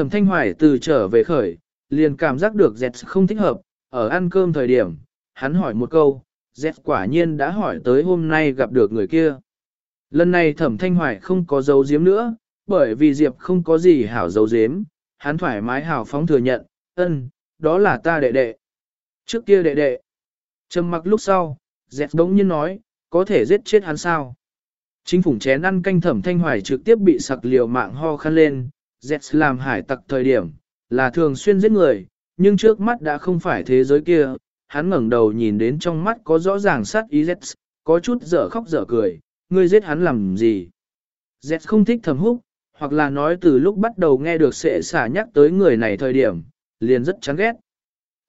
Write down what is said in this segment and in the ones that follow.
Thẩm Thanh Hoài từ trở về khởi, liền cảm giác được dẹt không thích hợp, ở ăn cơm thời điểm, hắn hỏi một câu, dẹt quả nhiên đã hỏi tới hôm nay gặp được người kia. Lần này Thẩm Thanh Hoài không có dấu giếm nữa, bởi vì Diệp không có gì hảo dấu giếm, hắn thoải mái hào phóng thừa nhận, ân, đó là ta đệ đệ. Trước kia đệ đệ, trầm mặc lúc sau, dẹt đống nhiên nói, có thể giết chết hắn sao. Chính phủ chén ăn canh thẩm thanh hoài trực tiếp bị sặc liều mạng ho khăn lên, Zets làm hải tặc thời điểm, là thường xuyên giết người, nhưng trước mắt đã không phải thế giới kia, hắn ngẩng đầu nhìn đến trong mắt có rõ ràng sát ý Zets, có chút dở khóc dở cười, ngươi giết hắn làm gì? Zets không thích thầm húc, hoặc là nói từ lúc bắt đầu nghe được sệ xả nhắc tới người này thời điểm, liền rất chán ghét.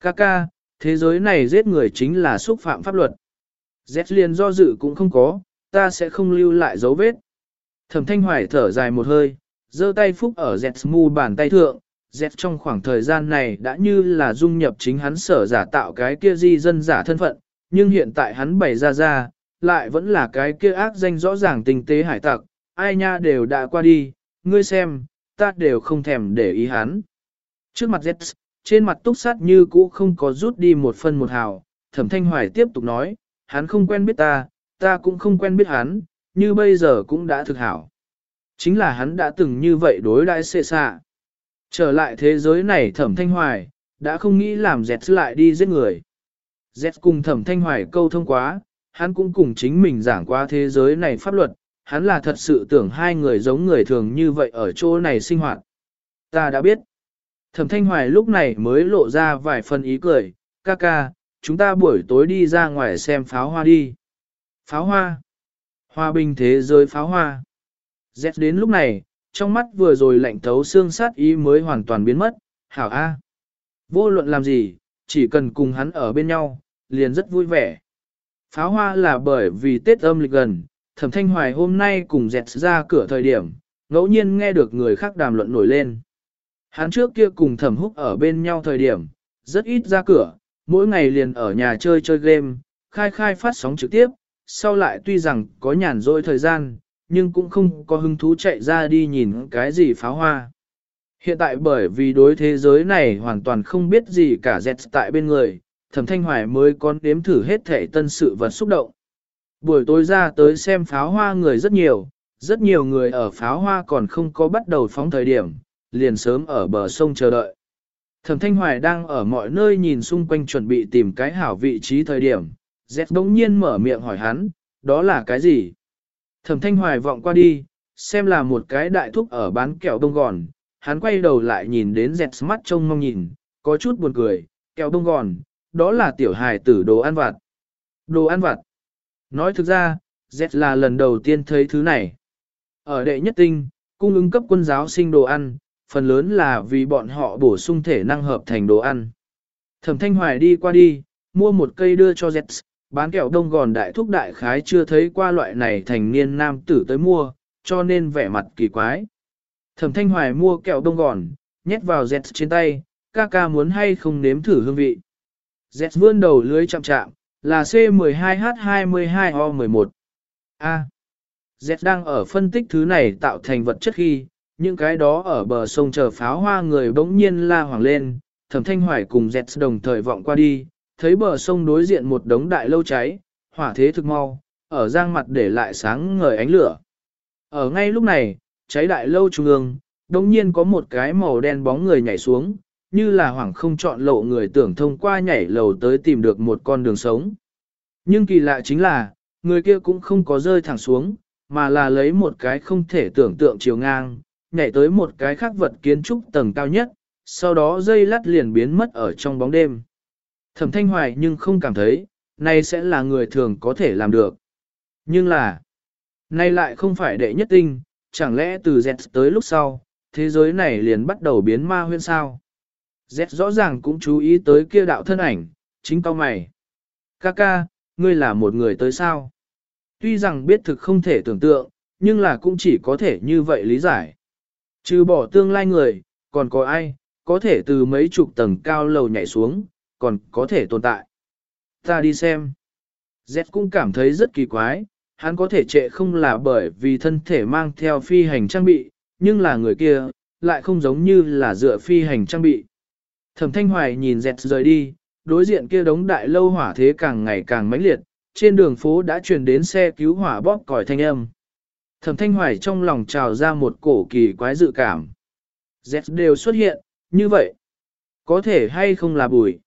Kaka, thế giới này giết người chính là xúc phạm pháp luật. Z liền do dự cũng không có, ta sẽ không lưu lại dấu vết. Thẩm thanh hoài thở dài một hơi, giơ tay phúc ở Zmu mu bàn tay thượng, Z trong khoảng thời gian này đã như là dung nhập chính hắn sở giả tạo cái kia di dân giả thân phận, nhưng hiện tại hắn bày ra ra, lại vẫn là cái kia ác danh rõ ràng tình tế hải tặc, ai nha đều đã qua đi, ngươi xem, ta đều không thèm để ý hắn. Trước mặt Z, trên mặt túc sát như cũ không có rút đi một phân một hào, thẩm thanh hoài tiếp tục nói, hắn không quen biết ta, ta cũng không quen biết hắn, như bây giờ cũng đã thực hảo. Chính là hắn đã từng như vậy đối đãi xệ xạ. Trở lại thế giới này thẩm thanh hoài, đã không nghĩ làm dẹt lại đi giết người. Dẹt cùng thẩm thanh hoài câu thông quá, hắn cũng cùng chính mình giảng qua thế giới này pháp luật, hắn là thật sự tưởng hai người giống người thường như vậy ở chỗ này sinh hoạt. Ta đã biết. Thẩm thanh hoài lúc này mới lộ ra vài phần ý cười, ca ca, chúng ta buổi tối đi ra ngoài xem pháo hoa đi. Pháo hoa. Hoa bình thế giới pháo hoa. Dẹt đến lúc này, trong mắt vừa rồi lạnh thấu xương sát ý mới hoàn toàn biến mất, hảo A. Vô luận làm gì, chỉ cần cùng hắn ở bên nhau, liền rất vui vẻ. Pháo hoa là bởi vì Tết âm lịch gần, thẩm thanh hoài hôm nay cùng dẹt ra cửa thời điểm, ngẫu nhiên nghe được người khác đàm luận nổi lên. Hắn trước kia cùng thẩm húc ở bên nhau thời điểm, rất ít ra cửa, mỗi ngày liền ở nhà chơi chơi game, khai khai phát sóng trực tiếp, sau lại tuy rằng có nhàn rỗi thời gian, nhưng cũng không có hứng thú chạy ra đi nhìn cái gì pháo hoa. Hiện tại bởi vì đối thế giới này hoàn toàn không biết gì cả dẹt tại bên người, thẩm thanh hoài mới còn đếm thử hết thể tân sự vật xúc động. Buổi tối ra tới xem pháo hoa người rất nhiều, rất nhiều người ở pháo hoa còn không có bắt đầu phóng thời điểm, liền sớm ở bờ sông chờ đợi. Thẩm Thanh Hoài đang ở mọi nơi nhìn xung quanh chuẩn bị tìm cái hảo vị trí thời điểm, dẹt đống nhiên mở miệng hỏi hắn, đó là cái gì? Thẩm Thanh Hoài vọng qua đi, xem là một cái đại thúc ở bán kẹo bông gòn, hắn quay đầu lại nhìn đến dẹt mắt trông mong nhìn, có chút buồn cười, kẹo bông gòn, đó là tiểu hài tử đồ ăn vặt. Đồ ăn vặt. Nói thực ra, Z là lần đầu tiên thấy thứ này. Ở đệ nhất tinh, cung ứng cấp quân giáo sinh đồ ăn, phần lớn là vì bọn họ bổ sung thể năng hợp thành đồ ăn. Thẩm Thanh Hoài đi qua đi, mua một cây đưa cho Z, bán kẹo đông gòn đại thúc đại khái chưa thấy qua loại này thành niên nam tử tới mua, cho nên vẻ mặt kỳ quái. Thẩm Thanh Hoài mua kẹo đông gòn, nhét vào dẹt trên tay, ca ca muốn hay không nếm thử hương vị. dẹt vươn đầu lưới chạm chạm, là C12H22O11. A. Z đang ở phân tích thứ này tạo thành vật chất khi, những cái đó ở bờ sông chờ pháo hoa người bỗng nhiên la hoàng lên, thẩm thanh hoài cùng dẹt đồng thời vọng qua đi, thấy bờ sông đối diện một đống đại lâu cháy, hỏa thế thực mau, ở giang mặt để lại sáng ngời ánh lửa. Ở ngay lúc này, cháy đại lâu trung ương, đồng nhiên có một cái màu đen bóng người nhảy xuống, như là hoảng không chọn lộ người tưởng thông qua nhảy lầu tới tìm được một con đường sống. Nhưng kỳ lạ chính là, người kia cũng không có rơi thẳng xuống, mà là lấy một cái không thể tưởng tượng chiều ngang, nhảy tới một cái khác vật kiến trúc tầng cao nhất, sau đó dây lát liền biến mất ở trong bóng đêm. Thẩm thanh hoài nhưng không cảm thấy, nay sẽ là người thường có thể làm được. Nhưng là, nay lại không phải đệ nhất tinh, chẳng lẽ từ Z tới lúc sau, thế giới này liền bắt đầu biến ma huyên sao? Z rõ ràng cũng chú ý tới kia đạo thân ảnh, chính tao mày. Kaka, ngươi là một người tới sao? Tuy rằng biết thực không thể tưởng tượng, nhưng là cũng chỉ có thể như vậy lý giải. Trừ bỏ tương lai người, còn có ai, có thể từ mấy chục tầng cao lầu nhảy xuống, còn có thể tồn tại. Ta đi xem. Z cũng cảm thấy rất kỳ quái, hắn có thể trệ không là bởi vì thân thể mang theo phi hành trang bị, nhưng là người kia, lại không giống như là dựa phi hành trang bị. Thẩm Thanh Hoài nhìn dẹt rời đi, đối diện kia đống đại lâu hỏa thế càng ngày càng mãnh liệt, trên đường phố đã truyền đến xe cứu hỏa bóp còi thanh âm. Thẩm Thanh Hoài trong lòng trào ra một cổ kỳ quái dự cảm. Z đều xuất hiện, như vậy. Có thể hay không là bùi.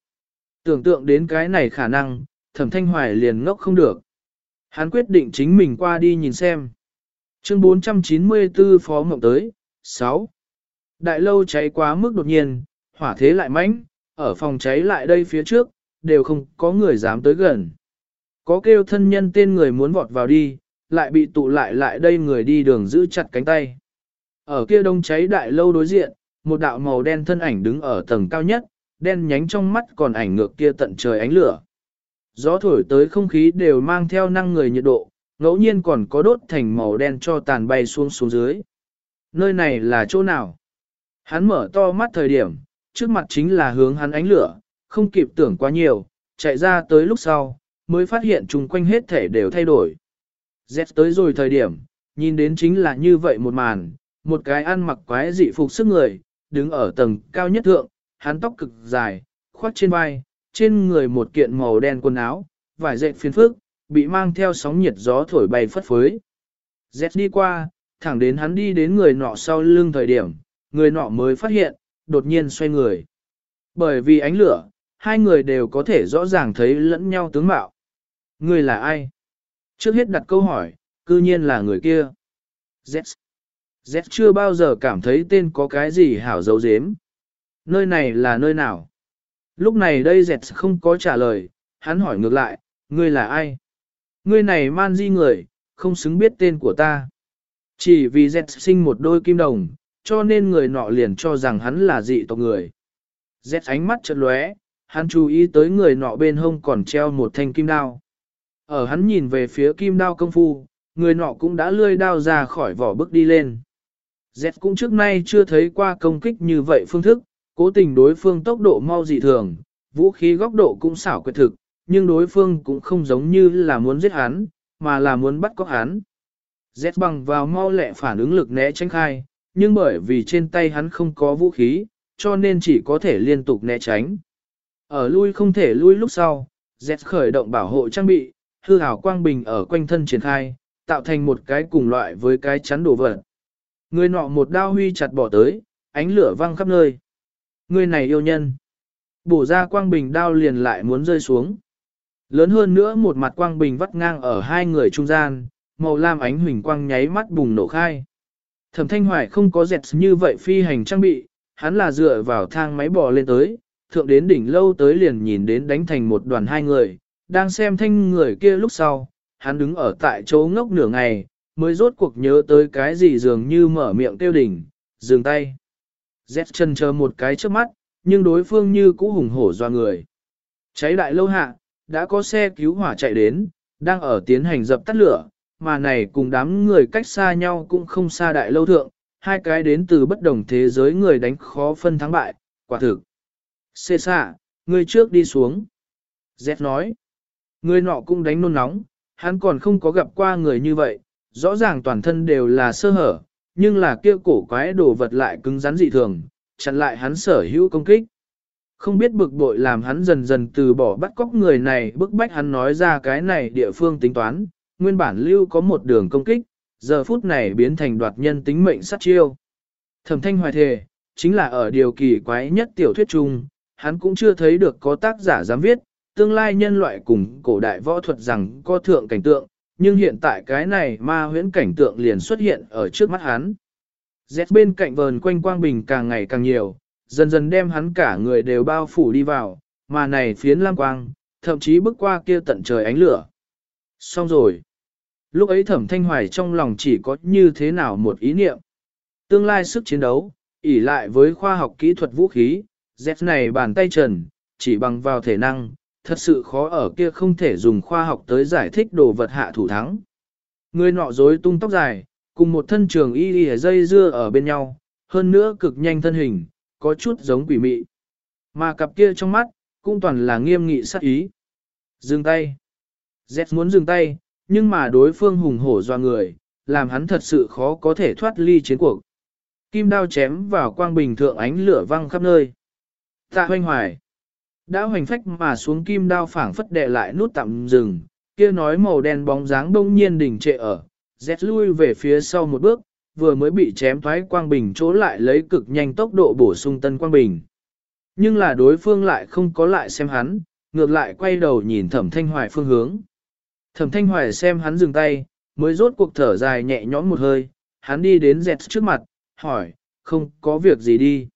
Tưởng tượng đến cái này khả năng, Thẩm Thanh Hoài liền ngốc không được. Hắn quyết định chính mình qua đi nhìn xem. Chương 494 Phó Mộng tới, 6. Đại lâu cháy quá mức đột nhiên, hỏa thế lại mãnh, ở phòng cháy lại đây phía trước, đều không có người dám tới gần. Có kêu thân nhân tên người muốn vọt vào đi, lại bị tụ lại lại đây người đi đường giữ chặt cánh tay. Ở kia đông cháy đại lâu đối diện, một đạo màu đen thân ảnh đứng ở tầng cao nhất, đen nhánh trong mắt còn ảnh ngược kia tận trời ánh lửa. Gió thổi tới không khí đều mang theo năng người nhiệt độ, ngẫu nhiên còn có đốt thành màu đen cho tàn bay xuống xuống dưới. Nơi này là chỗ nào? Hắn mở to mắt thời điểm, trước mặt chính là hướng hắn ánh lửa, không kịp tưởng quá nhiều, chạy ra tới lúc sau, mới phát hiện chung quanh hết thể đều thay đổi. Z tới rồi thời điểm, nhìn đến chính là như vậy một màn, một cái ăn mặc quái dị phục sức người, đứng ở tầng cao nhất thượng, hắn tóc cực dài, khoác trên vai, trên người một kiện màu đen quần áo, vải dệt phiền phức, bị mang theo sóng nhiệt gió thổi bay phất phới. Dẹt đi qua, thẳng đến hắn đi đến người nọ sau lưng thời điểm, người nọ mới phát hiện, đột nhiên xoay người. Bởi vì ánh lửa, hai người đều có thể rõ ràng thấy lẫn nhau tướng mạo. Người là ai? Trước hết đặt câu hỏi, cư nhiên là người kia. Z. Z chưa bao giờ cảm thấy tên có cái gì hảo dấu dếm. Nơi này là nơi nào? Lúc này đây dẹt không có trả lời, hắn hỏi ngược lại, ngươi là ai? Ngươi này man di người, không xứng biết tên của ta. Chỉ vì dẹt sinh một đôi kim đồng, cho nên người nọ liền cho rằng hắn là dị tộc người. Dẹt ánh mắt chợt lóe, hắn chú ý tới người nọ bên hông còn treo một thanh kim đao. Ở hắn nhìn về phía kim đao công phu, người nọ cũng đã lươi đao ra khỏi vỏ bước đi lên. Dẹt cũng trước nay chưa thấy qua công kích như vậy phương thức, cố tình đối phương tốc độ mau dị thường, vũ khí góc độ cũng xảo quyệt thực, nhưng đối phương cũng không giống như là muốn giết hắn, mà là muốn bắt cóc hắn. Z bằng vào mau lẹ phản ứng lực né tránh khai, nhưng bởi vì trên tay hắn không có vũ khí, cho nên chỉ có thể liên tục né tránh. Ở lui không thể lui lúc sau, Z khởi động bảo hộ trang bị, hư hảo quang bình ở quanh thân triển khai, tạo thành một cái cùng loại với cái chắn đổ vật. Người nọ một đao huy chặt bỏ tới, ánh lửa văng khắp nơi. Người này yêu nhân. Bổ ra quang bình đao liền lại muốn rơi xuống. Lớn hơn nữa một mặt quang bình vắt ngang ở hai người trung gian, màu lam ánh huỳnh quang nháy mắt bùng nổ khai. Thẩm Thanh Hoài không có dẹt như vậy phi hành trang bị, hắn là dựa vào thang máy bò lên tới, thượng đến đỉnh lâu tới liền nhìn đến đánh thành một đoàn hai người, đang xem thanh người kia lúc sau, hắn đứng ở tại chỗ ngốc nửa ngày, mới rốt cuộc nhớ tới cái gì dường như mở miệng kêu đỉnh, dừng tay. Z chân chờ một cái trước mắt, nhưng đối phương như cũ hùng hổ doa người. Cháy đại lâu hạ, đã có xe cứu hỏa chạy đến, đang ở tiến hành dập tắt lửa, mà này cùng đám người cách xa nhau cũng không xa đại lâu thượng, hai cái đến từ bất đồng thế giới người đánh khó phân thắng bại, quả thực. Xê xạ, người trước đi xuống. Z nói, người nọ cũng đánh nôn nóng, hắn còn không có gặp qua người như vậy, rõ ràng toàn thân đều là sơ hở, nhưng là kia cổ quái đồ vật lại cứng rắn dị thường, chặn lại hắn sở hữu công kích. Không biết bực bội làm hắn dần dần từ bỏ bắt cóc người này bức bách hắn nói ra cái này địa phương tính toán, nguyên bản lưu có một đường công kích, giờ phút này biến thành đoạt nhân tính mệnh sát chiêu. Thẩm thanh hoài thề, chính là ở điều kỳ quái nhất tiểu thuyết chung, hắn cũng chưa thấy được có tác giả dám viết, tương lai nhân loại cùng cổ đại võ thuật rằng có thượng cảnh tượng, nhưng hiện tại cái này ma huyễn cảnh tượng liền xuất hiện ở trước mắt hắn. Dẹt bên cạnh vờn quanh quang bình càng ngày càng nhiều, dần dần đem hắn cả người đều bao phủ đi vào, mà này phiến lam quang, thậm chí bước qua kia tận trời ánh lửa. Xong rồi. Lúc ấy thẩm thanh hoài trong lòng chỉ có như thế nào một ý niệm. Tương lai sức chiến đấu, ỉ lại với khoa học kỹ thuật vũ khí, Z này bàn tay trần, chỉ bằng vào thể năng, thật sự khó ở kia không thể dùng khoa học tới giải thích đồ vật hạ thủ thắng. Người nọ dối tung tóc dài, cùng một thân trường y y dây dưa ở bên nhau, hơn nữa cực nhanh thân hình, có chút giống quỷ mị. Mà cặp kia trong mắt, cũng toàn là nghiêm nghị sát ý. Dừng tay. Z muốn dừng tay, nhưng mà đối phương hùng hổ doa người, làm hắn thật sự khó có thể thoát ly chiến cuộc. kim đao chém vào quang bình thượng ánh lửa văng khắp nơi. Tạ hoanh hoài. Đã hoành phách mà xuống kim đao phảng phất đệ lại nút tạm dừng, kia nói màu đen bóng dáng đông nhiên đỉnh trệ ở, dẹt lui về phía sau một bước, vừa mới bị chém thoái quang bình chỗ lại lấy cực nhanh tốc độ bổ sung tân quang bình. Nhưng là đối phương lại không có lại xem hắn, ngược lại quay đầu nhìn thẩm thanh hoài phương hướng. Thẩm thanh hoài xem hắn dừng tay, mới rốt cuộc thở dài nhẹ nhõm một hơi, hắn đi đến dẹt trước mặt, hỏi, không có việc gì đi.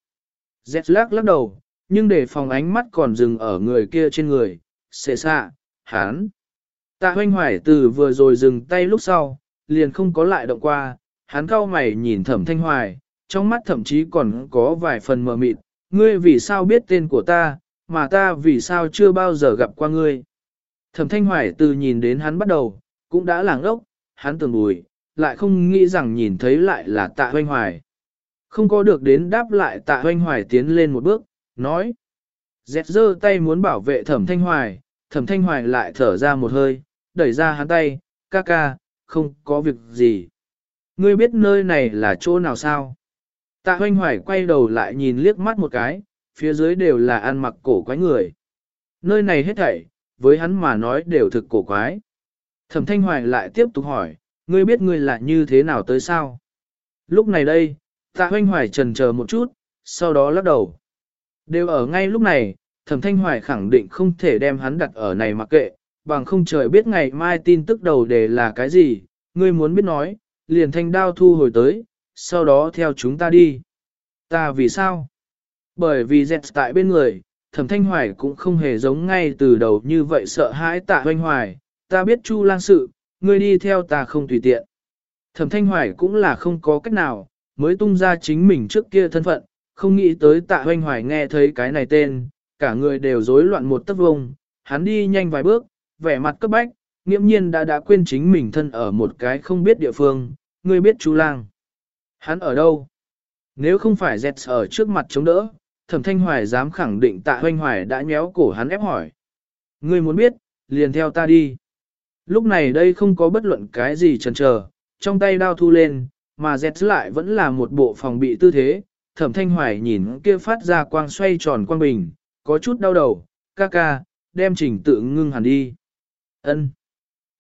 Dẹt lắc lắc đầu, nhưng để phòng ánh mắt còn dừng ở người kia trên người, xệ xạ, hắn. Tạ hoanh hoài từ vừa rồi dừng tay lúc sau, liền không có lại động qua, hắn cao mày nhìn thẩm thanh hoài, trong mắt thậm chí còn có vài phần mờ mịt, ngươi vì sao biết tên của ta, mà ta vì sao chưa bao giờ gặp qua ngươi. Thẩm thanh hoài từ nhìn đến hắn bắt đầu, cũng đã làng ốc, hắn tưởng bùi, lại không nghĩ rằng nhìn thấy lại là tạ hoanh hoài. Không có được đến đáp lại tạ hoanh hoài tiến lên một bước, nói. Dẹt giơ tay muốn bảo vệ thẩm thanh hoài, thẩm thanh hoài lại thở ra một hơi, đẩy ra hắn tay, ca ca, không có việc gì. Ngươi biết nơi này là chỗ nào sao? Tạ hoanh hoài quay đầu lại nhìn liếc mắt một cái, phía dưới đều là ăn mặc cổ quái người. Nơi này hết thảy, với hắn mà nói đều thực cổ quái. Thẩm thanh hoài lại tiếp tục hỏi, ngươi biết ngươi là như thế nào tới sao? Lúc này đây, tạ hoanh hoài trần chờ một chút, sau đó lắc đầu. Đều ở ngay lúc này, thẩm thanh hoài khẳng định không thể đem hắn đặt ở này mặc kệ, bằng không trời biết ngày mai tin tức đầu đề là cái gì, ngươi muốn biết nói, liền thanh đao thu hồi tới, sau đó theo chúng ta đi. Ta vì sao? Bởi vì dẹt tại bên người, thẩm thanh hoài cũng không hề giống ngay từ đầu như vậy sợ hãi tạ hoanh hoài, ta biết chu lang sự, ngươi đi theo ta không tùy tiện. Thẩm thanh hoài cũng là không có cách nào, mới tung ra chính mình trước kia thân phận, không nghĩ tới tạ hoanh hoài nghe thấy cái này tên, cả người đều rối loạn một tấc vông, hắn đi nhanh vài bước, vẻ mặt cấp bách, nghiễm nhiên đã đã quên chính mình thân ở một cái không biết địa phương, ngươi biết chú lang. Hắn ở đâu? Nếu không phải dẹt ở trước mặt chống đỡ, thẩm thanh hoài dám khẳng định tạ hoanh hoài đã nhéo cổ hắn ép hỏi. Ngươi muốn biết, liền theo ta đi. Lúc này đây không có bất luận cái gì chần chờ, trong tay đao thu lên, mà dẹt lại vẫn là một bộ phòng bị tư thế. Thẩm thanh hoài nhìn kia phát ra quang xoay tròn quang bình, có chút đau đầu, ca ca, đem trình tự ngưng hẳn đi. ân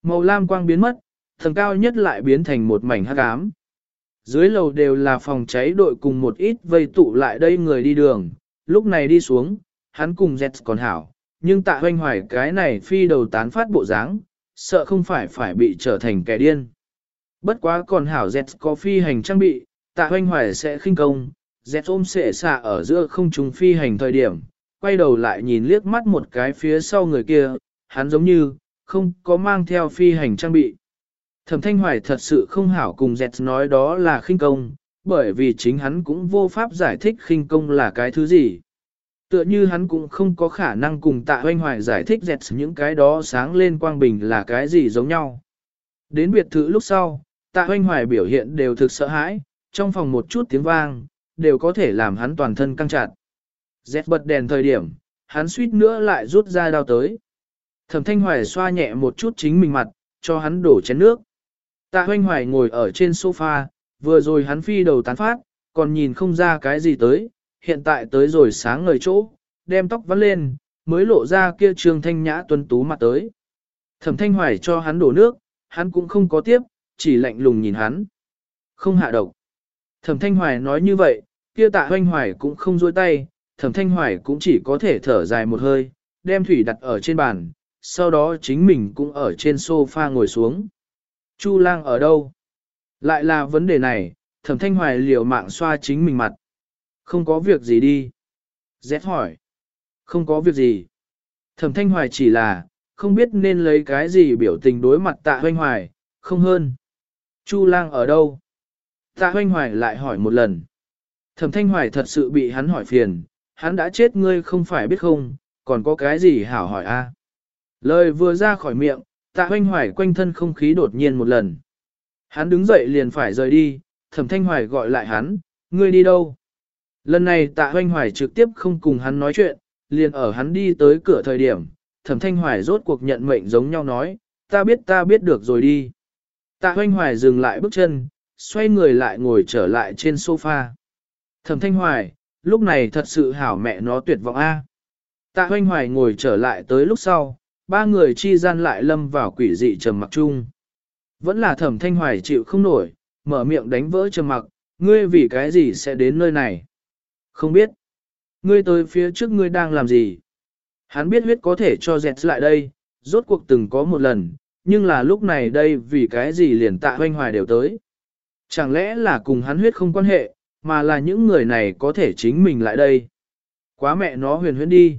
Màu lam quang biến mất, tầng cao nhất lại biến thành một mảnh hắc ám. Dưới lầu đều là phòng cháy đội cùng một ít vây tụ lại đây người đi đường, lúc này đi xuống, hắn cùng Z còn hảo, nhưng tạ hoanh hoài cái này phi đầu tán phát bộ dáng, sợ không phải phải bị trở thành kẻ điên. Bất quá còn hảo Z có phi hành trang bị, tạ hoanh hoài sẽ khinh công, dẹt ôm sệ xạ ở giữa không trung phi hành thời điểm, quay đầu lại nhìn liếc mắt một cái phía sau người kia, hắn giống như, không có mang theo phi hành trang bị. Thẩm Thanh Hoài thật sự không hảo cùng dẹt nói đó là khinh công, bởi vì chính hắn cũng vô pháp giải thích khinh công là cái thứ gì. Tựa như hắn cũng không có khả năng cùng tạ hoanh hoài giải thích dẹt những cái đó sáng lên quang bình là cái gì giống nhau. Đến biệt thự lúc sau, tạ hoanh hoài biểu hiện đều thực sợ hãi, trong phòng một chút tiếng vang, đều có thể làm hắn toàn thân căng chặt. Dẹt bật đèn thời điểm, hắn suýt nữa lại rút ra đao tới. Thẩm thanh hoài xoa nhẹ một chút chính mình mặt, cho hắn đổ chén nước. Tạ hoanh hoài ngồi ở trên sofa, vừa rồi hắn phi đầu tán phát, còn nhìn không ra cái gì tới, hiện tại tới rồi sáng ngời chỗ, đem tóc vắt lên, mới lộ ra kia Trường thanh nhã tuân tú mặt tới. Thẩm thanh hoài cho hắn đổ nước, hắn cũng không có tiếp, chỉ lạnh lùng nhìn hắn. Không hạ độc. Thẩm thanh hoài nói như vậy, kia tạ hoanh hoài cũng không dôi tay, thẩm thanh hoài cũng chỉ có thể thở dài một hơi, đem thủy đặt ở trên bàn, sau đó chính mình cũng ở trên sofa ngồi xuống. Chu lang ở đâu? Lại là vấn đề này, thẩm thanh hoài liều mạng xoa chính mình mặt. Không có việc gì đi. Z hỏi. Không có việc gì. Thẩm thanh hoài chỉ là, không biết nên lấy cái gì biểu tình đối mặt tạ hoanh hoài, không hơn. Chu lang ở đâu? Tạ hoanh hoài lại hỏi một lần. Thẩm thanh hoài thật sự bị hắn hỏi phiền, hắn đã chết ngươi không phải biết không, còn có cái gì hảo hỏi a? Lời vừa ra khỏi miệng, tạ hoanh hoài quanh thân không khí đột nhiên một lần. Hắn đứng dậy liền phải rời đi, thẩm thanh hoài gọi lại hắn, ngươi đi đâu? Lần này tạ hoanh hoài trực tiếp không cùng hắn nói chuyện, liền ở hắn đi tới cửa thời điểm, thẩm thanh hoài rốt cuộc nhận mệnh giống nhau nói, ta biết ta biết được rồi đi. Tạ hoanh hoài dừng lại bước chân, xoay người lại ngồi trở lại trên sofa. Thẩm thanh hoài, lúc này thật sự hảo mẹ nó tuyệt vọng A. Tạ hoanh hoài ngồi trở lại tới lúc sau, ba người chi gian lại lâm vào quỷ dị trầm mặc chung. Vẫn là thẩm thanh hoài chịu không nổi, mở miệng đánh vỡ trầm mặc, ngươi vì cái gì sẽ đến nơi này? Không biết. Ngươi tới phía trước ngươi đang làm gì? Hắn biết huyết có thể cho dẹt lại đây, rốt cuộc từng có một lần, nhưng là lúc này đây vì cái gì liền tạ hoanh hoài đều tới. Chẳng lẽ là cùng hắn huyết không quan hệ, mà là những người này có thể chính mình lại đây. Quá mẹ nó huyền huyễn đi.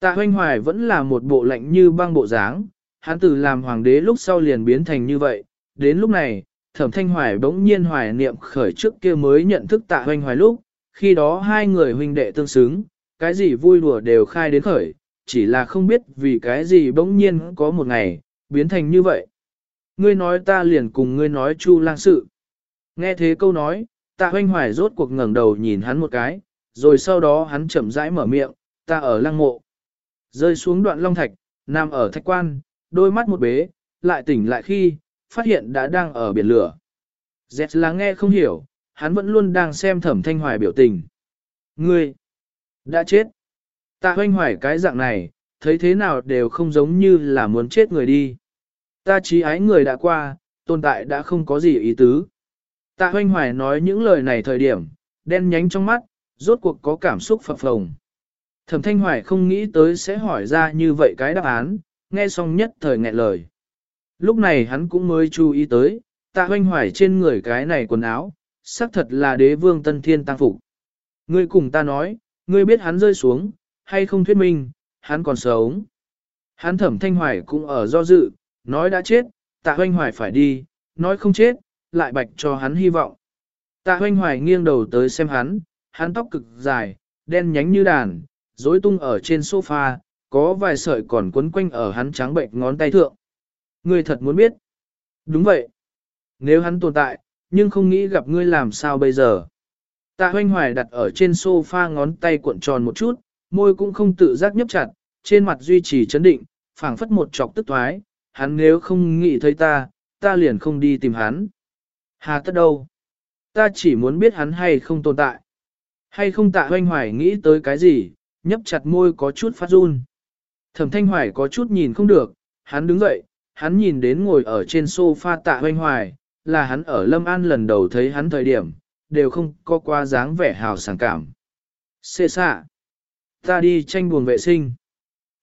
Tạ hoanh hoài vẫn là một bộ lạnh như băng bộ dáng, hắn từ làm hoàng đế lúc sau liền biến thành như vậy. Đến lúc này, thẩm thanh hoài bỗng nhiên hoài niệm khởi trước kia mới nhận thức tạ hoanh hoài lúc, khi đó hai người huynh đệ tương xứng, cái gì vui đùa đều khai đến khởi, chỉ là không biết vì cái gì bỗng nhiên có một ngày, biến thành như vậy. Ngươi nói ta liền cùng ngươi nói chu lang sự. Nghe thế câu nói, tạ hoanh hoài rốt cuộc ngẩng đầu nhìn hắn một cái, rồi sau đó hắn chậm rãi mở miệng, ta ở lăng mộ. Rơi xuống đoạn long thạch, nằm ở thạch quan, đôi mắt một bế, lại tỉnh lại khi, phát hiện đã đang ở biển lửa. Dẹt là nghe không hiểu, hắn vẫn luôn đang xem thẩm thanh hoài biểu tình. Ngươi, đã chết. Tạ hoanh hoài cái dạng này, thấy thế nào đều không giống như là muốn chết người đi. Ta trí ái người đã qua, tồn tại đã không có gì ý tứ. Tạ hoanh hoài nói những lời này thời điểm, đen nhánh trong mắt, rốt cuộc có cảm xúc phập phồng. Thẩm thanh hoài không nghĩ tới sẽ hỏi ra như vậy cái đáp án, nghe xong nhất thời nghẹn lời. Lúc này hắn cũng mới chú ý tới, tạ hoanh hoài trên người cái này quần áo, xác thật là đế vương tân thiên tăng phục. Ngươi cùng ta nói, ngươi biết hắn rơi xuống, hay không thuyết minh, hắn còn sống. Hắn thẩm thanh hoài cũng ở do dự, nói đã chết, tạ hoanh hoài phải đi, nói không chết, lại bạch cho hắn hy vọng. Tạ hoanh hoài nghiêng đầu tới xem hắn, hắn tóc cực dài, đen nhánh như đàn, rối tung ở trên sofa, có vài sợi còn quấn quanh ở hắn trắng bệnh ngón tay thượng. Ngươi thật muốn biết. Đúng vậy. Nếu hắn tồn tại, nhưng không nghĩ gặp ngươi làm sao bây giờ. Tạ hoanh hoài đặt ở trên sofa ngón tay cuộn tròn một chút, môi cũng không tự giác nhấp chặt, trên mặt duy trì chấn định, phảng phất một chọc tức thoái, hắn nếu không nghĩ thấy ta, ta liền không đi tìm hắn. Hà tất đâu? Ta chỉ muốn biết hắn hay không tồn tại. Hay không tạ hoanh hoài nghĩ tới cái gì, nhấp chặt môi có chút phát run. Thẩm thanh hoài có chút nhìn không được, hắn đứng dậy, hắn nhìn đến ngồi ở trên sofa tạ hoanh hoài, là hắn ở Lâm An lần đầu thấy hắn thời điểm, đều không có qua dáng vẻ hào sảng cảm. Xê xạ. Ta đi tranh buồn vệ sinh.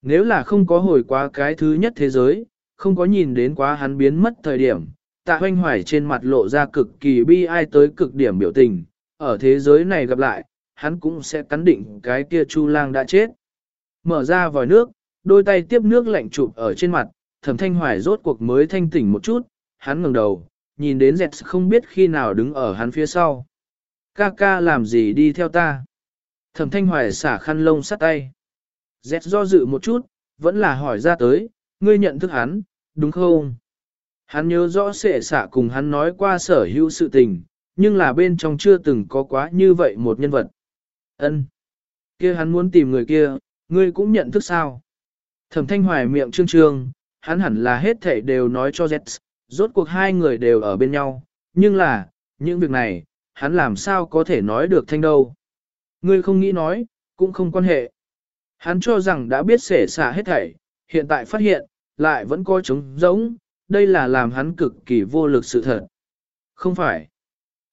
Nếu là không có hồi quá cái thứ nhất thế giới, không có nhìn đến quá hắn biến mất thời điểm, tạ hoanh hoài trên mặt lộ ra cực kỳ bi ai tới cực điểm biểu tình, ở thế giới này gặp lại, hắn cũng sẽ cắn định cái kia chu lang đã chết. Mở ra vòi nước, đôi tay tiếp nước lạnh chụp ở trên mặt, thẩm thanh hoài rốt cuộc mới thanh tỉnh một chút, hắn ngẩng đầu, nhìn đến dẹt không biết khi nào đứng ở hắn phía sau. Ca ca làm gì đi theo ta? Thẩm thanh hoài xả khăn lông sắt tay. Dẹt do dự một chút, vẫn là hỏi ra tới, ngươi nhận thức hắn, đúng không? Hắn nhớ rõ sệ xả cùng hắn nói qua sở hữu sự tình, nhưng là bên trong chưa từng có quá như vậy một nhân vật. Ân, kia hắn muốn tìm người kia, ngươi cũng nhận thức sao? Thẩm thanh hoài miệng trương trương, hắn hẳn là hết thảy đều nói cho Jets, rốt cuộc hai người đều ở bên nhau, nhưng là, những việc này, hắn làm sao có thể nói được thanh đâu. Ngươi không nghĩ nói, cũng không quan hệ. Hắn cho rằng đã biết sể xả hết thảy, hiện tại phát hiện, lại vẫn có trống giống, đây là làm hắn cực kỳ vô lực sự thật. Không phải.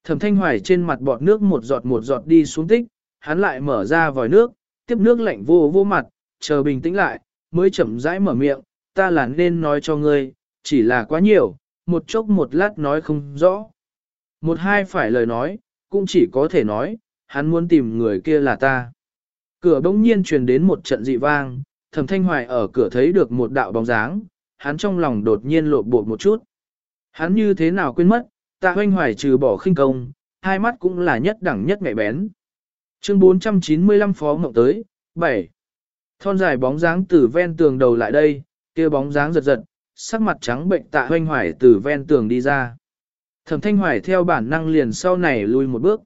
Thẩm thanh hoài trên mặt bọt nước một giọt một giọt đi xuống tích, hắn lại mở ra vòi nước, tiếp nước lạnh vô vô mặt, chờ bình tĩnh lại, mới chậm rãi mở miệng, ta là nên nói cho ngươi, chỉ là quá nhiều, một chốc một lát nói không rõ. Một hai phải lời nói, cũng chỉ có thể nói, hắn muốn tìm người kia là ta. Cửa bỗng nhiên truyền đến một trận dị vang, thẩm thanh hoài ở cửa thấy được một đạo bóng dáng, hắn trong lòng đột nhiên lộ bột một chút. Hắn như thế nào quên mất, tạ hoanh hoài trừ bỏ khinh công, hai mắt cũng là nhất đẳng nhất ngại bén. Chương 495 phó mộng tới, 7. Thon dài bóng dáng từ ven tường đầu lại đây, kia bóng dáng giật giật, sắc mặt trắng bệnh tạ hoanh hoài từ ven tường đi ra. Thẩm thanh hoài theo bản năng liền sau này lui một bước.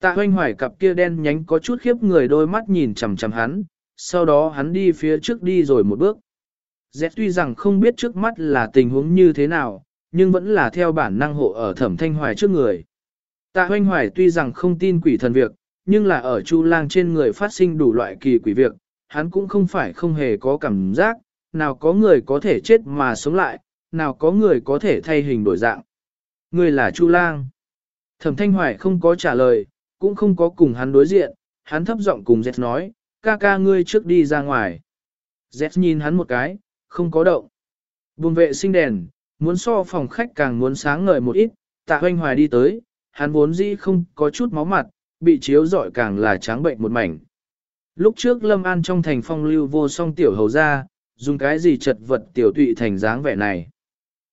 Tạ hoanh hoài cặp kia đen nhánh có chút khiếp người đôi mắt nhìn chầm chầm hắn, sau đó hắn đi phía trước đi rồi một bước. Z tuy rằng không biết trước mắt là tình huống như thế nào, nhưng vẫn là theo bản năng hộ ở thẩm thanh hoài trước người. Tạ hoanh hoài tuy rằng không tin quỷ thần việc, nhưng là ở Chu Lang trên người phát sinh đủ loại kỳ quỷ việc, hắn cũng không phải không hề có cảm giác, nào có người có thể chết mà sống lại, nào có người có thể thay hình đổi dạng. Người là Chu Lang. Thẩm Thanh Hoài không có trả lời, cũng không có cùng hắn đối diện, hắn thấp giọng cùng Z nói, ca ca ngươi trước đi ra ngoài. Z nhìn hắn một cái, không có động. Buồng vệ sinh đèn, muốn so phòng khách càng muốn sáng ngời một ít, tạ hoanh hoài đi tới, hắn vốn dĩ không có chút máu mặt, bị chiếu rọi càng là trắng bệnh một mảnh. Lúc trước Lâm An trong thành phong lưu vô song tiểu hầu ra, dùng cái gì chật vật tiểu tụy thành dáng vẻ này.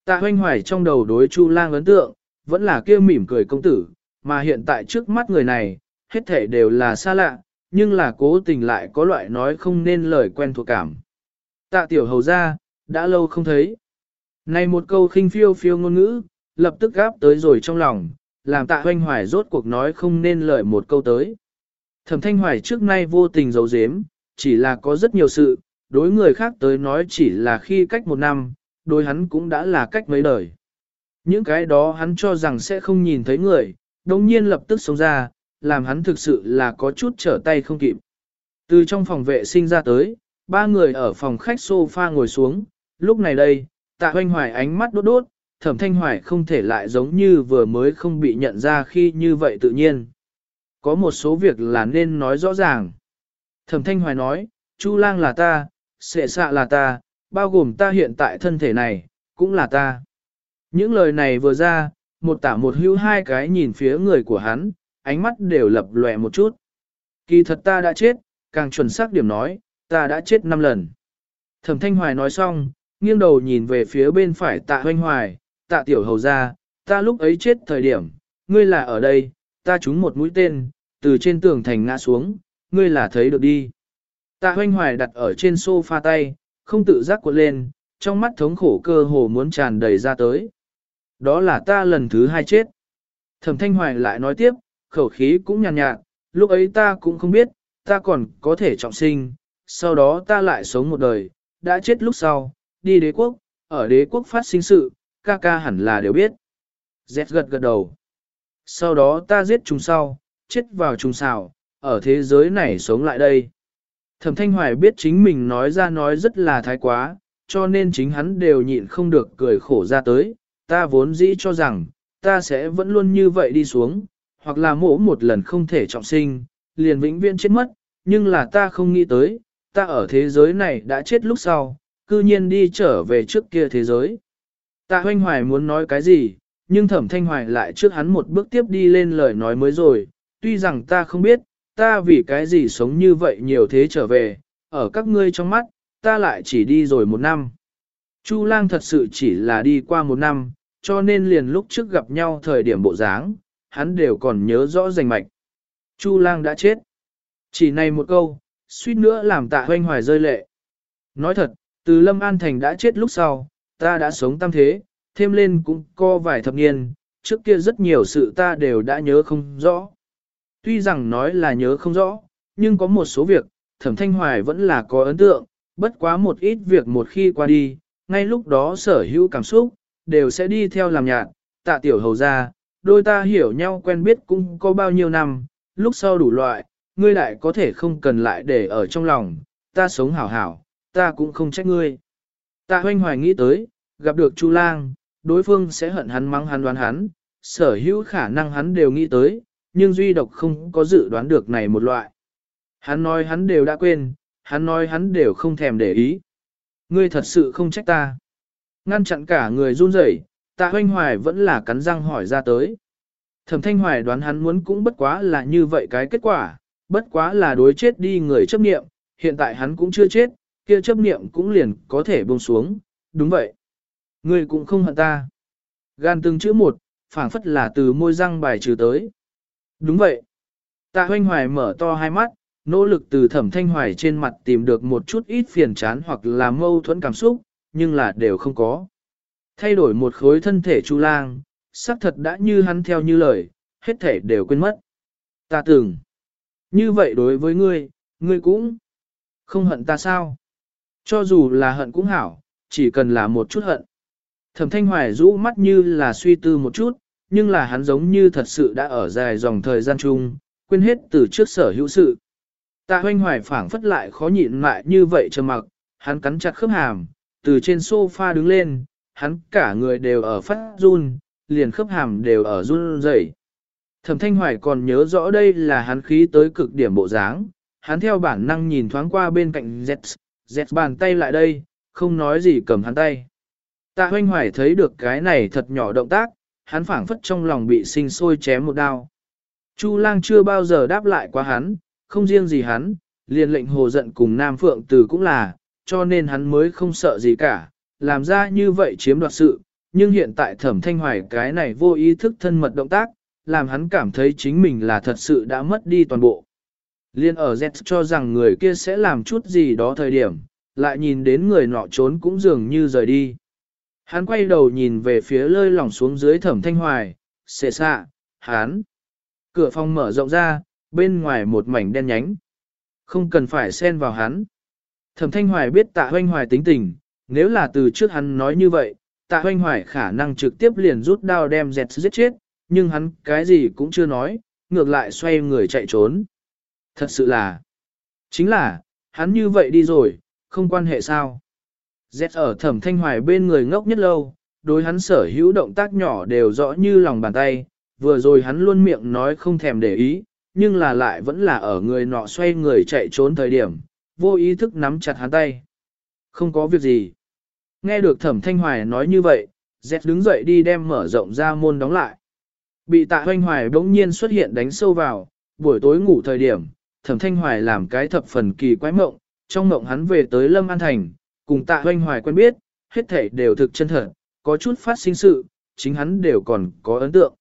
Tạ hoanh hoài trong đầu đối Chu lang ấn tượng, vẫn là kia mỉm cười công tử, mà hiện tại trước mắt người này, hết thể đều là xa lạ, nhưng là cố tình lại có loại nói không nên lời quen thuộc cảm. Tạ tiểu hầu ra, đã lâu không thấy. Này một câu khinh phiêu phiêu ngôn ngữ, lập tức gáp tới rồi trong lòng, làm tạ hoanh hoài rốt cuộc nói không nên lời một câu tới. Thẩm thanh hoài trước nay vô tình giấu giếm, chỉ là có rất nhiều sự, đối người khác tới nói chỉ là khi cách một năm, đối hắn cũng đã là cách mấy đời. Những cái đó hắn cho rằng sẽ không nhìn thấy người, đồng nhiên lập tức sống ra, làm hắn thực sự là có chút trở tay không kịp. Từ trong phòng vệ sinh ra tới, ba người ở phòng khách sofa ngồi xuống, lúc này đây, tạ hoanh hoài ánh mắt đốt đốt, thẩm thanh hoài không thể lại giống như vừa mới không bị nhận ra khi như vậy tự nhiên. Có một số việc là nên nói rõ ràng. Thẩm thanh hoài nói, Chu lang là ta, sệ xạ là ta, bao gồm ta hiện tại thân thể này, cũng là ta. Những lời này vừa ra, một tả một hữu hai cái nhìn phía người của hắn, ánh mắt đều lập lòe một chút. Kỳ thật ta đã chết, càng chuẩn xác điểm nói, ta đã chết năm lần. Thẩm Thanh Hoài nói xong, nghiêng đầu nhìn về phía bên phải tạ hoanh hoài, tạ tiểu hầu ra, ta lúc ấy chết thời điểm, ngươi là ở đây, ta trúng một mũi tên, từ trên tường thành ngã xuống, ngươi là thấy được đi. Tạ hoanh hoài đặt ở trên sofa tay, không tự giác cuộn lên, trong mắt thống khổ cơ hồ muốn tràn đầy ra tới. Đó là ta lần thứ hai chết. Thẩm thanh hoài lại nói tiếp, khẩu khí cũng nhàn nhạt, nhạt, lúc ấy ta cũng không biết, ta còn có thể trọng sinh, sau đó ta lại sống một đời, đã chết lúc sau, đi đế quốc, ở đế quốc phát sinh sự, ca ca hẳn là đều biết. Z gật gật đầu. Sau đó ta giết chúng sau, chết vào trùng xào, ở thế giới này sống lại đây. Thẩm Thanh Hoài biết chính mình nói ra nói rất là thái quá, cho nên chính hắn đều nhịn không được cười khổ ra tới, ta vốn dĩ cho rằng, ta sẽ vẫn luôn như vậy đi xuống, hoặc là mổ một lần không thể trọng sinh, liền vĩnh viễn chết mất, nhưng là ta không nghĩ tới, ta ở thế giới này đã chết lúc sau, cư nhiên đi trở về trước kia thế giới. Ta hoanh hoài muốn nói cái gì, nhưng thẩm thanh hoài lại trước hắn một bước tiếp đi lên lời nói mới rồi, tuy rằng ta không biết, ta vì cái gì sống như vậy nhiều thế trở về, ở các ngươi trong mắt, ta lại chỉ đi rồi một năm. Chu lang thật sự chỉ là đi qua một năm, cho nên liền lúc trước gặp nhau thời điểm bộ dáng, hắn đều còn nhớ rõ rành mạch. Chu lang đã chết. Chỉ này một câu, suýt nữa làm tạ hoanh hoài rơi lệ. Nói thật, từ Lâm An Thành đã chết lúc sau, ta đã sống tam thế, thêm lên cũng co vài thập niên, trước kia rất nhiều sự ta đều đã nhớ không rõ. Tuy rằng nói là nhớ không rõ, nhưng có một số việc, thẩm thanh hoài vẫn là có ấn tượng, bất quá một ít việc một khi qua đi, ngay lúc đó sở hữu cảm xúc, đều sẽ đi theo làm nhạt, tạ tiểu hầu ra, đôi ta hiểu nhau quen biết cũng có bao nhiêu năm, lúc sau đủ loại, ngươi lại có thể không cần lại để ở trong lòng, ta sống hảo hảo, ta cũng không trách ngươi. Tạ hoanh hoài nghĩ tới, gặp được Chu lang, đối phương sẽ hận hắn mắng hắn đoán hắn, sở hữu khả năng hắn đều nghĩ tới, nhưng duy độc không có dự đoán được này một loại. Hắn nói hắn đều đã quên, hắn nói hắn đều không thèm để ý. Ngươi thật sự không trách ta. Ngăn chặn cả người run rẩy, tạ hoanh hoài vẫn là cắn răng hỏi ra tới. Thẩm thanh hoài đoán hắn muốn cũng bất quá là như vậy cái kết quả, bất quá là đối chết đi người chấp niệm, hiện tại hắn cũng chưa chết, kia chấp niệm cũng liền có thể buông xuống, đúng vậy. Ngươi cũng không hận ta. Gan từng chữ một, phảng phất là từ môi răng bài trừ tới. Đúng vậy. Tạ hoanh hoài mở to hai mắt, nỗ lực từ thẩm thanh hoài trên mặt tìm được một chút ít phiền chán hoặc là mâu thuẫn cảm xúc, nhưng là đều không có. Thay đổi một khối thân thể chu lang, xác thật đã như hắn theo như lời, hết thể đều quên mất. Ta tưởng, như vậy đối với ngươi, ngươi cũng không hận ta sao? Cho dù là hận cũng hảo, chỉ cần là một chút hận. Thẩm thanh hoài rũ mắt như là suy tư một chút, nhưng là hắn giống như thật sự đã ở dài dòng thời gian chung, quên hết từ trước sở hữu sự. Tạ hoanh hoài phảng phất lại khó nhịn lại như vậy trầm mặc, hắn cắn chặt khớp hàm, từ trên sofa đứng lên, hắn cả người đều ở phát run, liền khớp hàm đều ở run rẩy. Thẩm Thanh Hoài còn nhớ rõ đây là hắn khí tới cực điểm bộ dáng, hắn theo bản năng nhìn thoáng qua bên cạnh Zets, Zets bàn tay lại đây, không nói gì cầm hắn tay. Tạ hoanh hoài thấy được cái này thật nhỏ động tác, hắn phảng phất trong lòng bị sinh sôi chém một đao. Chu lang chưa bao giờ đáp lại qua hắn, không riêng gì hắn, liền lệnh hồ giận cùng Nam Phượng Từ cũng là, cho nên hắn mới không sợ gì cả, làm ra như vậy chiếm đoạt sự, nhưng hiện tại thẩm thanh hoài cái này vô ý thức thân mật động tác, làm hắn cảm thấy chính mình là thật sự đã mất đi toàn bộ. Liên ở Z cho rằng người kia sẽ làm chút gì đó thời điểm, lại nhìn đến người nọ trốn cũng dường như rời đi. Hắn quay đầu nhìn về phía lơi lỏng xuống dưới thẩm thanh hoài, xệ xạ, hắn. Cửa phòng mở rộng ra, bên ngoài một mảnh đen nhánh. Không cần phải xen vào hắn. Thẩm thanh hoài biết tạ hoanh hoài tính tình, nếu là từ trước hắn nói như vậy, tạ hoanh hoài khả năng trực tiếp liền rút đao đem dẹt giết chết, nhưng hắn cái gì cũng chưa nói, ngược lại xoay người chạy trốn. Thật sự là, chính là, hắn như vậy đi rồi, không quan hệ sao. Z ở thẩm thanh hoài bên người ngốc nhất lâu, đối hắn sở hữu động tác nhỏ đều rõ như lòng bàn tay, vừa rồi hắn luôn miệng nói không thèm để ý, nhưng là lại vẫn là ở người nọ xoay người chạy trốn thời điểm, vô ý thức nắm chặt hắn tay. Không có việc gì. Nghe được thẩm thanh hoài nói như vậy, Z đứng dậy đi đem mở rộng ra môn đóng lại. Bị tạ hoanh hoài bỗng nhiên xuất hiện đánh sâu vào, buổi tối ngủ thời điểm, thẩm thanh hoài làm cái thập phần kỳ quái mộng, trong mộng hắn về tới Lâm An Thành, cùng tạ hoanh hoài quen biết, hết thể đều thực chân thật, có chút phát sinh sự, chính hắn đều còn có ấn tượng.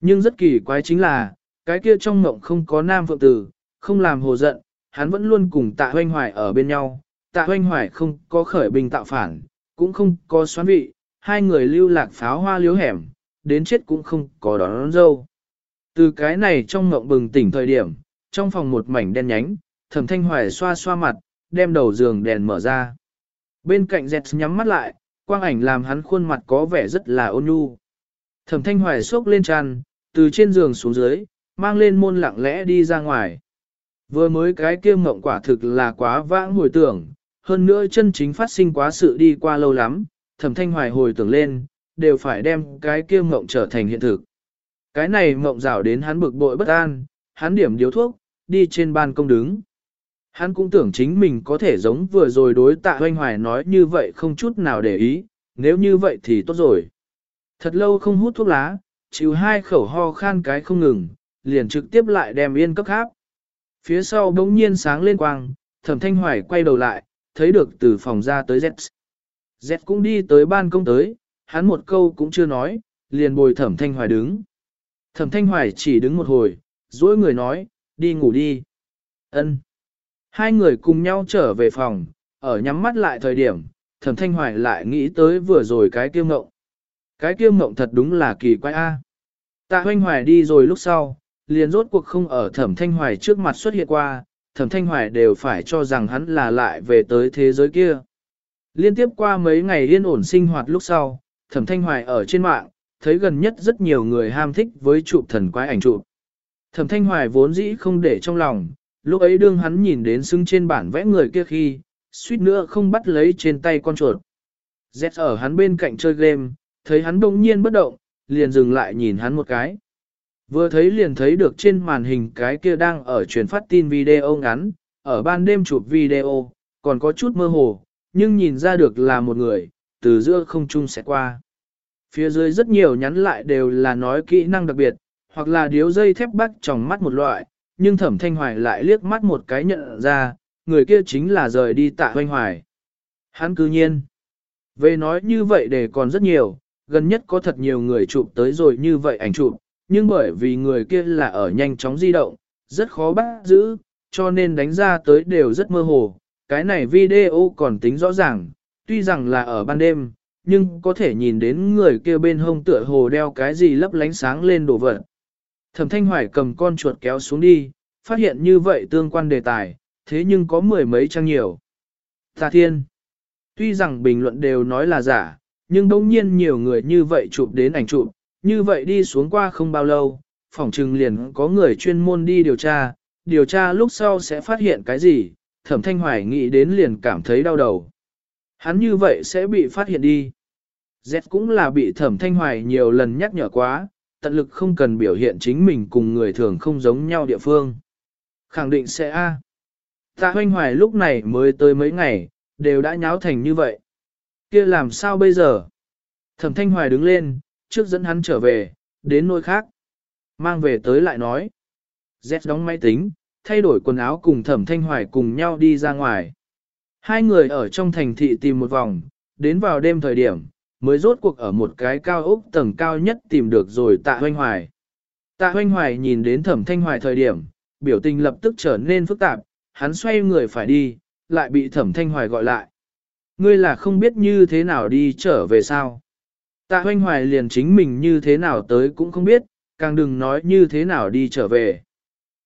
Nhưng rất kỳ quái chính là, cái kia trong mộng không có nam phượng tử, không làm hồ giận, hắn vẫn luôn cùng tạ hoanh hoài ở bên nhau, tạ hoanh hoài không có khởi bình tạo phản, cũng không có xoán vị, hai người lưu lạc pháo hoa liếu hẻm, đến chết cũng không có đón, đón dâu. Từ cái này trong mộng bừng tỉnh thời điểm, trong phòng một mảnh đen nhánh, thẩm thanh hoài xoa xoa mặt, đem đầu giường đèn mở ra. Bên cạnh dẹt nhắm mắt lại, quang ảnh làm hắn khuôn mặt có vẻ rất là ôn nhu. Thẩm thanh hoài sốc lên tràn, từ trên giường xuống dưới, mang lên môn lặng lẽ đi ra ngoài. Vừa mới cái kia mộng quả thực là quá vãng hồi tưởng, hơn nữa chân chính phát sinh quá sự đi qua lâu lắm, thẩm thanh hoài hồi tưởng lên, đều phải đem cái kia mộng trở thành hiện thực. Cái này mộng rào đến hắn bực bội bất an, hắn điểm điếu thuốc, đi trên ban công đứng. Hắn cũng tưởng chính mình có thể giống vừa rồi đối tạ hoanh hoài nói như vậy không chút nào để ý, nếu như vậy thì tốt rồi. Thật lâu không hút thuốc lá, chịu hai khẩu ho khan cái không ngừng, liền trực tiếp lại đem yên cấp khác. Phía sau đống nhiên sáng lên quang, thẩm thanh hoài quay đầu lại, thấy được từ phòng ra tới Z. Z cũng đi tới ban công tới, hắn một câu cũng chưa nói, liền bồi thẩm thanh hoài đứng. Thẩm thanh hoài chỉ đứng một hồi, dối người nói, đi ngủ đi. ân Hai người cùng nhau trở về phòng, ở nhắm mắt lại thời điểm, thẩm thanh hoài lại nghĩ tới vừa rồi cái kiêu ngộng. Cái kiêu ngộng thật đúng là kỳ quái a. Tạ hoanh hoài đi rồi lúc sau, liền rốt cuộc không ở thẩm thanh hoài trước mặt xuất hiện qua, thẩm thanh hoài đều phải cho rằng hắn là lại về tới thế giới kia. Liên tiếp qua mấy ngày yên ổn sinh hoạt lúc sau, thẩm thanh hoài ở trên mạng, thấy gần nhất rất nhiều người ham thích với chụp thần quái ảnh chụp. Thẩm thanh hoài vốn dĩ không để trong lòng, lúc ấy đương hắn nhìn đến xứng trên bản vẽ người kia khi, suýt nữa không bắt lấy trên tay con chuột. Z ở hắn bên cạnh chơi game, thấy hắn đông nhiên bất động, liền dừng lại nhìn hắn một cái. Vừa thấy liền thấy được trên màn hình cái kia đang ở truyền phát tin video ngắn, ở ban đêm chụp video, còn có chút mơ hồ, nhưng nhìn ra được là một người, từ giữa không trung sẽ qua. Phía dưới rất nhiều nhắn lại đều là nói kỹ năng đặc biệt, hoặc là điếu dây thép bắt trong mắt một loại, nhưng thẩm thanh hoài lại liếc mắt một cái nhận ra, người kia chính là rời đi tạ hoanh hoài. Hắn cư nhiên. Về nói như vậy để còn rất nhiều, gần nhất có thật nhiều người chụp tới rồi như vậy ảnh chụp, nhưng bởi vì người kia là ở nhanh chóng di động, rất khó bắt giữ, cho nên đánh ra tới đều rất mơ hồ. Cái này video còn tính rõ ràng, tuy rằng là ở ban đêm, nhưng có thể nhìn đến người kia bên hông tựa hồ đeo cái gì lấp lánh sáng lên đồ vật. Thẩm Thanh Hoài cầm con chuột kéo xuống đi, phát hiện như vậy tương quan đề tài, thế nhưng có mười mấy trang nhiều. Tà Thiên Tuy rằng bình luận đều nói là giả, nhưng đông nhiên nhiều người như vậy chụp đến ảnh chụp, như vậy đi xuống qua không bao lâu, phỏng chừng liền có người chuyên môn đi điều tra, điều tra lúc sau sẽ phát hiện cái gì, thẩm thanh hoài nghĩ đến liền cảm thấy đau đầu. Hắn như vậy sẽ bị phát hiện đi. Z cũng là bị thẩm thanh hoài nhiều lần nhắc nhở quá, tận lực không cần biểu hiện chính mình cùng người thường không giống nhau địa phương. Khẳng định sẽ A. Tạ hoanh hoài lúc này mới tới mấy ngày, đều đã nháo thành như vậy. kia làm sao bây giờ? Thẩm thanh hoài đứng lên, trước dẫn hắn trở về, đến nơi khác. Mang về tới lại nói. Z đóng máy tính, thay đổi quần áo cùng thẩm thanh hoài cùng nhau đi ra ngoài. Hai người ở trong thành thị tìm một vòng, đến vào đêm thời điểm, mới rốt cuộc ở một cái cao ốc tầng cao nhất tìm được rồi tạ hoanh hoài. Tạ hoanh hoài nhìn đến thẩm thanh hoài thời điểm, biểu tình lập tức trở nên phức tạp, hắn xoay người phải đi, lại bị thẩm thanh hoài gọi lại. Ngươi là không biết như thế nào đi trở về sao. Tạ hoanh hoài liền chính mình như thế nào tới cũng không biết, càng đừng nói như thế nào đi trở về.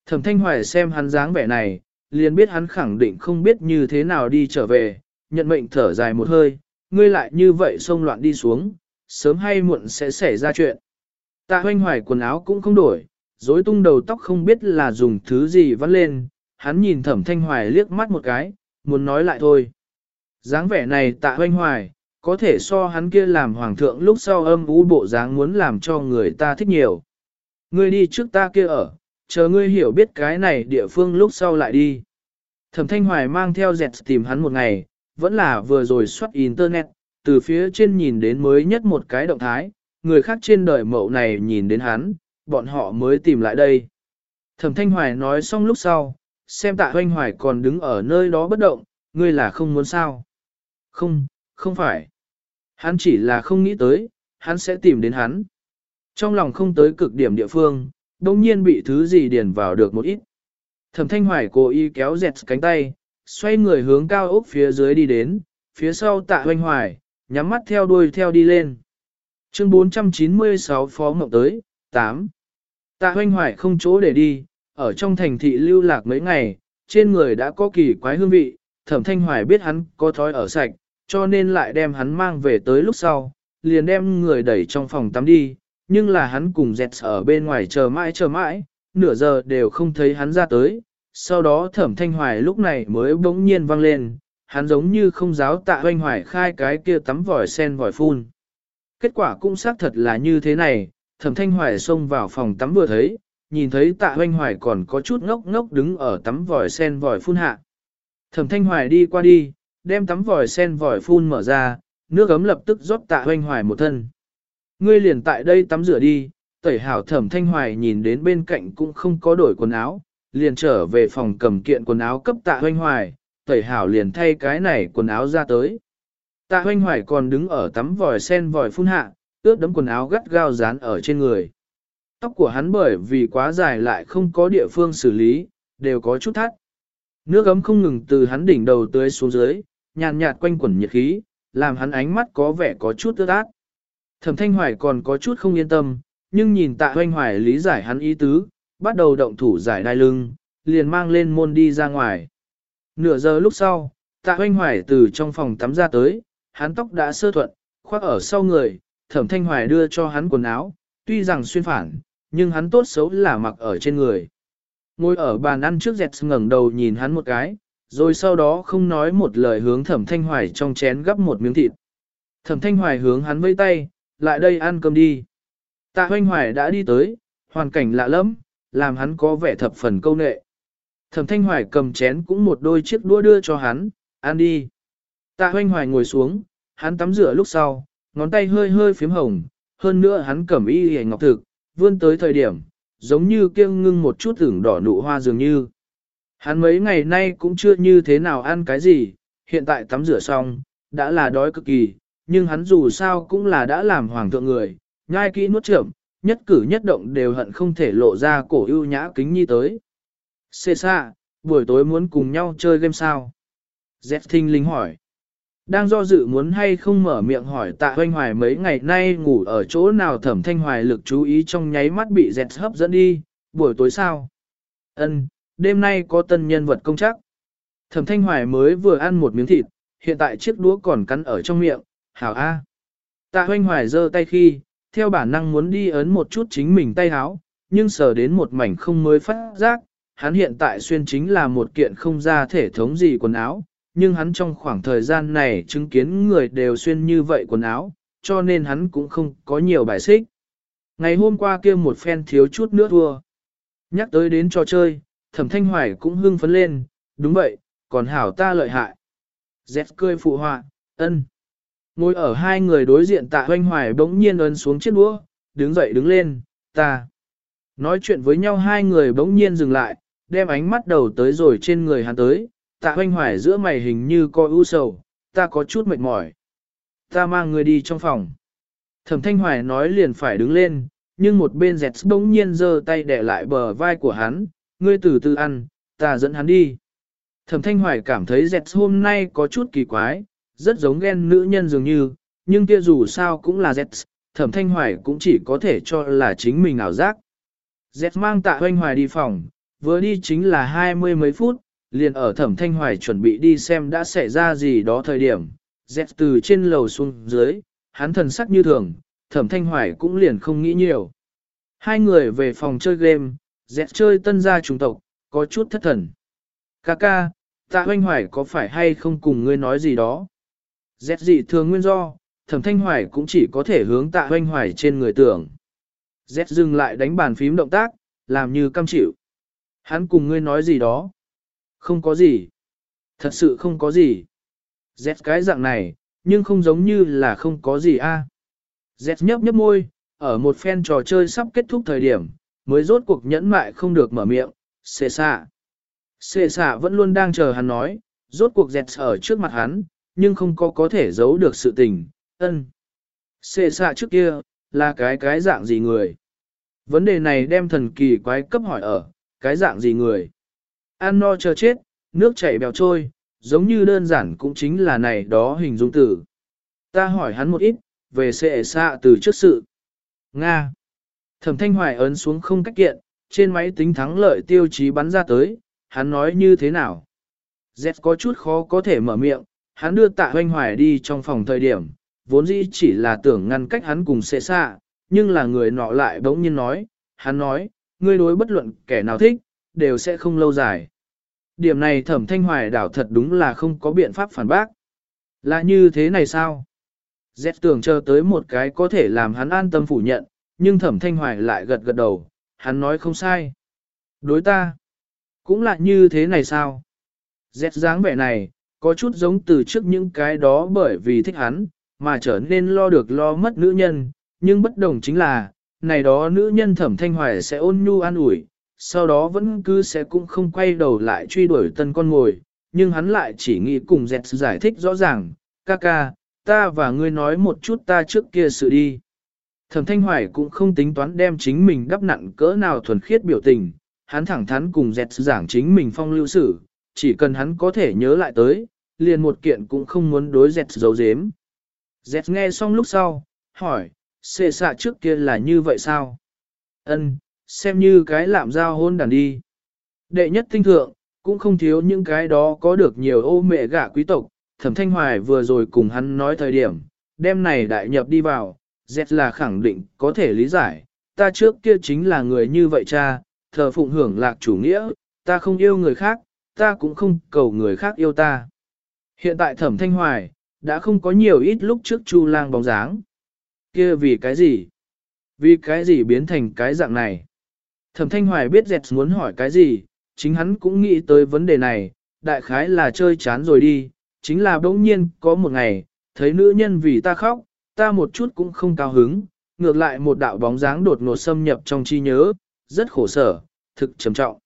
Thẩm thanh hoài xem hắn dáng vẻ này, liền biết hắn khẳng định không biết như thế nào đi trở về, nhận mệnh thở dài một hơi, ngươi lại như vậy xông loạn đi xuống, sớm hay muộn sẽ xảy ra chuyện. Tạ hoanh hoài quần áo cũng không đổi, rối tung đầu tóc không biết là dùng thứ gì vắt lên, hắn nhìn thẩm thanh hoài liếc mắt một cái, muốn nói lại thôi. dáng vẻ này tạ hoanh hoài, có thể so hắn kia làm hoàng thượng lúc sau âm ú bộ dáng muốn làm cho người ta thích nhiều. Ngươi đi trước ta kia ở, chờ ngươi hiểu biết cái này địa phương lúc sau lại đi. Thẩm thanh hoài mang theo dẹt tìm hắn một ngày, vẫn là vừa rồi xuất internet, từ phía trên nhìn đến mới nhất một cái động thái, người khác trên đời mậu này nhìn đến hắn, bọn họ mới tìm lại đây. Thẩm thanh hoài nói xong lúc sau, xem tạ hoanh hoài còn đứng ở nơi đó bất động, ngươi là không muốn sao. Không, không phải. Hắn chỉ là không nghĩ tới, hắn sẽ tìm đến hắn. Trong lòng không tới cực điểm địa phương, đồng nhiên bị thứ gì điền vào được một ít. Thẩm thanh hoài cố ý kéo dẹt cánh tay, xoay người hướng cao ốc phía dưới đi đến, phía sau tạ hoanh hoài, nhắm mắt theo đuôi theo đi lên. Chương 496 Phó Mộng tới, 8. Tạ hoanh hoài không chỗ để đi, ở trong thành thị lưu lạc mấy ngày, trên người đã có kỳ quái hương vị, thẩm thanh hoài biết hắn có thói ở sạch, cho nên lại đem hắn mang về tới lúc sau, liền đem người đẩy trong phòng tắm đi, nhưng là hắn cùng dẹt ở bên ngoài chờ mãi chờ mãi, nửa giờ đều không thấy hắn ra tới, sau đó thẩm thanh hoài lúc này mới bỗng nhiên vang lên, hắn giống như không giáo tạ hoanh hoài khai cái kia tắm vòi sen vòi phun. Kết quả cũng xác thật là như thế này, thẩm thanh hoài xông vào phòng tắm vừa thấy, nhìn thấy tạ hoanh hoài còn có chút ngốc ngốc đứng ở tắm vòi sen vòi phun hạ. Thẩm thanh hoài đi qua đi, đem tắm vòi sen vòi phun mở ra, nước ấm lập tức rót tạ hoanh hoài một thân. Ngươi liền tại đây tắm rửa đi, tẩy hảo thẩm thanh hoài nhìn đến bên cạnh cũng không có đổi quần áo, liền trở về phòng cầm kiện quần áo cấp tạ hoanh hoài, tẩy hảo liền thay cái này quần áo ra tới. Tạ hoanh hoài còn đứng ở tắm vòi sen vòi phun hạ, ướt đấm quần áo gắt gao dán ở trên người. Tóc của hắn bởi vì quá dài lại không có địa phương xử lý, đều có chút thắt. Nước ấm không ngừng từ hắn đỉnh đầu tưới xuống dưới, nhàn nhạt quanh quẩn nhiệt khí, làm hắn ánh mắt có vẻ có chút ướt át. Thẩm Thanh Hoài còn có chút không yên tâm, nhưng nhìn tạ hoanh hoài lý giải hắn ý tứ, bắt đầu động thủ giải đai lưng, liền mang lên môn đi ra ngoài. Nửa giờ lúc sau, tạ hoanh hoài từ trong phòng tắm ra tới, hắn tóc đã sơ thuận, khoác ở sau người, thẩm thanh hoài đưa cho hắn quần áo, tuy rằng xuyên phản, nhưng hắn tốt xấu là mặc ở trên người. Ngồi ở bàn ăn trước dẹt ngẩng đầu nhìn hắn một cái, rồi sau đó không nói một lời hướng thẩm thanh hoài trong chén gắp một miếng thịt. Thẩm thanh hoài hướng hắn vây tay, lại đây ăn cơm đi. Tạ hoanh hoài đã đi tới, hoàn cảnh lạ lắm, làm hắn có vẻ thập phần câu nệ. Thẩm thanh hoài cầm chén cũng một đôi chiếc đũa đưa cho hắn, ăn đi. Tạ hoanh hoài ngồi xuống, hắn tắm rửa lúc sau, ngón tay hơi hơi phím hồng, hơn nữa hắn cầm y hề ngọc thực, vươn tới thời điểm, giống như kiêng ngưng một chút ửng đỏ nụ hoa dường như. Hắn mấy ngày nay cũng chưa như thế nào ăn cái gì, hiện tại tắm rửa xong, đã là đói cực kỳ, nhưng hắn dù sao cũng là đã làm hoàng thượng người, nhai kỹ nuốt trưởng, nhất cử nhất động đều hận không thể lộ ra cổ ưu nhã kính nhi tới. Xê xa, buổi tối muốn cùng nhau chơi game sao? Dẹp thinh linh hỏi. Đang do dự muốn hay không mở miệng hỏi tạ hoanh hoài mấy ngày nay ngủ ở chỗ nào thẩm thanh hoài lực chú ý trong nháy mắt bị dẹt hấp dẫn đi, buổi tối sao? Ân, đêm nay có tân nhân vật công chắc. Thẩm thanh hoài mới vừa ăn một miếng thịt, hiện tại chiếc đũa còn cắn ở trong miệng, hảo A. Tạ hoanh hoài giơ tay khi, theo bản năng muốn đi ấn một chút chính mình tay háo, nhưng sờ đến một mảnh không mới phát giác, hắn hiện tại xuyên chính là một kiện không ra thể thống gì quần áo, nhưng hắn trong khoảng thời gian này chứng kiến người đều xuyên như vậy quần áo, cho nên hắn cũng không có nhiều bài xích. Ngày hôm qua kia một phen thiếu chút nữa thua. Nhắc tới đến trò chơi, thẩm thanh hoài cũng hưng phấn lên, đúng vậy, còn hảo ta lợi hại. Dẹt cười phụ họa, ân. Ngồi ở hai người đối diện tạ hoanh hoài bỗng nhiên ấn xuống chiếc đũa, đứng dậy đứng lên, ta. Nói chuyện với nhau hai người bỗng nhiên dừng lại, đem ánh mắt đầu tới rồi trên người hắn tới, tạ hoanh hoài giữa mày hình như coi u sầu, ta có chút mệt mỏi. Ta mang người đi trong phòng. Thẩm thanh hoài nói liền phải đứng lên, nhưng một bên dẹt bỗng nhiên giơ tay để lại bờ vai của hắn, ngươi từ từ ăn, ta dẫn hắn đi. Thẩm thanh hoài cảm thấy dẹt hôm nay có chút kỳ quái, rất giống ghen nữ nhân dường như, nhưng kia dù sao cũng là Z, thẩm thanh hoài cũng chỉ có thể cho là chính mình ảo giác. Z mang tạ hoanh hoài đi phòng, vừa đi chính là hai mươi mấy phút, liền ở thẩm thanh hoài chuẩn bị đi xem đã xảy ra gì đó thời điểm. Z từ trên lầu xuống dưới, hắn thần sắc như thường, thẩm thanh hoài cũng liền không nghĩ nhiều. Hai người về phòng chơi game, Z chơi tân gia trùng tộc, có chút thất thần. kaka tạ hoanh hoài có phải hay không cùng ngươi nói gì đó? Rét dị thường nguyên do, thẩm thanh hoài cũng chỉ có thể hướng tạ hoanh hoài trên người tưởng. Rét dừng lại đánh bàn phím động tác, làm như cam chịu. Hắn cùng ngươi nói gì đó? Không có gì. Thật sự không có gì. Rét cái dạng này, nhưng không giống như là không có gì a. Rét nhấp nhấp môi, ở một phen trò chơi sắp kết thúc thời điểm, mới rốt cuộc nhẫn mại không được mở miệng, xệ xạ. Xệ xạ vẫn luôn đang chờ hắn nói, rốt cuộc dẹt ở trước mặt hắn, nhưng không có có thể giấu được sự tình, ân. Xệ xạ trước kia, là cái cái dạng gì người? Vấn đề này đem thần kỳ quái cấp hỏi ở, cái dạng gì người? an no chờ chết, nước chảy bèo trôi, giống như đơn giản cũng chính là này đó hình dung tử. Ta hỏi hắn một ít, về xệ xạ từ trước sự. Nga. Thẩm thanh hoài ấn xuống không cách kiện, trên máy tính thắng lợi tiêu chí bắn ra tới, hắn nói như thế nào. Z có chút khó có thể mở miệng, hắn đưa tạ hoanh hoài đi trong phòng thời điểm, vốn dĩ chỉ là tưởng ngăn cách hắn cùng xệ xạ, nhưng là người nọ lại bỗng nhiên nói, hắn nói, ngươi đối bất luận kẻ nào thích, đều sẽ không lâu dài. Điểm này thẩm thanh hoài đảo thật đúng là không có biện pháp phản bác. Là như thế này sao? Dẹp tưởng chờ tới một cái có thể làm hắn an tâm phủ nhận, nhưng thẩm thanh hoài lại gật gật đầu, hắn nói không sai. Đối ta, cũng là như thế này sao? Dẹp dáng vẻ này, có chút giống từ trước những cái đó bởi vì thích hắn, mà trở nên lo được lo mất nữ nhân, nhưng bất đồng chính là, này đó nữ nhân thẩm thanh hoài sẽ ôn nhu an ủi, sau đó vẫn cứ sẽ cũng không quay đầu lại truy đuổi tân con ngồi, nhưng hắn lại chỉ nghĩ cùng dẹt giải thích rõ ràng, ca ca, ta và ngươi nói một chút ta trước kia sự đi. Thẩm Thanh Hoài cũng không tính toán đem chính mình đắp nặng cỡ nào thuần khiết biểu tình, hắn thẳng thắn cùng dẹt giảng chính mình phong lưu sử, chỉ cần hắn có thể nhớ lại tới, liền một kiện cũng không muốn đối dẹt giấu dếm. Dẹt nghe xong lúc sau, hỏi, xệ xạ trước kia là như vậy sao? Ân, xem như cái lạm giao hôn đàn đi. Đệ nhất tinh thượng, cũng không thiếu những cái đó có được nhiều ô mẹ gả quý tộc, thẩm thanh hoài vừa rồi cùng hắn nói thời điểm, đêm này đại nhập đi vào, dẹt là khẳng định có thể lý giải, ta trước kia chính là người như vậy cha, thờ phụng hưởng lạc chủ nghĩa, ta không yêu người khác, ta cũng không cầu người khác yêu ta. Hiện tại thẩm thanh hoài, đã không có nhiều ít lúc trước chu lang bóng dáng. kia vì cái gì? Vì cái gì biến thành cái dạng này? Thẩm thanh hoài biết dẹt muốn hỏi cái gì, chính hắn cũng nghĩ tới vấn đề này, đại khái là chơi chán rồi đi, chính là bỗng nhiên có một ngày, thấy nữ nhân vì ta khóc, ta một chút cũng không cao hứng, ngược lại một đạo bóng dáng đột ngột xâm nhập trong chi nhớ, rất khổ sở, thực trầm trọng.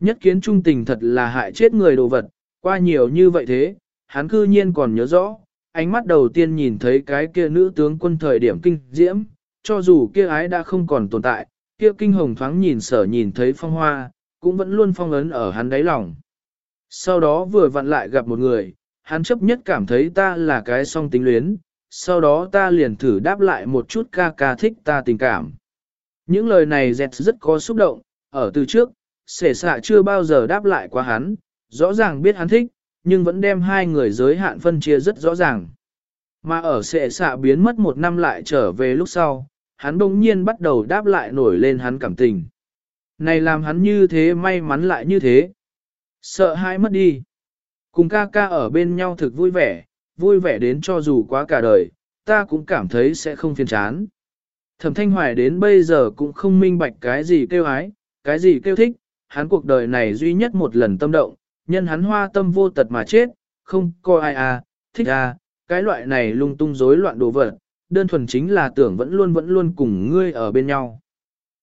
Nhất kiến trung tình thật là hại chết người đồ vật, qua nhiều như vậy thế, hắn cư nhiên còn nhớ rõ, ánh mắt đầu tiên nhìn thấy cái kia nữ tướng quân thời điểm kinh diễm, cho dù kia ái đã không còn tồn tại, kia kinh hồng thoáng nhìn sở nhìn thấy phong hoa, cũng vẫn luôn phong ấn ở hắn đáy lòng. Sau đó vừa vặn lại gặp một người, hắn chấp nhất cảm thấy ta là cái song tính luyến, sau đó ta liền thử đáp lại một chút ca ca thích ta tình cảm. Những lời này dẹt rất có xúc động, ở từ trước, sể xạ chưa bao giờ đáp lại qua hắn, rõ ràng biết hắn thích, nhưng vẫn đem hai người giới hạn phân chia rất rõ ràng. Mà ở sệ xạ biến mất một năm lại trở về lúc sau, hắn bỗng nhiên bắt đầu đáp lại nổi lên hắn cảm tình. Này làm hắn như thế may mắn lại như thế. Sợ hãi mất đi. Cùng ca ca ở bên nhau thực vui vẻ, vui vẻ đến cho dù quá cả đời, ta cũng cảm thấy sẽ không phiền chán. Thẩm Thanh Hoài đến bây giờ cũng không minh bạch cái gì kêu ái, cái gì kêu thích, hắn cuộc đời này duy nhất một lần tâm động, nhân hắn hoa tâm vô tật mà chết, không coi ai à, thích à, cái loại này lung tung rối loạn đồ vật, đơn thuần chính là tưởng vẫn luôn vẫn luôn cùng ngươi ở bên nhau.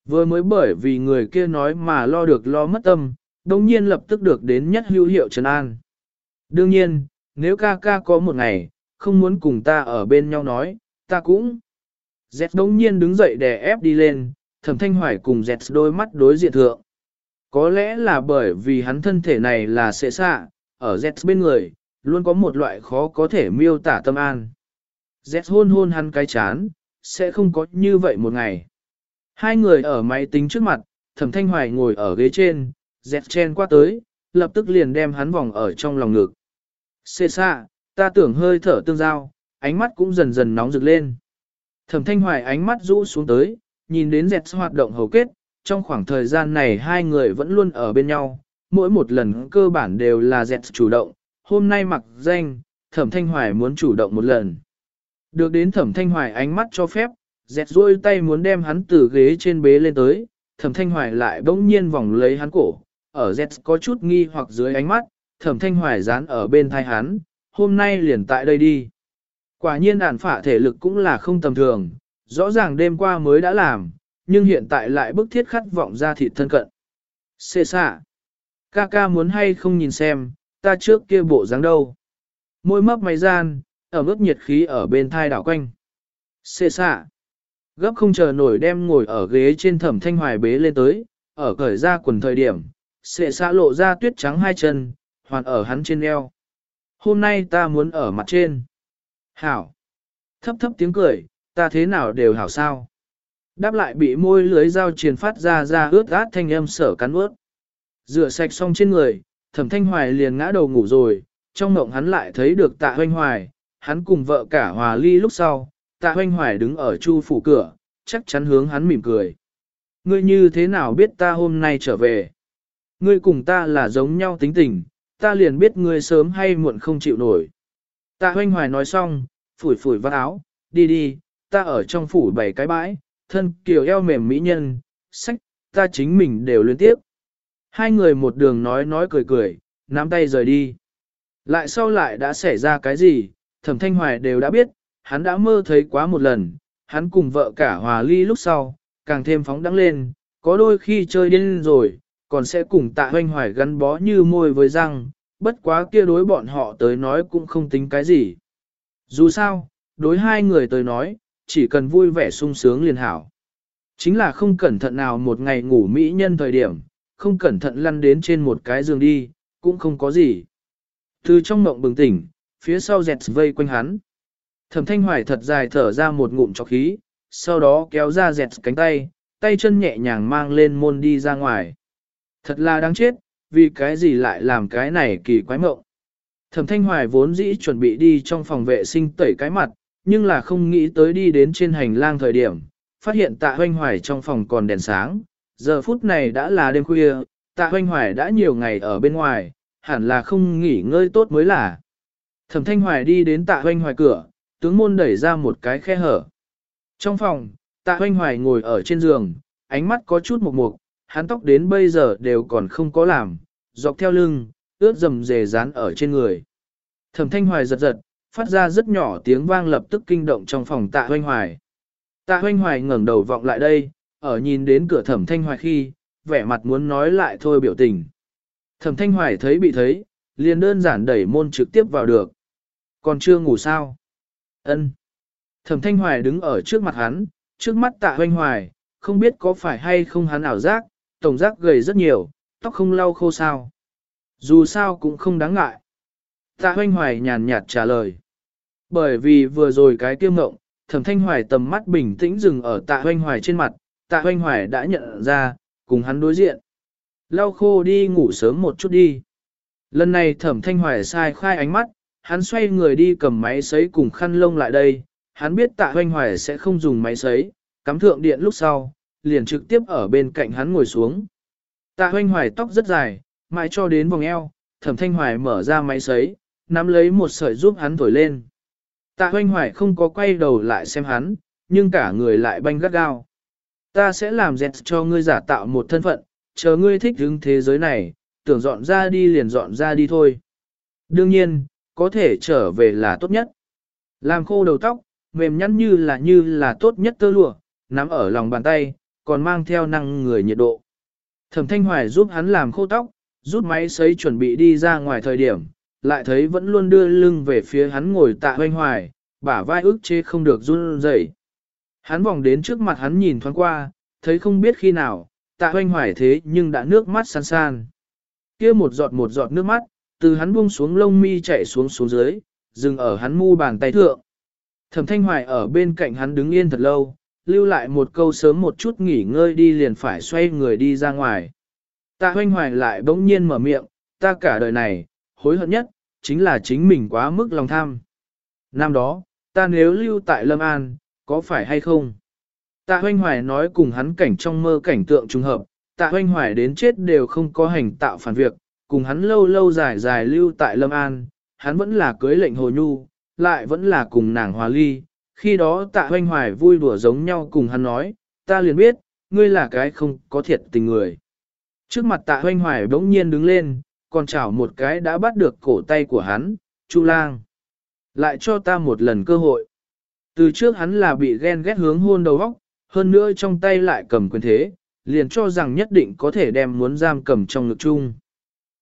Vừa mới bởi vì người kia nói mà lo được lo mất tâm, đồng nhiên lập tức được đến nhất hữu hiệu trấn an. Đương nhiên, nếu ca ca có một ngày, không muốn cùng ta ở bên nhau nói, ta cũng. Dẹt đồng nhiên đứng dậy đè ép đi lên, thẩm thanh hoài cùng dẹt đôi mắt đối diện thượng. Có lẽ là bởi vì hắn thân thể này là sẽ xạ, ở Z bên người, luôn có một loại khó có thể miêu tả tâm an. Z hôn hôn hắn cái chán, sẽ không có như vậy một ngày. Hai người ở máy tính trước mặt, thẩm thanh hoài ngồi ở ghế trên, Z chen qua tới, lập tức liền đem hắn vòng ở trong lòng ngực. Xê xạ ta tưởng hơi thở tương giao, ánh mắt cũng dần dần nóng rực lên. Thẩm thanh hoài ánh mắt rũ xuống tới, nhìn đến Z hoạt động hầu kết, trong khoảng thời gian này hai người vẫn luôn ở bên nhau, mỗi một lần cơ bản đều là dẹt chủ động, hôm nay mặc danh, thẩm thanh hoài muốn chủ động một lần. Được đến thẩm thanh hoài ánh mắt cho phép, dẹt rôi tay muốn đem hắn từ ghế trên bế lên tới, thẩm thanh hoài lại bỗng nhiên vòng lấy hắn cổ, ở dẹt có chút nghi hoặc dưới ánh mắt, thẩm thanh hoài dán ở bên thai hắn, hôm nay liền tại đây đi. Quả nhiên ản phả thể lực cũng là không tầm thường, rõ ràng đêm qua mới đã làm, nhưng hiện tại lại bức thiết khát vọng ra thịt thân cận. Xê xạ. Ca ca muốn hay không nhìn xem, ta trước kia bộ dáng đâu. Môi mấp máy gian, ở mức nhiệt khí ở bên thai đảo quanh. Xê xạ. Gấp không chờ nổi đem ngồi ở ghế trên thẩm thanh hoài bế lên tới, ở cởi ra quần thời điểm, xệ xạ lộ ra tuyết trắng hai chân, hoàn ở hắn trên eo. Hôm nay ta muốn ở mặt trên. Hảo. Thấp thấp tiếng cười, ta thế nào đều hảo sao. Đáp lại bị môi lưới dao truyền phát ra ra ướt át thanh âm sở cắn ướt. Rửa sạch xong trên người, thẩm thanh hoài liền ngã đầu ngủ rồi, trong mộng hắn lại thấy được tạ hoanh hoài, hắn cùng vợ cả hòa ly lúc sau, tạ hoanh hoài đứng ở chu phủ cửa, chắc chắn hướng hắn mỉm cười. Ngươi như thế nào biết ta hôm nay trở về? Ngươi cùng ta là giống nhau tính tình, ta liền biết ngươi sớm hay muộn không chịu nổi. Tạ hoanh hoài nói xong, phủi phủi vắt áo, đi đi, ta ở trong phủ bảy cái bãi, thân kiều eo mềm mỹ nhân, sách, ta chính mình đều liên tiếp. Hai người một đường nói nói cười cười, nắm tay rời đi. Lại sau lại đã xảy ra cái gì, thẩm thanh hoài đều đã biết, hắn đã mơ thấy quá một lần, hắn cùng vợ cả hòa ly lúc sau, càng thêm phóng đắng lên, có đôi khi chơi điên rồi, còn sẽ cùng tạ hoanh hoài gắn bó như môi với răng, bất quá kia đối bọn họ tới nói cũng không tính cái gì. Dù sao, đối hai người tới nói, chỉ cần vui vẻ sung sướng liền hảo. Chính là không cẩn thận nào một ngày ngủ mỹ nhân thời điểm, không cẩn thận lăn đến trên một cái giường đi, cũng không có gì. Từ trong mộng bừng tỉnh, phía sau dẹt vây quanh hắn. Thẩm thanh hoài thật dài thở ra một ngụm cho khí, sau đó kéo ra dẹt cánh tay, tay chân nhẹ nhàng mang lên môn đi ra ngoài. Thật là đáng chết, vì cái gì lại làm cái này kỳ quái mộng. Thẩm thanh hoài vốn dĩ chuẩn bị đi trong phòng vệ sinh tẩy cái mặt, nhưng là không nghĩ tới đi đến trên hành lang thời điểm, phát hiện tạ hoanh hoài trong phòng còn đèn sáng, giờ phút này đã là đêm khuya, tạ hoanh hoài đã nhiều ngày ở bên ngoài, hẳn là không nghỉ ngơi tốt mới là. Thẩm thanh hoài đi đến tạ hoanh hoài cửa, tướng môn đẩy ra một cái khe hở. Trong phòng, tạ hoanh hoài ngồi ở trên giường, ánh mắt có chút mục mục, hắn tóc đến bây giờ đều còn không có làm, dọc theo lưng, ướt dầm dề dán ở trên người. Thẩm thanh hoài giật giật, phát ra rất nhỏ tiếng vang lập tức kinh động trong phòng tạ hoanh hoài. Tạ hoanh hoài ngẩng đầu vọng lại đây, ở nhìn đến cửa thẩm thanh hoài khi, vẻ mặt muốn nói lại thôi biểu tình. Thẩm thanh hoài thấy bị thấy, liền đơn giản đẩy môn trực tiếp vào được. Còn chưa ngủ sao? Ân. Thẩm thanh hoài đứng ở trước mặt hắn, trước mắt tạ hoanh hoài, không biết có phải hay không hắn ảo giác, tổng giác gầy rất nhiều, tóc không lau khô sao. Dù sao cũng không đáng ngại. Tạ hoanh hoài nhàn nhạt trả lời. Bởi vì vừa rồi cái tiêu ngộng, thẩm thanh hoài tầm mắt bình tĩnh dừng ở tạ hoanh hoài trên mặt, tạ hoanh hoài đã nhận ra, cùng hắn đối diện. Lau khô đi ngủ sớm một chút đi. Lần này thẩm thanh hoài sai khai ánh mắt, hắn xoay người đi cầm máy sấy cùng khăn lông lại đây, hắn biết tạ hoanh hoài sẽ không dùng máy sấy, cắm thượng điện lúc sau, liền trực tiếp ở bên cạnh hắn ngồi xuống. Tạ hoanh hoài tóc rất dài, mãi cho đến vòng eo, thẩm thanh hoài mở ra máy sấy, nắm lấy một sợi giúp hắn thổi lên. Tạ hoanh hoài không có quay đầu lại xem hắn, nhưng cả người lại banh gắt gao. Ta sẽ làm dẹt cho ngươi giả tạo một thân phận, chờ ngươi thích hứng thế giới này, tưởng dọn ra đi liền dọn ra đi thôi. Đương nhiên, có thể trở về là tốt nhất. Làm khô đầu tóc, mềm nhắn như là như là tốt nhất tơ lụa, nắm ở lòng bàn tay, còn mang theo năng người nhiệt độ. Thẩm Thanh Hoài giúp hắn làm khô tóc, rút máy sấy chuẩn bị đi ra ngoài thời điểm, lại thấy vẫn luôn đưa lưng về phía hắn ngồi tạ hoanh hoài, bả vai ức chế không được run rẩy. Hắn vòng đến trước mặt hắn nhìn thoáng qua, thấy không biết khi nào, tạ hoanh hoài thế nhưng đã nước mắt san san. kia một giọt một giọt nước mắt, từ hắn buông xuống lông mi chạy xuống xuống dưới, dừng ở hắn mu bàn tay thượng. Thẩm thanh hoài ở bên cạnh hắn đứng yên thật lâu, lưu lại một câu sớm một chút nghỉ ngơi đi liền phải xoay người đi ra ngoài. Tạ hoanh hoài lại bỗng nhiên mở miệng, ta cả đời này, hối hận nhất, chính là chính mình quá mức lòng tham. Năm đó, ta nếu lưu tại Lâm An, có phải hay không? Tạ hoanh hoài nói cùng hắn cảnh trong mơ cảnh tượng trùng hợp, tạ hoanh hoài đến chết đều không có hành tạo phản việc, cùng hắn lâu lâu dài dài lưu tại Lâm An, hắn vẫn là cưới lệnh hồ nhu, lại vẫn là cùng nàng hòa ly. Khi đó tạ hoanh hoài vui đùa giống nhau cùng hắn nói, ta liền biết, ngươi là cái không có thiệt tình người. Trước mặt tạ hoanh hoài bỗng nhiên đứng lên, còn chảo một cái đã bắt được cổ tay của hắn, Chu lang. Lại cho ta một lần cơ hội. Từ trước hắn là bị ghen ghét hướng hôn đầu óc, hơn nữa trong tay lại cầm quyền thế, liền cho rằng nhất định có thể đem muốn giam cầm trong ngực chung.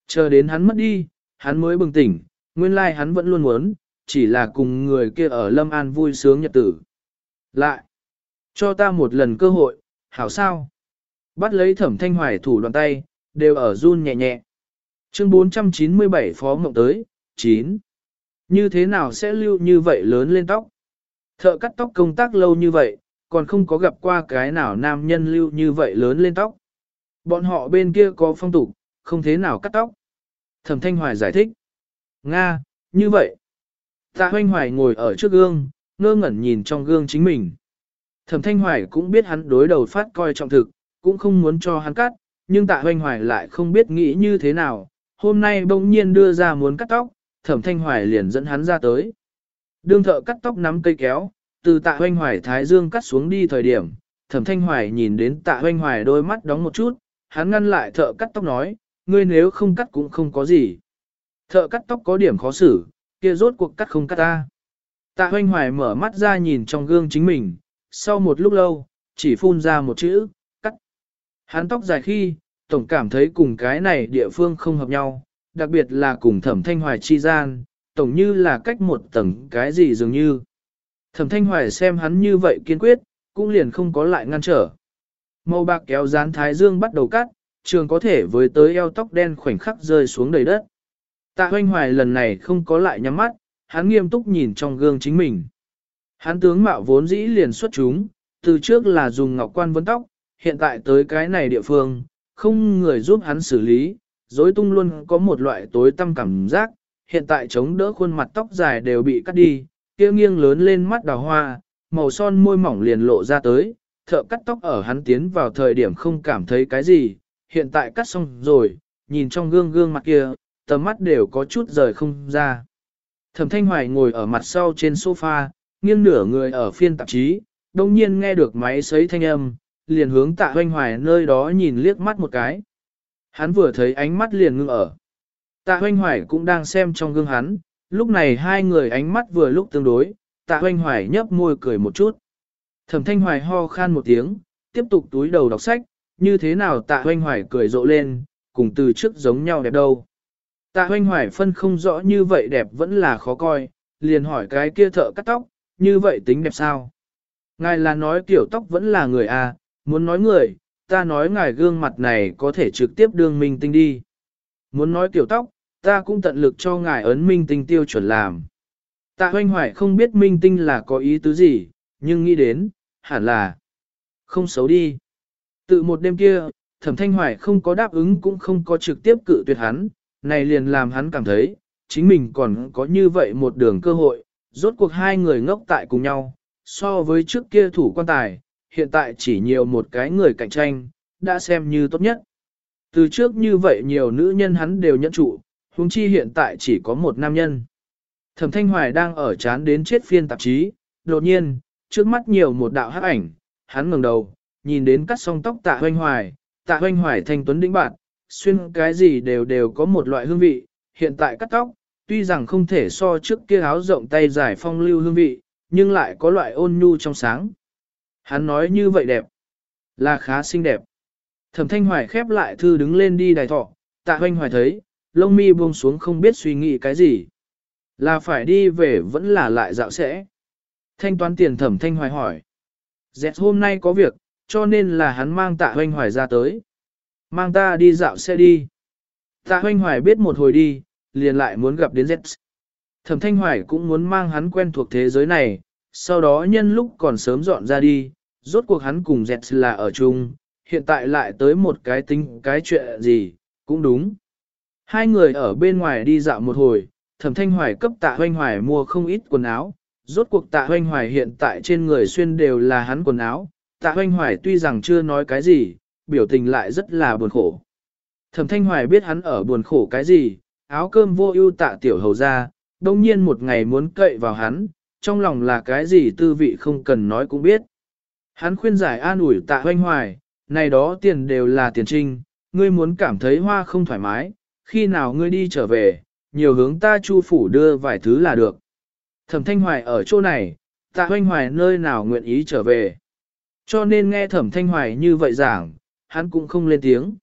Chờ đến hắn mất đi, hắn mới bừng tỉnh, nguyên lai hắn vẫn luôn muốn, chỉ là cùng người kia ở Lâm An vui sướng nhật tử. Lại, cho ta một lần cơ hội, hảo sao? Bắt lấy thẩm thanh hoài thủ đoàn tay, đều ở run nhẹ nhẹ. Chương 497 Phó Mộng tới, 9. Như thế nào sẽ lưu như vậy lớn lên tóc? Thợ cắt tóc công tác lâu như vậy, còn không có gặp qua cái nào nam nhân lưu như vậy lớn lên tóc. Bọn họ bên kia có phong tục, không thế nào cắt tóc. Thẩm Thanh Hoài giải thích. Nga, như vậy. Tạ Hoanh Hoài ngồi ở trước gương, ngơ ngẩn nhìn trong gương chính mình. Thẩm Thanh Hoài cũng biết hắn đối đầu phát coi trọng thực, cũng không muốn cho hắn cắt, nhưng Tạ Hoanh Hoài lại không biết nghĩ như thế nào. Hôm nay bỗng nhiên đưa ra muốn cắt tóc, Thẩm Thanh Hoài liền dẫn hắn ra tới. Đương thợ cắt tóc nắm cây kéo, từ Tạ Hoanh Hoài Thái Dương cắt xuống đi thời điểm, Thẩm Thanh Hoài nhìn đến Tạ Hoanh Hoài đôi mắt đóng một chút, hắn ngăn lại thợ cắt tóc nói, ngươi nếu không cắt cũng không có gì. Thợ cắt tóc có điểm khó xử, kia rốt cuộc cắt không cắt ta. Tạ hoanh hoài mở mắt ra nhìn trong gương chính mình, sau một lúc lâu, chỉ phun ra một chữ, cắt. Hắn tóc dài khi, tổng cảm thấy cùng cái này địa phương không hợp nhau, đặc biệt là cùng thẩm thanh hoài chi gian, tổng như là cách một tầng cái gì dường như. Thẩm thanh hoài xem hắn như vậy kiên quyết, cũng liền không có lại ngăn trở. Màu bạc kéo dán thái dương bắt đầu cắt, trường có thể với tới eo tóc đen khoảnh khắc rơi xuống đầy đất. Tạ hoanh hoài lần này không có lại nhắm mắt, hắn nghiêm túc nhìn trong gương chính mình. Hắn tướng mạo vốn dĩ liền xuất chúng, từ trước là dùng ngọc quan vấn tóc, hiện tại tới cái này địa phương, không người giúp hắn xử lý, dối tung luôn có một loại tối tâm cảm giác, hiện tại chống đỡ khuôn mặt tóc dài đều bị cắt đi, kia nghiêng lớn lên mắt đào hoa, màu son môi mỏng liền lộ ra tới, thợ cắt tóc ở hắn tiến vào thời điểm không cảm thấy cái gì, hiện tại cắt xong rồi, nhìn trong gương gương mặt kia, tầm mắt đều có chút rời không ra. Thẩm Thanh Hoài ngồi ở mặt sau trên sofa, nghiêng nửa người ở phiên tạp chí, đồng nhiên nghe được máy sấy thanh âm, liền hướng tạ hoanh hoài nơi đó nhìn liếc mắt một cái. Hắn vừa thấy ánh mắt liền ngưng ở. Tạ hoanh hoài cũng đang xem trong gương hắn, lúc này hai người ánh mắt vừa lúc tương đối, tạ hoanh hoài nhấp môi cười một chút. Thẩm thanh hoài ho khan một tiếng, tiếp tục túi đầu đọc sách, như thế nào tạ hoanh hoài cười rộ lên, cùng từ trước giống nhau đẹp đâu. Tạ hoanh hoài phân không rõ như vậy đẹp vẫn là khó coi, liền hỏi cái kia thợ cắt tóc, như vậy tính đẹp sao? Ngài là nói kiểu tóc vẫn là người à, muốn nói người, ta nói ngài gương mặt này có thể trực tiếp đương minh tinh đi. Muốn nói kiểu tóc, ta cũng tận lực cho ngài ấn minh tinh tiêu chuẩn làm. Tạ hoanh hoài không biết minh tinh là có ý tứ gì, nhưng nghĩ đến, hẳn là không xấu đi. Tự một đêm kia, thẩm thanh hoài không có đáp ứng cũng không có trực tiếp cự tuyệt hắn, này liền làm hắn cảm thấy, chính mình còn có như vậy một đường cơ hội, rốt cuộc hai người ngốc tại cùng nhau, so với trước kia thủ quan tài, hiện tại chỉ nhiều một cái người cạnh tranh, đã xem như tốt nhất. Từ trước như vậy nhiều nữ nhân hắn đều nhận trụ, huống chi hiện tại chỉ có một nam nhân. Thẩm Thanh Hoài đang ở chán đến chết phiên tạp chí, đột nhiên, trước mắt nhiều một đạo hắc ảnh, hắn ngẩng đầu, nhìn đến cắt song tóc tạ hoanh hoài, tạ hoanh hoài thanh tuấn đĩnh bạn, xuyên cái gì đều đều có một loại hương vị, hiện tại cắt tóc, tuy rằng không thể so trước kia áo rộng tay dài phong lưu hương vị, nhưng lại có loại ôn nhu trong sáng. Hắn nói như vậy đẹp, là khá xinh đẹp. Thẩm thanh hoài khép lại thư đứng lên đi đài thọ, tạ hoanh hoài thấy, lông mi buông xuống không biết suy nghĩ cái gì. Là phải đi về vẫn là lại dạo sẽ. Thanh toán tiền thẩm thanh hoài hỏi. Dẹt hôm nay có việc, cho nên là hắn mang tạ hoanh hoài ra tới. Mang ta đi dạo xe đi. Tạ hoanh hoài biết một hồi đi, liền lại muốn gặp đến dẹt Thẩm thanh hoài cũng muốn mang hắn quen thuộc thế giới này, sau đó nhân lúc còn sớm dọn ra đi, rốt cuộc hắn cùng dẹt là ở chung, hiện tại lại tới một cái tính cái chuyện gì, cũng đúng. Hai người ở bên ngoài đi dạo một hồi, thẩm thanh hoài cấp tạ hoanh hoài mua không ít quần áo, rốt cuộc tạ hoanh hoài hiện tại trên người xuyên đều là hắn quần áo, tạ hoanh hoài tuy rằng chưa nói cái gì, biểu tình lại rất là buồn khổ. Thẩm thanh hoài biết hắn ở buồn khổ cái gì, áo cơm vô ưu tạ tiểu hầu ra, đông nhiên một ngày muốn cậy vào hắn, trong lòng là cái gì tư vị không cần nói cũng biết. Hắn khuyên giải an ủi tạ hoanh hoài, này đó tiền đều là tiền trinh, ngươi muốn cảm thấy hoa không thoải mái, khi nào ngươi đi trở về, nhiều hướng ta chu phủ đưa vài thứ là được. Thẩm thanh hoài ở chỗ này, tạ hoanh hoài nơi nào nguyện ý trở về. Cho nên nghe thẩm thanh hoài như vậy giảng, hắn cũng không lên tiếng.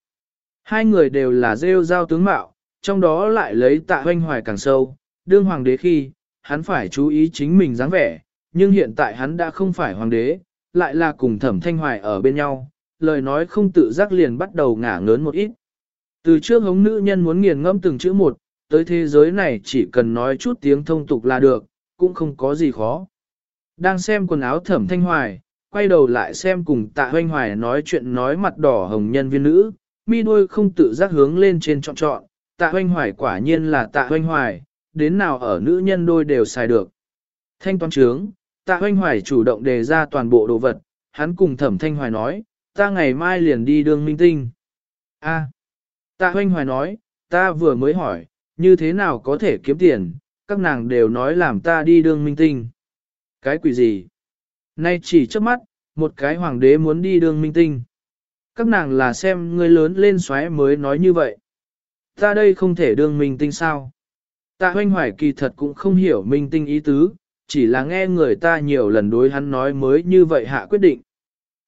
Hai người đều là rêu giao tướng mạo, trong đó lại lấy tạ hoanh hoài càng sâu, đương hoàng đế khi, hắn phải chú ý chính mình dáng vẻ, nhưng hiện tại hắn đã không phải hoàng đế, lại là cùng thẩm thanh hoài ở bên nhau, lời nói không tự giác liền bắt đầu ngả ngớn một ít. Từ trước hống nữ nhân muốn nghiền ngẫm từng chữ một, tới thế giới này chỉ cần nói chút tiếng thông tục là được, cũng không có gì khó. Đang xem quần áo thẩm thanh hoài, quay đầu lại xem cùng tạ hoanh hoài nói chuyện nói mặt đỏ hồng nhân viên nữ, mi đuôi không tự giác hướng lên trên trọn trọn, tạ hoanh hoài quả nhiên là tạ hoanh hoài, đến nào ở nữ nhân đôi đều xài được. Thanh toán trướng, tạ hoanh hoài chủ động đề ra toàn bộ đồ vật, hắn cùng thẩm thanh hoài nói, ta ngày mai liền đi đường minh tinh. A. tạ hoanh hoài nói, ta vừa mới hỏi, như thế nào có thể kiếm tiền, các nàng đều nói làm ta đi đường minh tinh. Cái quỷ gì? Nay chỉ trước mắt, một cái hoàng đế muốn đi đường minh tinh. Các nàng là xem người lớn lên xoáy mới nói như vậy. Ta đây không thể đương minh tinh sao? Tạ hoanh hoài kỳ thật cũng không hiểu minh tinh ý tứ, chỉ là nghe người ta nhiều lần đối hắn nói mới như vậy hạ quyết định.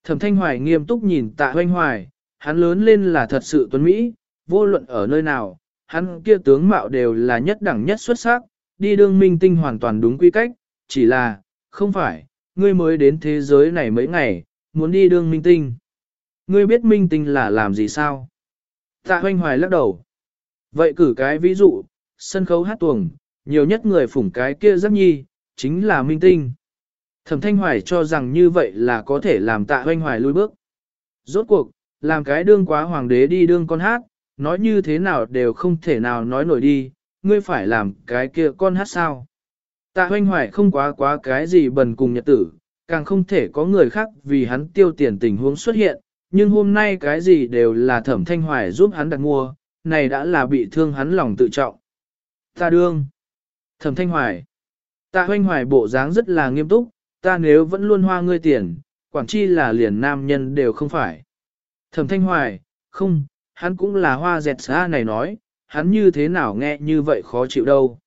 Thẩm thanh hoài nghiêm túc nhìn tạ hoanh hoài, hắn lớn lên là thật sự tuấn Mỹ, vô luận ở nơi nào, hắn kia tướng mạo đều là nhất đẳng nhất xuất sắc, đi đương minh tinh hoàn toàn đúng quy cách, chỉ là, không phải, ngươi mới đến thế giới này mấy ngày, muốn đi đương minh tinh. Ngươi biết minh tinh là làm gì sao? Tạ hoanh hoài lắc đầu. Vậy cử cái ví dụ, sân khấu hát tuồng, nhiều nhất người phủng cái kia rất nhi, chính là minh tinh. Thẩm thanh hoài cho rằng như vậy là có thể làm tạ hoanh hoài lui bước. Rốt cuộc, làm cái đương quá hoàng đế đi đương con hát, nói như thế nào đều không thể nào nói nổi đi, ngươi phải làm cái kia con hát sao. Tạ hoanh hoài không quá quá cái gì bần cùng nhật tử, càng không thể có người khác vì hắn tiêu tiền tình huống xuất hiện, nhưng hôm nay cái gì đều là thẩm thanh hoài giúp hắn đặt mua, này đã là bị thương hắn lòng tự trọng. Ta đương. Thẩm thanh hoài. Tạ hoanh hoài bộ dáng rất là nghiêm túc, ta nếu vẫn luôn hoa ngươi tiền, quản chi là liền nam nhân đều không phải. Thẩm thanh hoài, không, hắn cũng là hoa dẹt xa này nói, hắn như thế nào nghe như vậy khó chịu đâu.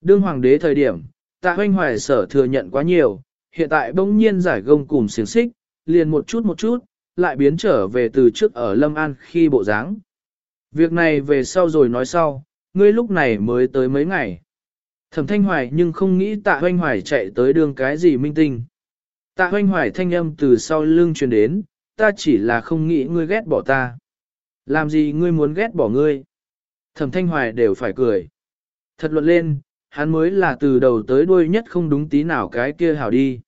Đương hoàng đế thời điểm, tạ hoanh hoài sở thừa nhận quá nhiều, hiện tại bỗng nhiên giải gông cùng xiềng xích, liền một chút một chút, lại biến trở về từ trước ở Lâm An khi bộ dáng. Việc này về sau rồi nói sau, ngươi lúc này mới tới mấy ngày. Thẩm thanh hoài nhưng không nghĩ tạ hoanh hoài chạy tới đường cái gì minh tinh. Tạ hoanh hoài thanh âm từ sau lưng truyền đến, ta chỉ là không nghĩ ngươi ghét bỏ ta. Làm gì ngươi muốn ghét bỏ ngươi? Thẩm thanh hoài đều phải cười. Thật luận lên, hắn mới là từ đầu tới đuôi nhất không đúng tí nào cái kia hảo đi.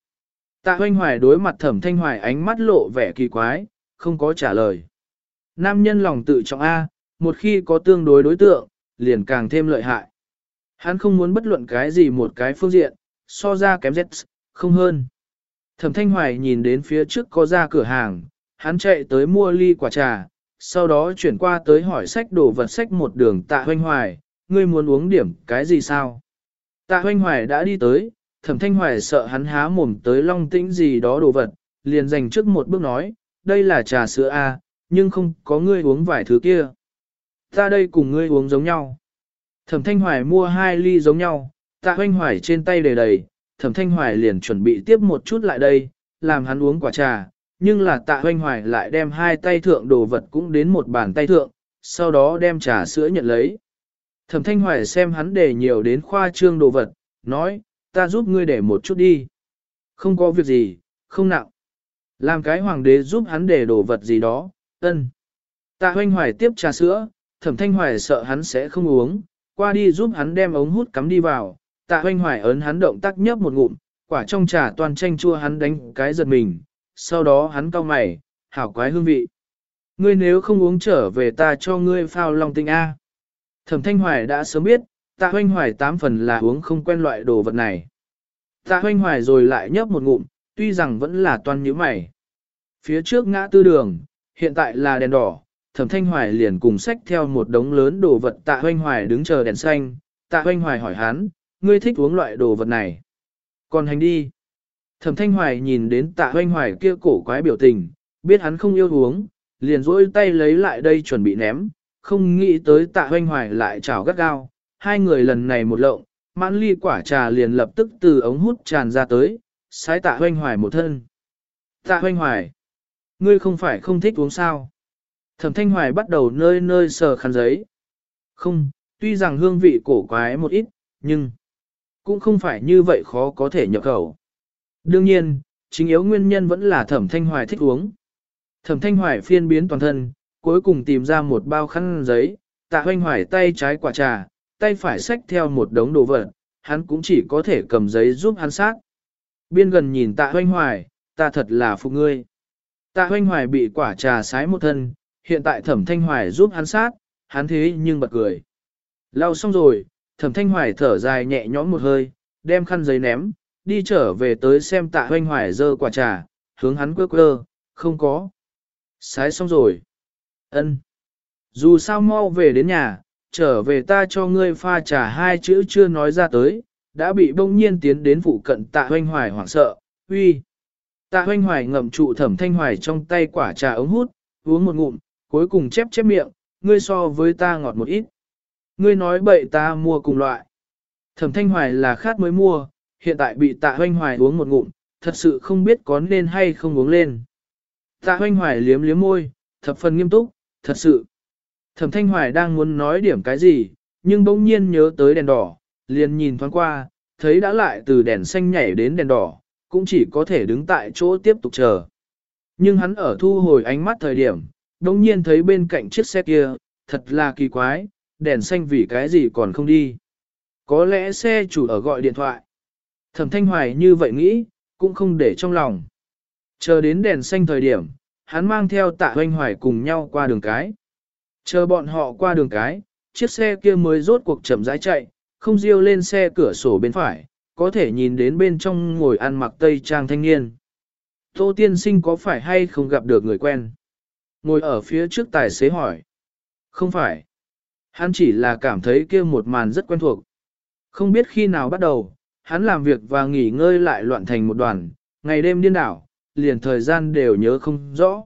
Tạ hoanh hoài đối mặt thẩm thanh hoài ánh mắt lộ vẻ kỳ quái, không có trả lời. Nam nhân lòng tự trọng A, một khi có tương đối đối tượng, liền càng thêm lợi hại. Hắn không muốn bất luận cái gì một cái phương diện, so ra kém Z, không hơn. Thẩm thanh hoài nhìn đến phía trước có ra cửa hàng, hắn chạy tới mua ly quả trà, sau đó chuyển qua tới hỏi sách đồ vật sách một đường tạ hoanh hoài, ngươi muốn uống điểm cái gì sao? Tạ hoanh hoài đã đi tới, thẩm thanh hoài sợ hắn há mồm tới long tĩnh gì đó đồ vật, liền dành trước một bước nói, đây là trà sữa A, nhưng không có ngươi uống vài thứ kia. Ta đây cùng ngươi uống giống nhau. Thẩm thanh hoài mua hai ly giống nhau, tạ hoanh hoài trên tay đầy đầy, thẩm thanh hoài liền chuẩn bị tiếp một chút lại đây, làm hắn uống quả trà, nhưng là tạ hoanh hoài lại đem hai tay thượng đồ vật cũng đến một bàn tay thượng, sau đó đem trà sữa nhận lấy. Thẩm thanh hoài xem hắn để nhiều đến khoa trương đồ vật, nói, ta giúp ngươi để một chút đi. Không có việc gì, không nặng. Làm cái hoàng đế giúp hắn để đồ vật gì đó, ân. Tạ hoanh hoài tiếp trà sữa, thẩm thanh hoài sợ hắn sẽ không uống, qua đi giúp hắn đem ống hút cắm đi vào, tạ hoanh hoài ấn hắn động tác nhấp một ngụm, quả trong trà toàn chanh chua hắn đánh cái giật mình, sau đó hắn cau mày, hảo quái hương vị. Ngươi nếu không uống trở về ta cho ngươi phao lòng tinh A. Thẩm thanh hoài đã sớm biết, tạ hoanh hoài tám phần là uống không quen loại đồ vật này. Tạ hoanh hoài rồi lại nhấp một ngụm, tuy rằng vẫn là toàn nhíu mày. Phía trước ngã tư đường, hiện tại là đèn đỏ, thẩm thanh hoài liền cùng sách theo một đống lớn đồ vật tạ hoanh hoài đứng chờ đèn xanh, tạ hoanh hoài hỏi hắn, ngươi thích uống loại đồ vật này. Còn hành đi. Thẩm thanh hoài nhìn đến tạ hoanh hoài kia cổ quái biểu tình, biết hắn không yêu uống, liền rỗi tay lấy lại đây chuẩn bị ném, không nghĩ tới tạ hoanh hoài lại chảo gắt gao, hai người lần này một lộng, mãn ly quả trà liền lập tức từ ống hút tràn ra tới, sái tạ hoanh hoài một thân. Tạ hoanh hoài, ngươi không phải không thích uống sao? Thẩm thanh hoài bắt đầu nơi nơi sờ khăn giấy. Không, tuy rằng hương vị cổ quái một ít, nhưng cũng không phải như vậy khó có thể nhập khẩu. Đương nhiên, chính yếu nguyên nhân vẫn là thẩm thanh hoài thích uống. Thẩm thanh hoài phiên biến toàn thân, cuối cùng tìm ra một bao khăn giấy, tạ hoanh hoài tay trái quả trà, tay phải xách theo một đống đồ vật, hắn cũng chỉ có thể cầm giấy giúp hắn sát. Biên gần nhìn tạ hoanh hoài, ta thật là phục ngươi. Tạ hoanh hoài bị quả trà sái một thân, hiện tại thẩm thanh hoài giúp hắn sát, hắn thế nhưng bật cười. Lau xong rồi, thẩm thanh hoài thở dài nhẹ nhõm một hơi, đem khăn giấy ném, đi trở về tới xem tạ hoanh hoài dơ quả trà, hướng hắn quơ quơ, không có. Sái xong rồi. ân Dù sao mau về đến nhà, trở về ta cho ngươi pha trà hai chữ chưa nói ra tới, đã bị bỗng nhiên tiến đến phụ cận tạ hoanh hoài hoảng sợ, uy. Tạ hoanh hoài ngậm trụ thẩm thanh hoài trong tay quả trà ống hút, uống một ngụm, cuối cùng chép chép miệng, ngươi so với ta ngọt một ít. Ngươi nói bậy ta mua cùng loại. Thẩm thanh hoài là khát mới mua, hiện tại bị tạ hoanh hoài uống một ngụm, thật sự không biết có nên hay không uống lên. Tạ hoanh hoài liếm liếm môi, thập phần nghiêm túc, thật sự. Thẩm thanh hoài đang muốn nói điểm cái gì, nhưng bỗng nhiên nhớ tới đèn đỏ, liền nhìn thoáng qua, thấy đã lại từ đèn xanh nhảy đến đèn đỏ, cũng chỉ có thể đứng tại chỗ tiếp tục chờ. Nhưng hắn ở thu hồi ánh mắt thời điểm, đồng nhiên thấy bên cạnh chiếc xe kia, thật là kỳ quái, đèn xanh vì cái gì còn không đi. Có lẽ xe chủ ở gọi điện thoại. Thẩm thanh hoài như vậy nghĩ, cũng không để trong lòng. Chờ đến đèn xanh thời điểm, hắn mang theo tạ hoanh hoài cùng nhau qua đường cái. Chờ bọn họ qua đường cái, chiếc xe kia mới rốt cuộc chậm rãi chạy, không riêu lên xe cửa sổ bên phải, có thể nhìn đến bên trong ngồi ăn mặc tây trang thanh niên. Tô tiên sinh có phải hay không gặp được người quen? Ngồi ở phía trước tài xế hỏi. Không phải. Hắn chỉ là cảm thấy kia một màn rất quen thuộc. Không biết khi nào bắt đầu, hắn làm việc và nghỉ ngơi lại loạn thành một đoàn, ngày đêm điên đảo, liền thời gian đều nhớ không rõ.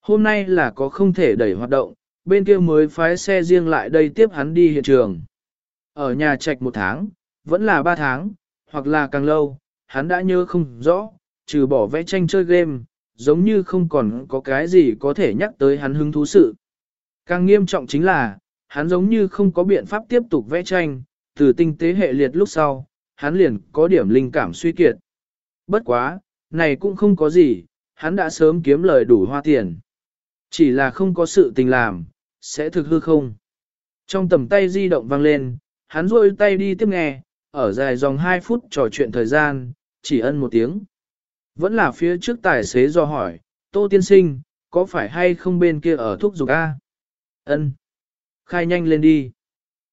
Hôm nay là có không thể đẩy hoạt động, bên kia mới phái xe riêng lại đây tiếp hắn đi hiện trường. Ở nhà trạch một tháng, vẫn là ba tháng, hoặc là càng lâu, hắn đã nhớ không rõ, trừ bỏ vẽ tranh chơi game, giống như không còn có cái gì có thể nhắc tới hắn hứng thú sự. Càng nghiêm trọng chính là, hắn giống như không có biện pháp tiếp tục vẽ tranh, từ tinh tế hệ liệt lúc sau, hắn liền có điểm linh cảm suy kiệt. Bất quá, này cũng không có gì, hắn đã sớm kiếm lời đủ hoa tiền. Chỉ là không có sự tình làm, sẽ thực hư không. Trong tầm tay di động vang lên, hắn rôi tay đi tiếp nghe, ở dài dòng 2 phút trò chuyện thời gian, chỉ ân một tiếng. Vẫn là phía trước tài xế do hỏi, Tô Tiên Sinh, có phải hay không bên kia ở thuốc dục A? Ân, Khai nhanh lên đi.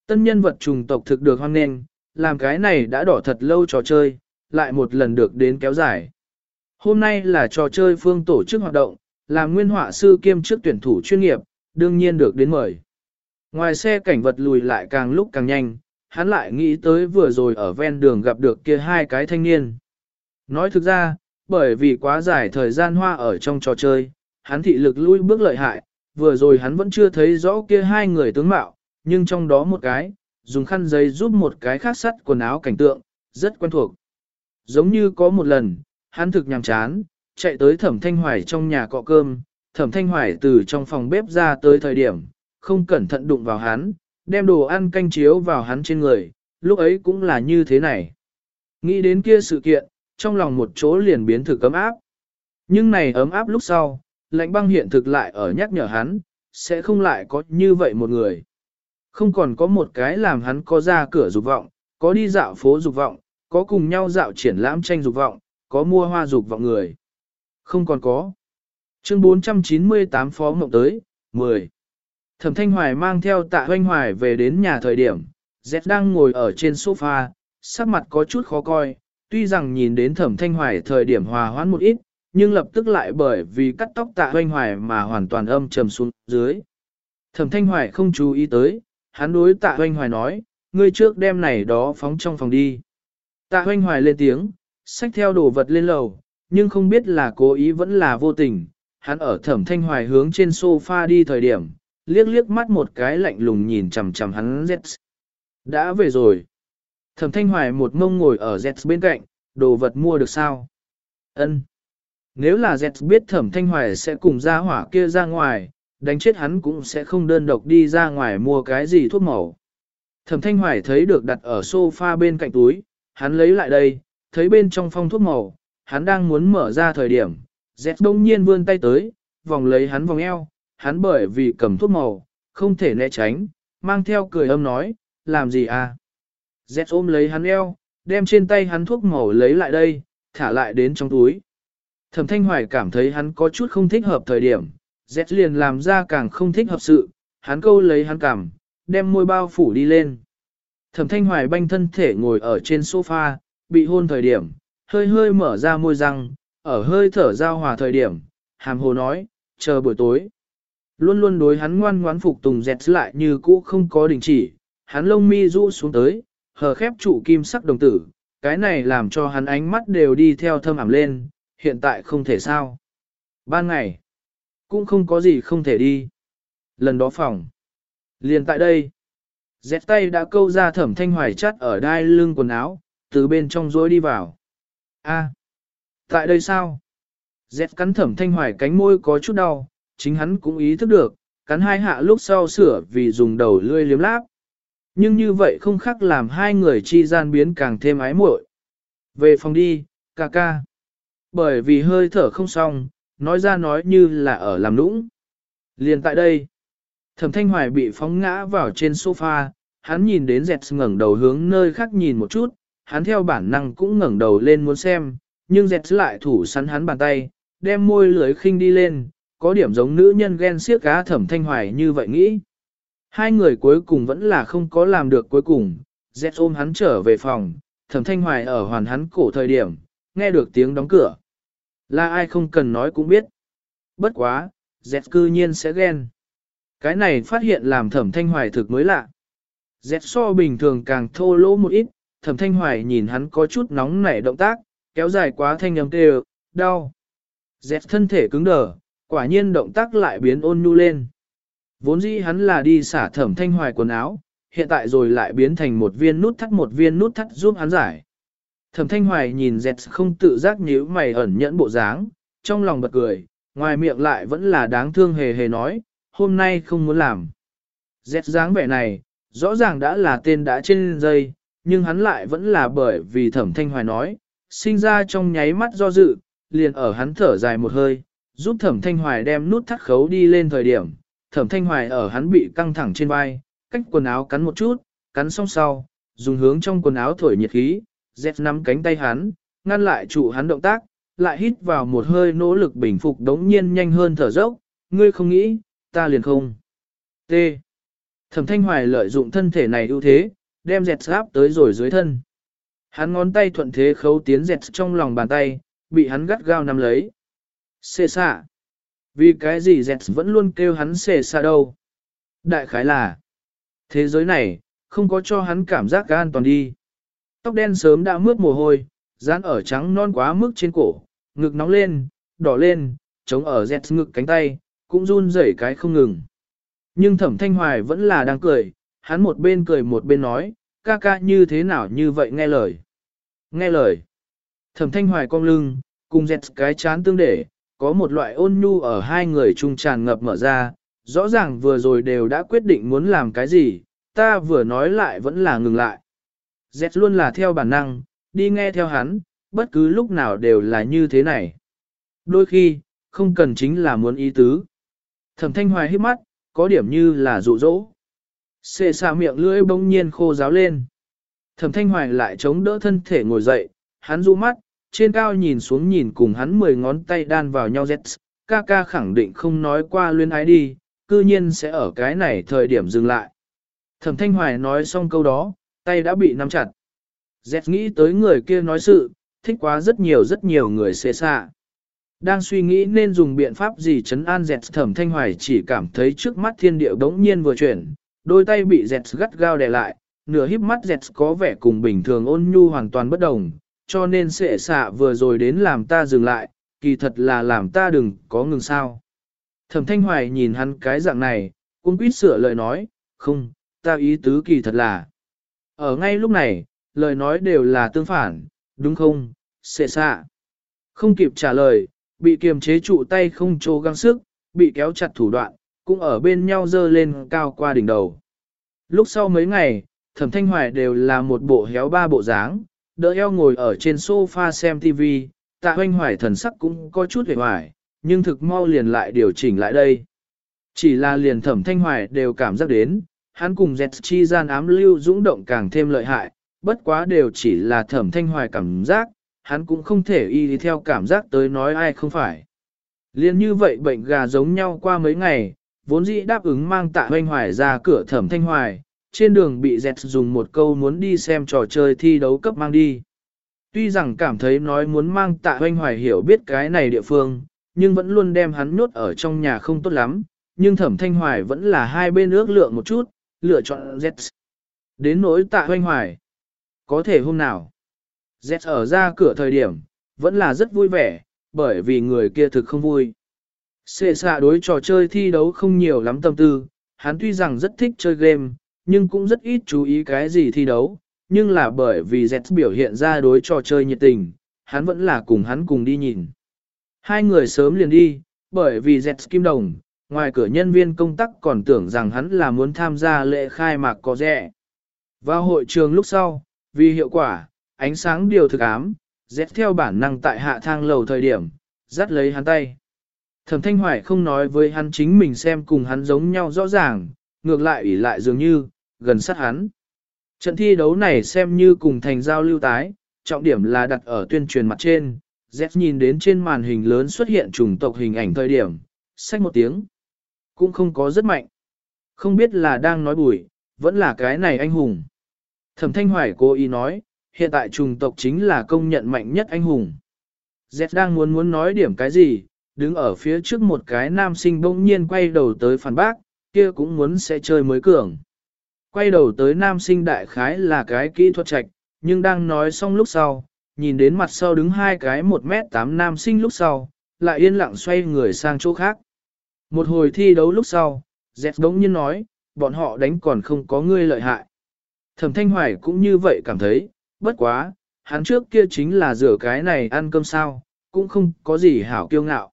Tân nhân vật trùng tộc thực được hoan nghênh, làm cái này đã đỏ thật lâu trò chơi, lại một lần được đến kéo dài. Hôm nay là trò chơi phương tổ chức hoạt động, làm nguyên họa sư kiêm trước tuyển thủ chuyên nghiệp, đương nhiên được đến mời. Ngoài xe cảnh vật lùi lại càng lúc càng nhanh, hắn lại nghĩ tới vừa rồi ở ven đường gặp được kia hai cái thanh niên. Nói thực ra, bởi vì quá dài thời gian hoa ở trong trò chơi, hắn thị lực lui bước lợi hại, vừa rồi hắn vẫn chưa thấy rõ kia hai người tướng mạo, nhưng trong đó một cái, dùng khăn giấy giúp một cái khác sắt quần áo cảnh tượng, rất quen thuộc. Giống như có một lần, hắn thực nhàm chán, chạy tới thẩm thanh hoài trong nhà cọ cơm, thẩm thanh hoài từ trong phòng bếp ra tới thời điểm, không cẩn thận đụng vào hắn, đem đồ ăn canh chiếu vào hắn trên người, lúc ấy cũng là như thế này. Nghĩ đến kia sự kiện, trong lòng một chỗ liền biến thực ấm áp. Nhưng này ấm áp lúc sau, lạnh băng hiện thực lại ở nhắc nhở hắn, sẽ không lại có như vậy một người. Không còn có một cái làm hắn có ra cửa dục vọng, có đi dạo phố dục vọng, có cùng nhau dạo triển lãm tranh dục vọng, có mua hoa dục vọng người. Không còn có. Chương 498 Phó Mộng tới, 10. Thẩm Thanh Hoài mang theo tạ hoanh hoài về đến nhà thời điểm, Z đang ngồi ở trên sofa, sắc mặt có chút khó coi, tuy rằng nhìn đến thẩm thanh hoài thời điểm hòa hoãn một ít, nhưng lập tức lại bởi vì cắt tóc tạ hoanh hoài mà hoàn toàn âm trầm xuống dưới. Thẩm thanh hoài không chú ý tới, hắn đối tạ hoanh hoài nói, ngươi trước đem này đó phóng trong phòng đi. Tạ hoanh hoài lên tiếng, xách theo đồ vật lên lầu, nhưng không biết là cố ý vẫn là vô tình, hắn ở thẩm thanh hoài hướng trên sofa đi thời điểm, liếc liếc mắt một cái lạnh lùng nhìn chầm chầm hắn Z. Đã về rồi. Thẩm thanh hoài một mông ngồi ở Zets bên cạnh, đồ vật mua được sao? Ân. Nếu là Zets biết thẩm thanh hoài sẽ cùng ra hỏa kia ra ngoài, đánh chết hắn cũng sẽ không đơn độc đi ra ngoài mua cái gì thuốc màu. Thẩm thanh hoài thấy được đặt ở sofa bên cạnh túi, hắn lấy lại đây, thấy bên trong phong thuốc màu, hắn đang muốn mở ra thời điểm, Zets đông nhiên vươn tay tới, vòng lấy hắn vòng eo, hắn bởi vì cầm thuốc màu, không thể né tránh, mang theo cười âm nói, làm gì à? Z ôm lấy hắn eo, đem trên tay hắn thuốc màu lấy lại đây, thả lại đến trong túi. Thẩm Thanh Hoài cảm thấy hắn có chút không thích hợp thời điểm, Z liền làm ra càng không thích hợp sự, hắn câu lấy hắn cảm, đem môi bao phủ đi lên. Thẩm Thanh Hoài banh thân thể ngồi ở trên sofa, bị hôn thời điểm, hơi hơi mở ra môi răng, ở hơi thở giao hòa thời điểm, hàm hồ nói, chờ buổi tối. Luôn luôn đối hắn ngoan ngoãn phục tùng dẹt lại như cũ không có đình chỉ, hắn lông mi rũ xuống tới, hờ khép trụ kim sắc đồng tử, cái này làm cho hắn ánh mắt đều đi theo thâm ảm lên, hiện tại không thể sao. Ban ngày, cũng không có gì không thể đi. Lần đó phòng, liền tại đây, dẹt tay đã câu ra thẩm thanh hoài chắt ở đai lưng quần áo, từ bên trong rối đi vào. A, tại đây sao? Dẹt cắn thẩm thanh hoài cánh môi có chút đau, chính hắn cũng ý thức được, cắn hai hạ lúc sau sửa vì dùng đầu lươi liếm láp. Nhưng như vậy không khác làm hai người chi gian biến càng thêm ái muội. Về phòng đi, ca ca. Bởi vì hơi thở không xong, nói ra nói như là ở làm nũng. Liền tại đây, thẩm thanh hoài bị phóng ngã vào trên sofa, hắn nhìn đến dẹt ngẩng đầu hướng nơi khác nhìn một chút, hắn theo bản năng cũng ngẩng đầu lên muốn xem, nhưng dẹt lại thủ sắn hắn bàn tay, đem môi lưới khinh đi lên, có điểm giống nữ nhân ghen siếc cá thẩm thanh hoài như vậy nghĩ. Hai người cuối cùng vẫn là không có làm được cuối cùng, Z ôm hắn trở về phòng, thẩm thanh hoài ở hoàn hắn cổ thời điểm, nghe được tiếng đóng cửa. Là ai không cần nói cũng biết. Bất quá, Z cư nhiên sẽ ghen. Cái này phát hiện làm thẩm thanh hoài thực mới lạ. Z so bình thường càng thô lỗ một ít, thẩm thanh hoài nhìn hắn có chút nóng nảy động tác, kéo dài quá thanh âm kêu, đau. Z thân thể cứng đờ, quả nhiên động tác lại biến ôn nhu lên. Vốn dĩ hắn là đi xả thẩm thanh hoài quần áo, hiện tại rồi lại biến thành một viên nút thắt một viên nút thắt giúp hắn giải. Thẩm thanh hoài nhìn dẹt không tự giác nhíu mày ẩn nhẫn bộ dáng, trong lòng bật cười, ngoài miệng lại vẫn là đáng thương hề hề nói, hôm nay không muốn làm. Dẹt dáng vẻ này, rõ ràng đã là tên đã trên dây, nhưng hắn lại vẫn là bởi vì thẩm thanh hoài nói, sinh ra trong nháy mắt do dự, liền ở hắn thở dài một hơi, giúp thẩm thanh hoài đem nút thắt khấu đi lên thời điểm, thẩm thanh hoài ở hắn bị căng thẳng trên vai, cách quần áo cắn một chút, cắn xong sau, dùng hướng trong quần áo thổi nhiệt khí, dẹt nắm cánh tay hắn, ngăn lại trụ hắn động tác, lại hít vào một hơi nỗ lực bình phục đống nhiên nhanh hơn thở dốc, ngươi không nghĩ, ta liền không. T. Thẩm thanh hoài lợi dụng thân thể này ưu thế, đem dẹt áp tới rồi dưới thân. Hắn ngón tay thuận thế khấu tiến dẹt trong lòng bàn tay, bị hắn gắt gao nắm lấy. Xê xạ. Vì cái gì Z vẫn luôn kêu hắn xề xa đâu. Đại khái là, thế giới này, không có cho hắn cảm giác an toàn đi. Tóc đen sớm đã mướt mồ hôi, dán ở trắng non quá mức trên cổ, ngực nóng lên, đỏ lên, chống ở dẹt ngực cánh tay, cũng run rẩy cái không ngừng. Nhưng thẩm thanh hoài vẫn là đang cười, hắn một bên cười một bên nói, ca ca như thế nào như vậy nghe lời. Nghe lời. Thẩm thanh hoài cong lưng, cùng dẹt cái chán tương để, có một loại ôn nhu ở hai người trung tràn ngập mở ra, rõ ràng vừa rồi đều đã quyết định muốn làm cái gì, ta vừa nói lại vẫn là ngừng lại. Z luôn là theo bản năng, đi nghe theo hắn, bất cứ lúc nào đều là như thế này. Đôi khi, không cần chính là muốn ý tứ. Thẩm thanh hoài hít mắt, có điểm như là dụ dỗ. Xê xa miệng lưỡi bỗng nhiên khô ráo lên. Thẩm thanh hoài lại chống đỡ thân thể ngồi dậy, hắn dụ mắt, trên cao nhìn xuống nhìn cùng hắn mười ngón tay đan vào nhau Z, ca ca khẳng định không nói qua luyên ái đi, cư nhiên sẽ ở cái này thời điểm dừng lại. Thẩm thanh hoài nói xong câu đó, tay đã bị nắm chặt. Z nghĩ tới người kia nói sự, thích quá rất nhiều rất nhiều người xê xa. Đang suy nghĩ nên dùng biện pháp gì chấn an dẹt thẩm thanh hoài chỉ cảm thấy trước mắt thiên địa đống nhiên vừa chuyển, đôi tay bị dẹt gắt gao đè lại, nửa híp mắt dẹt có vẻ cùng bình thường ôn nhu hoàn toàn bất đồng, cho nên sệ xạ vừa rồi đến làm ta dừng lại, kỳ thật là làm ta đừng có ngừng sao. Thẩm thanh hoài nhìn hắn cái dạng này, cũng quýt sửa lời nói, không, ta ý tứ kỳ thật là. Ở ngay lúc này, lời nói đều là tương phản, đúng không, sệ xạ. Không kịp trả lời, bị kiềm chế trụ tay không trô găng sức, bị kéo chặt thủ đoạn, cũng ở bên nhau dơ lên cao qua đỉnh đầu. Lúc sau mấy ngày, thẩm thanh hoài đều là một bộ héo ba bộ dáng, đỡ eo ngồi ở trên sofa xem TV, tạ hoanh hoài thần sắc cũng có chút hề hoài, nhưng thực mau liền lại điều chỉnh lại đây. Chỉ là liền thẩm thanh hoài đều cảm giác đến, hắn cùng dẹt chi gian ám lưu dũng động càng thêm lợi hại, bất quá đều chỉ là thẩm thanh hoài cảm giác, hắn cũng không thể y đi theo cảm giác tới nói ai không phải. Liên như vậy bệnh gà giống nhau qua mấy ngày, vốn dĩ đáp ứng mang tạ hoanh hoài ra cửa thẩm thanh hoài, trên đường bị dẹt dùng một câu muốn đi xem trò chơi thi đấu cấp mang đi. Tuy rằng cảm thấy nói muốn mang tạ hoanh hoài hiểu biết cái này địa phương, nhưng vẫn luôn đem hắn nhốt ở trong nhà không tốt lắm, nhưng thẩm thanh hoài vẫn là hai bên ước lượng một chút, lựa chọn Z. Đến nỗi tạ hoanh hoài. Có thể hôm nào. Z ở ra cửa thời điểm, vẫn là rất vui vẻ, bởi vì người kia thực không vui. Xê xạ đối trò chơi thi đấu không nhiều lắm tâm tư, hắn tuy rằng rất thích chơi game, nhưng cũng rất ít chú ý cái gì thi đấu, nhưng là bởi vì Z biểu hiện ra đối trò chơi nhiệt tình, hắn vẫn là cùng hắn cùng đi nhìn. Hai người sớm liền đi, bởi vì Z kim đồng, ngoài cửa nhân viên công tác còn tưởng rằng hắn là muốn tham gia lễ khai mạc có rẻ. Vào hội trường lúc sau, vì hiệu quả, ánh sáng điều thực ám, Z theo bản năng tại hạ thang lầu thời điểm, dắt lấy hắn tay. Thẩm Thanh Hoài không nói với hắn chính mình xem cùng hắn giống nhau rõ ràng, ngược lại ủy lại dường như, gần sát hắn. Trận thi đấu này xem như cùng thành giao lưu tái, trọng điểm là đặt ở tuyên truyền mặt trên. Z nhìn đến trên màn hình lớn xuất hiện chủng tộc hình ảnh thời điểm, xách một tiếng. Cũng không có rất mạnh. Không biết là đang nói bùi, vẫn là cái này anh hùng. Thẩm Thanh Hoài cố ý nói, hiện tại trùng tộc chính là công nhận mạnh nhất anh hùng. Z đang muốn muốn nói điểm cái gì, đứng ở phía trước một cái nam sinh bỗng nhiên quay đầu tới phản bác, kia cũng muốn sẽ chơi mới cường. Quay đầu tới nam sinh đại khái là cái kỹ thuật trạch, nhưng đang nói xong lúc sau, nhìn đến mặt sau đứng hai cái 1m8 nam sinh lúc sau, lại yên lặng xoay người sang chỗ khác. Một hồi thi đấu lúc sau, Dẹt đống nhiên nói, bọn họ đánh còn không có ngươi lợi hại. Thẩm Thanh Hoài cũng như vậy cảm thấy, bất quá, hắn trước kia chính là rửa cái này ăn cơm sao, cũng không có gì hảo kiêu ngạo.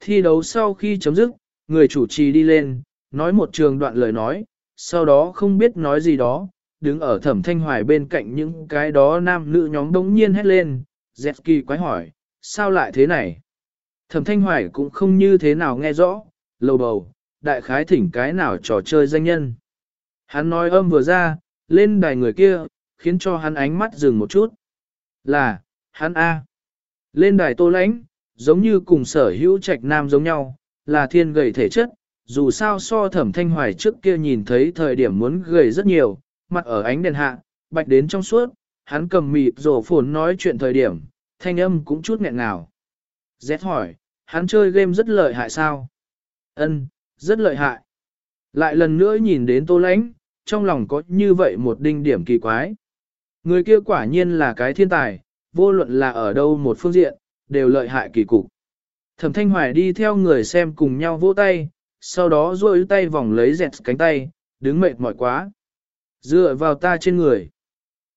Thi đấu sau khi chấm dứt, người chủ trì đi lên, nói một trường đoạn lời nói, sau đó không biết nói gì đó, đứng ở thẩm thanh hoài bên cạnh những cái đó nam nữ nhóm đống nhiên hét lên, dẹt kỳ quái hỏi, sao lại thế này? Thẩm thanh hoài cũng không như thế nào nghe rõ, lầu bầu, đại khái thỉnh cái nào trò chơi danh nhân. Hắn nói âm vừa ra, lên đài người kia, khiến cho hắn ánh mắt dừng một chút. Là, hắn A. Lên đài tô lãnh, giống như cùng sở hữu trạch nam giống nhau, là thiên gầy thể chất, dù sao so thẩm thanh hoài trước kia nhìn thấy thời điểm muốn gầy rất nhiều, mặt ở ánh đèn hạ, bạch đến trong suốt, hắn cầm mịp rổ phồn nói chuyện thời điểm, thanh âm cũng chút nghẹn ngào. Dét hỏi, hắn chơi game rất lợi hại sao? Ân, rất lợi hại. Lại lần nữa nhìn đến tô lãnh, trong lòng có như vậy một đinh điểm kỳ quái. Người kia quả nhiên là cái thiên tài, vô luận là ở đâu một phương diện, đều lợi hại kỳ cục. Thẩm Thanh Hoài đi theo người xem cùng nhau vỗ tay, sau đó duỗi tay vòng lấy dẹt cánh tay, đứng mệt mỏi quá. Dựa vào ta trên người.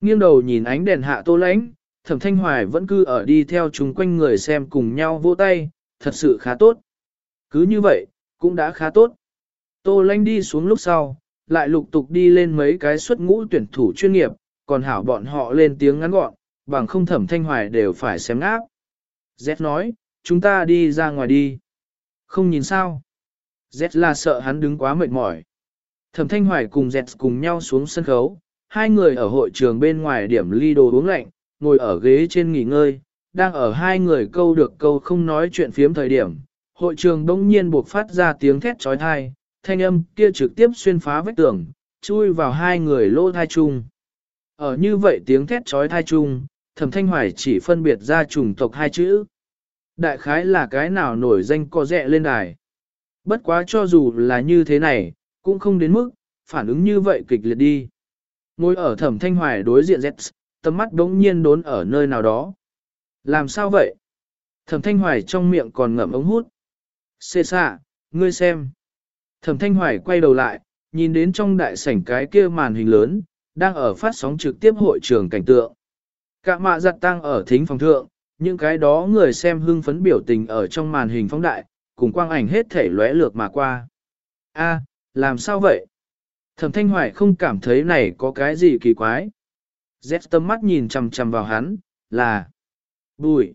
Nghiêng đầu nhìn ánh đèn hạ tô lãnh, Thẩm Thanh Hoài vẫn cứ ở đi theo chúng quanh người xem cùng nhau vỗ tay, thật sự khá tốt. Cứ như vậy, cũng đã khá tốt. Tô lãnh đi xuống lúc sau, lại lục tục đi lên mấy cái xuất ngũ tuyển thủ chuyên nghiệp, còn hảo bọn họ lên tiếng ngắn gọn, bằng không thẩm thanh hoài đều phải xem ngáp. Z nói, chúng ta đi ra ngoài đi. Không nhìn sao. Z là sợ hắn đứng quá mệt mỏi. Thẩm thanh hoài cùng Z cùng nhau xuống sân khấu, hai người ở hội trường bên ngoài điểm ly đồ uống lạnh, ngồi ở ghế trên nghỉ ngơi, đang ở hai người câu được câu không nói chuyện phiếm thời điểm. Hội trường đông nhiên buộc phát ra tiếng thét trói thai, thanh âm kia trực tiếp xuyên phá vách tường, chui vào hai người lỗ thai chung. Ở như vậy tiếng thét trói thai chung, thẩm thanh hoài chỉ phân biệt ra chủng tộc hai chữ. Đại khái là cái nào nổi danh có rẹ lên đài. Bất quá cho dù là như thế này, cũng không đến mức, phản ứng như vậy kịch liệt đi. Ngồi ở thẩm thanh hoài đối diện Z, tầm mắt đống nhiên đốn ở nơi nào đó. Làm sao vậy? Thẩm thanh hoài trong miệng còn ngậm ống hút. Xê xạ, ngươi xem. Thẩm thanh hoài quay đầu lại, nhìn đến trong đại sảnh cái kia màn hình lớn, đang ở phát sóng trực tiếp hội trường cảnh tượng. Cả mạ giặt tăng ở thính phòng thượng, những cái đó người xem hưng phấn biểu tình ở trong màn hình phóng đại, cùng quang ảnh hết thể lóe lược mà qua. A, làm sao vậy? Thẩm Thanh Hoài không cảm thấy này có cái gì kỳ quái. Z tâm mắt nhìn chầm chầm vào hắn, là bùi.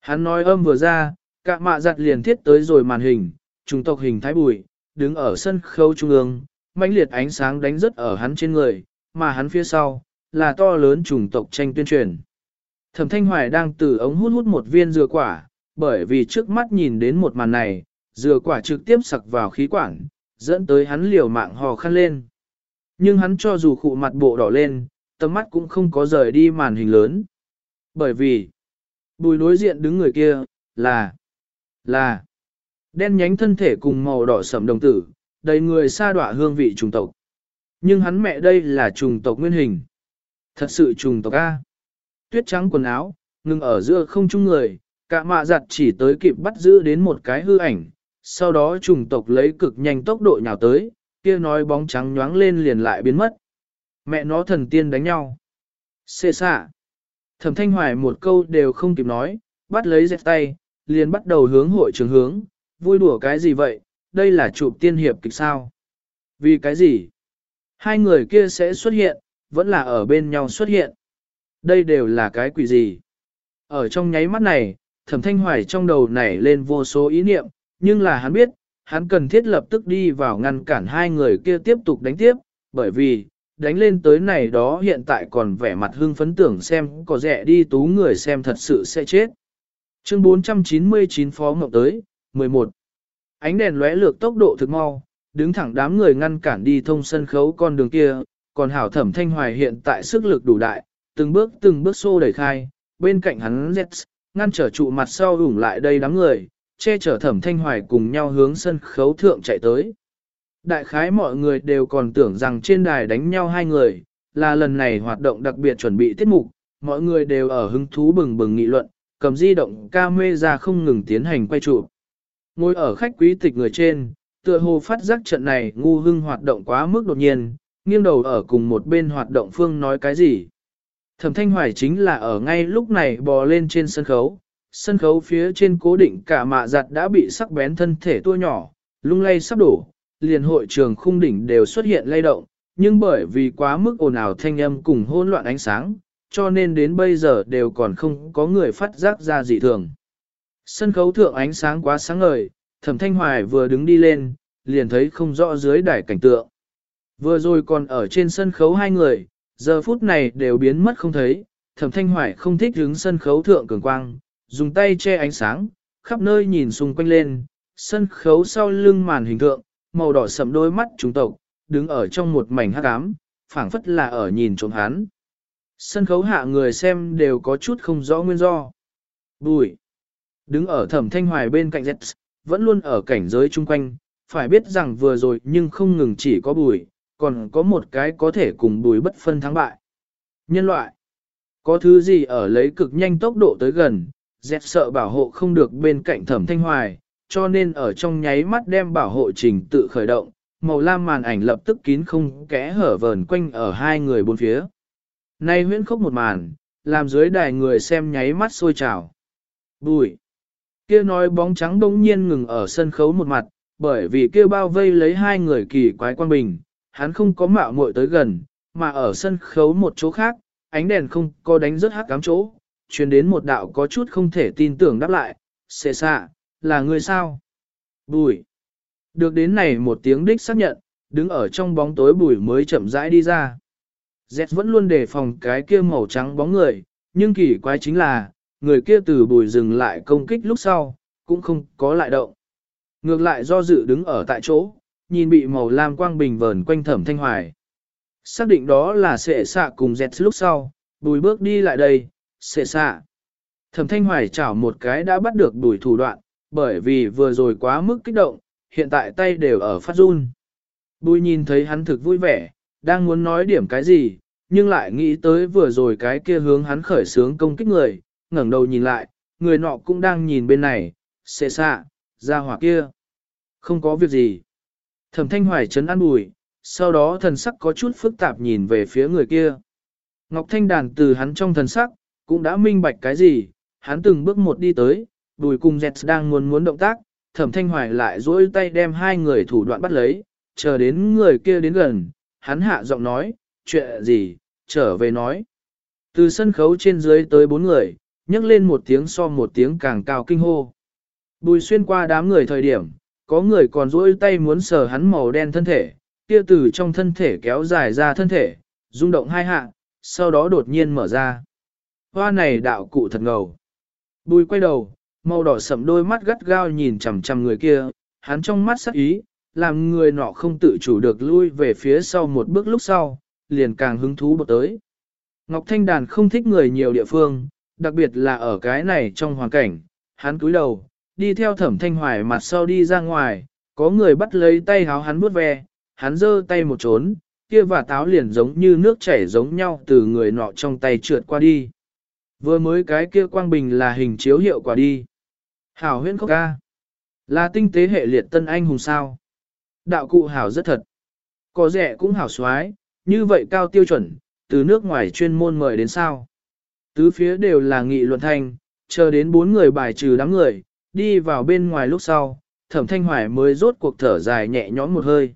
Hắn nói âm vừa ra, cả mạ giặt liền thiết tới rồi màn hình, trùng tộc hình thái bùi, đứng ở sân khấu trung ương, mãnh liệt ánh sáng đánh rất ở hắn trên người, mà hắn phía sau, là to lớn trùng tộc tranh tuyên truyền. Thẩm Thanh Hoài đang từ ống hút hút một viên dừa quả, bởi vì trước mắt nhìn đến một màn này, dừa quả trực tiếp sặc vào khí quản, dẫn tới hắn liều mạng hò khăn lên. Nhưng hắn cho dù khụ mặt bộ đỏ lên, tầm mắt cũng không có rời đi màn hình lớn. Bởi vì, bùi đối diện đứng người kia, là, là, đen nhánh thân thể cùng màu đỏ sẫm đồng tử, đầy người xa đọa hương vị trùng tộc. Nhưng hắn mẹ đây là trùng tộc nguyên hình. Thật sự trùng tộc A. Tuyết trắng quần áo, ngừng ở giữa không chung người, cả mạ giặt chỉ tới kịp bắt giữ đến một cái hư ảnh, sau đó trùng tộc lấy cực nhanh tốc độ nhào tới, kia nói bóng trắng nhoáng lên liền lại biến mất. Mẹ nó thần tiên đánh nhau. Xê xạ. Thẩm thanh hoài một câu đều không kịp nói, bắt lấy dẹp tay, liền bắt đầu hướng hội trường hướng, vui đùa cái gì vậy, đây là chụp tiên hiệp kịch sao. Vì cái gì? Hai người kia sẽ xuất hiện, vẫn là ở bên nhau xuất hiện. Đây đều là cái quỷ gì? Ở trong nháy mắt này, thẩm thanh hoài trong đầu nảy lên vô số ý niệm, nhưng là hắn biết, hắn cần thiết lập tức đi vào ngăn cản hai người kia tiếp tục đánh tiếp, bởi vì, đánh lên tới này đó hiện tại còn vẻ mặt hưng phấn tưởng xem có rẻ đi tú người xem thật sự sẽ chết. Chương 499 Phó Ngọc tới, 11. Ánh đèn lóe lược tốc độ thực mau, đứng thẳng đám người ngăn cản đi thông sân khấu con đường kia, còn hảo thẩm thanh hoài hiện tại sức lực đủ đại, từng bước từng bước xô đẩy khai, bên cạnh hắn Zets, ngăn trở trụ mặt sau ủng lại đây đám người, che chở thẩm thanh hoài cùng nhau hướng sân khấu thượng chạy tới. Đại khái mọi người đều còn tưởng rằng trên đài đánh nhau hai người, là lần này hoạt động đặc biệt chuẩn bị tiết mục, mọi người đều ở hứng thú bừng bừng nghị luận, cầm di động ca mê ra không ngừng tiến hành quay trụ. Ngồi ở khách quý tịch người trên, tựa hồ phát giác trận này ngu hưng hoạt động quá mức đột nhiên, nghiêng đầu ở cùng một bên hoạt động phương nói cái gì. Thẩm thanh hoài chính là ở ngay lúc này bò lên trên sân khấu, sân khấu phía trên cố định cả mạ giặt đã bị sắc bén thân thể tua nhỏ, lung lay sắp đổ, liền hội trường khung đỉnh đều xuất hiện lay động, nhưng bởi vì quá mức ồn ào thanh âm cùng hỗn loạn ánh sáng, cho nên đến bây giờ đều còn không có người phát giác ra dị thường. Sân khấu thượng ánh sáng quá sáng ngời, thẩm thanh hoài vừa đứng đi lên, liền thấy không rõ dưới đài cảnh tượng. Vừa rồi còn ở trên sân khấu hai người, giờ phút này đều biến mất không thấy, thẩm thanh hoài không thích đứng sân khấu thượng cường quang, dùng tay che ánh sáng, khắp nơi nhìn xung quanh lên, sân khấu sau lưng màn hình tượng, màu đỏ sậm đôi mắt chúng tộc, đứng ở trong một mảnh hắc ám, phảng phất là ở nhìn trộm hắn. Sân khấu hạ người xem đều có chút không rõ nguyên do. Bùi. Đứng ở thẩm thanh hoài bên cạnh Z, vẫn luôn ở cảnh giới chung quanh, phải biết rằng vừa rồi nhưng không ngừng chỉ có bùi, còn có một cái có thể cùng bùi bất phân thắng bại. Nhân loại, có thứ gì ở lấy cực nhanh tốc độ tới gần, dẹt sợ bảo hộ không được bên cạnh thẩm thanh hoài, cho nên ở trong nháy mắt đem bảo hộ trình tự khởi động, màu lam màn ảnh lập tức kín không kẽ hở vờn quanh ở hai người bốn phía. Nay huyễn khốc một màn, làm dưới đài người xem nháy mắt sôi trào. Bùi. Kia nói bóng trắng bỗng nhiên ngừng ở sân khấu một mặt, bởi vì kia bao vây lấy hai người kỳ quái quan bình, hắn không có mạo muội tới gần, mà ở sân khấu một chỗ khác, ánh đèn không có đánh rớt hắc cám chỗ, truyền đến một đạo có chút không thể tin tưởng đáp lại, xệ xạ, là người sao? Bùi. Được đến này một tiếng đích xác nhận, đứng ở trong bóng tối bùi mới chậm rãi đi ra. Dẹt vẫn luôn đề phòng cái kia màu trắng bóng người, nhưng kỳ quái chính là, người kia từ bùi dừng lại công kích lúc sau, cũng không có lại động. Ngược lại do dự đứng ở tại chỗ, nhìn bị màu lam quang bình vờn quanh thẩm thanh hoài. Xác định đó là sệ xạ cùng dẹt lúc sau, bùi bước đi lại đây, sệ xạ. Thẩm thanh hoài chảo một cái đã bắt được bùi thủ đoạn, bởi vì vừa rồi quá mức kích động, hiện tại tay đều ở phát run. Bùi nhìn thấy hắn thực vui vẻ, đang muốn nói điểm cái gì, nhưng lại nghĩ tới vừa rồi cái kia hướng hắn khởi sướng công kích người, ngẩng đầu nhìn lại, người nọ cũng đang nhìn bên này, xệ xạ, ra hỏa kia. Không có việc gì. Thẩm thanh hoài chấn an bùi, sau đó thần sắc có chút phức tạp nhìn về phía người kia. Ngọc Thanh Đàn từ hắn trong thần sắc, cũng đã minh bạch cái gì, hắn từng bước một đi tới, bùi cùng dẹt đang muốn muốn động tác, thẩm thanh hoài lại dối tay đem hai người thủ đoạn bắt lấy, chờ đến người kia đến gần, hắn hạ giọng nói, chuyện gì, trở về nói. Từ sân khấu trên dưới tới bốn người, nhấc lên một tiếng so một tiếng càng cao kinh hô. Bùi xuyên qua đám người thời điểm, có người còn duỗi tay muốn sờ hắn màu đen thân thể, kia từ trong thân thể kéo dài ra thân thể, rung động hai hạ, sau đó đột nhiên mở ra. Hoa này đạo cụ thật ngầu. Bùi quay đầu, màu đỏ sậm đôi mắt gắt gao nhìn chằm chằm người kia, hắn trong mắt sắc ý, làm người nọ không tự chủ được lui về phía sau một bước lúc sau, liền càng hứng thú bột tới. Ngọc Thanh Đàn không thích người nhiều địa phương, đặc biệt là ở cái này trong hoàn cảnh, hắn cúi đầu, đi theo thẩm thanh hoài mặt sau đi ra ngoài, có người bắt lấy tay háo hắn bước ve, hắn giơ tay một trốn, kia và táo liền giống như nước chảy giống nhau từ người nọ trong tay trượt qua đi. Vừa mới cái kia quang bình là hình chiếu hiệu quả đi. Hảo huyên khóc ca. Là tinh tế hệ liệt tân anh hùng sao. Đạo cụ hảo rất thật. Có rẻ cũng hảo xoái, như vậy cao tiêu chuẩn, từ nước ngoài chuyên môn mời đến sao. Tứ phía đều là nghị luận thanh, chờ đến bốn người bài trừ đám người, đi vào bên ngoài lúc sau, thẩm thanh hoài mới rốt cuộc thở dài nhẹ nhõm một hơi.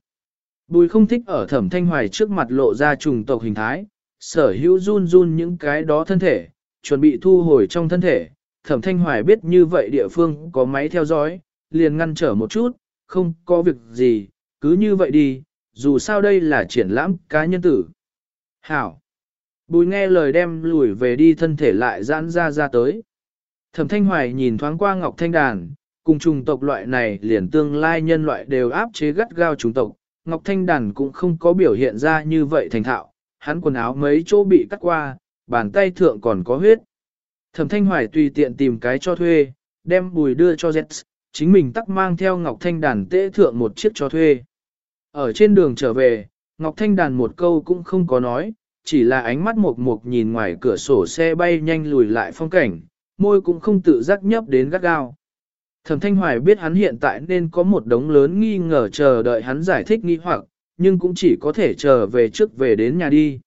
Bùi không thích ở thẩm thanh hoài trước mặt lộ ra trùng tộc hình thái, sở hữu run run những cái đó thân thể, chuẩn bị thu hồi trong thân thể. Thẩm thanh hoài biết như vậy địa phương có máy theo dõi, liền ngăn trở một chút, không có việc gì, cứ như vậy đi, dù sao đây là triển lãm cá nhân tử. Hảo! Bùi nghe lời đem lùi về đi thân thể lại giãn ra ra tới. Thẩm thanh hoài nhìn thoáng qua ngọc thanh đàn, cùng chủng tộc loại này liền tương lai nhân loại đều áp chế gắt gao chủng tộc. Ngọc thanh đàn cũng không có biểu hiện ra như vậy thành thạo, hắn quần áo mấy chỗ bị cắt qua, bàn tay thượng còn có huyết. Thẩm thanh hoài tùy tiện tìm cái cho thuê, đem bùi đưa cho Jets, chính mình tắc mang theo Ngọc Thanh đàn tế thượng một chiếc cho thuê. Ở trên đường trở về, Ngọc Thanh đàn một câu cũng không có nói, chỉ là ánh mắt mộc mộc nhìn ngoài cửa sổ xe bay nhanh lùi lại phong cảnh, môi cũng không tự giác nhấp đến gắt gao. Thẩm Thanh Hoài biết hắn hiện tại nên có một đống lớn nghi ngờ chờ đợi hắn giải thích nghi hoặc, nhưng cũng chỉ có thể chờ về trước về đến nhà đi.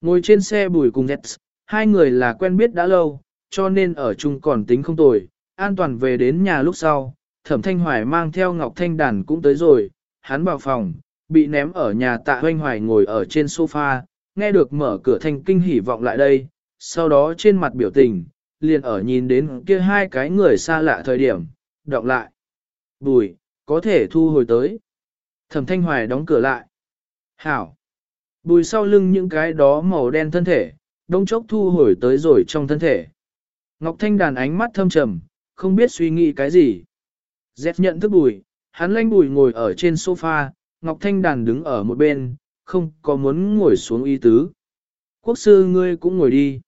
Ngồi trên xe bùi cùng Nets, hai người là quen biết đã lâu, cho nên ở chung còn tính không tồi, an toàn về đến nhà lúc sau, Thẩm Thanh Hoài mang theo Ngọc Thanh Đàn cũng tới rồi, hắn vào phòng, bị ném ở nhà tạ hoanh hoài ngồi ở trên sofa, nghe được mở cửa thanh kinh hỉ vọng lại đây, sau đó trên mặt biểu tình, liền ở nhìn đến kia hai cái người xa lạ thời điểm, đọc lại. Bùi, có thể thu hồi tới. Thẩm thanh hoài đóng cửa lại. Hảo. Bùi sau lưng những cái đó màu đen thân thể, đông chốc thu hồi tới rồi trong thân thể. Ngọc Thanh đàn ánh mắt thâm trầm, không biết suy nghĩ cái gì. Dẹt nhận thức bùi, hắn lanh bùi ngồi ở trên sofa, Ngọc Thanh đàn đứng ở một bên, không có muốn ngồi xuống y tứ. Quốc sư ngươi cũng ngồi đi.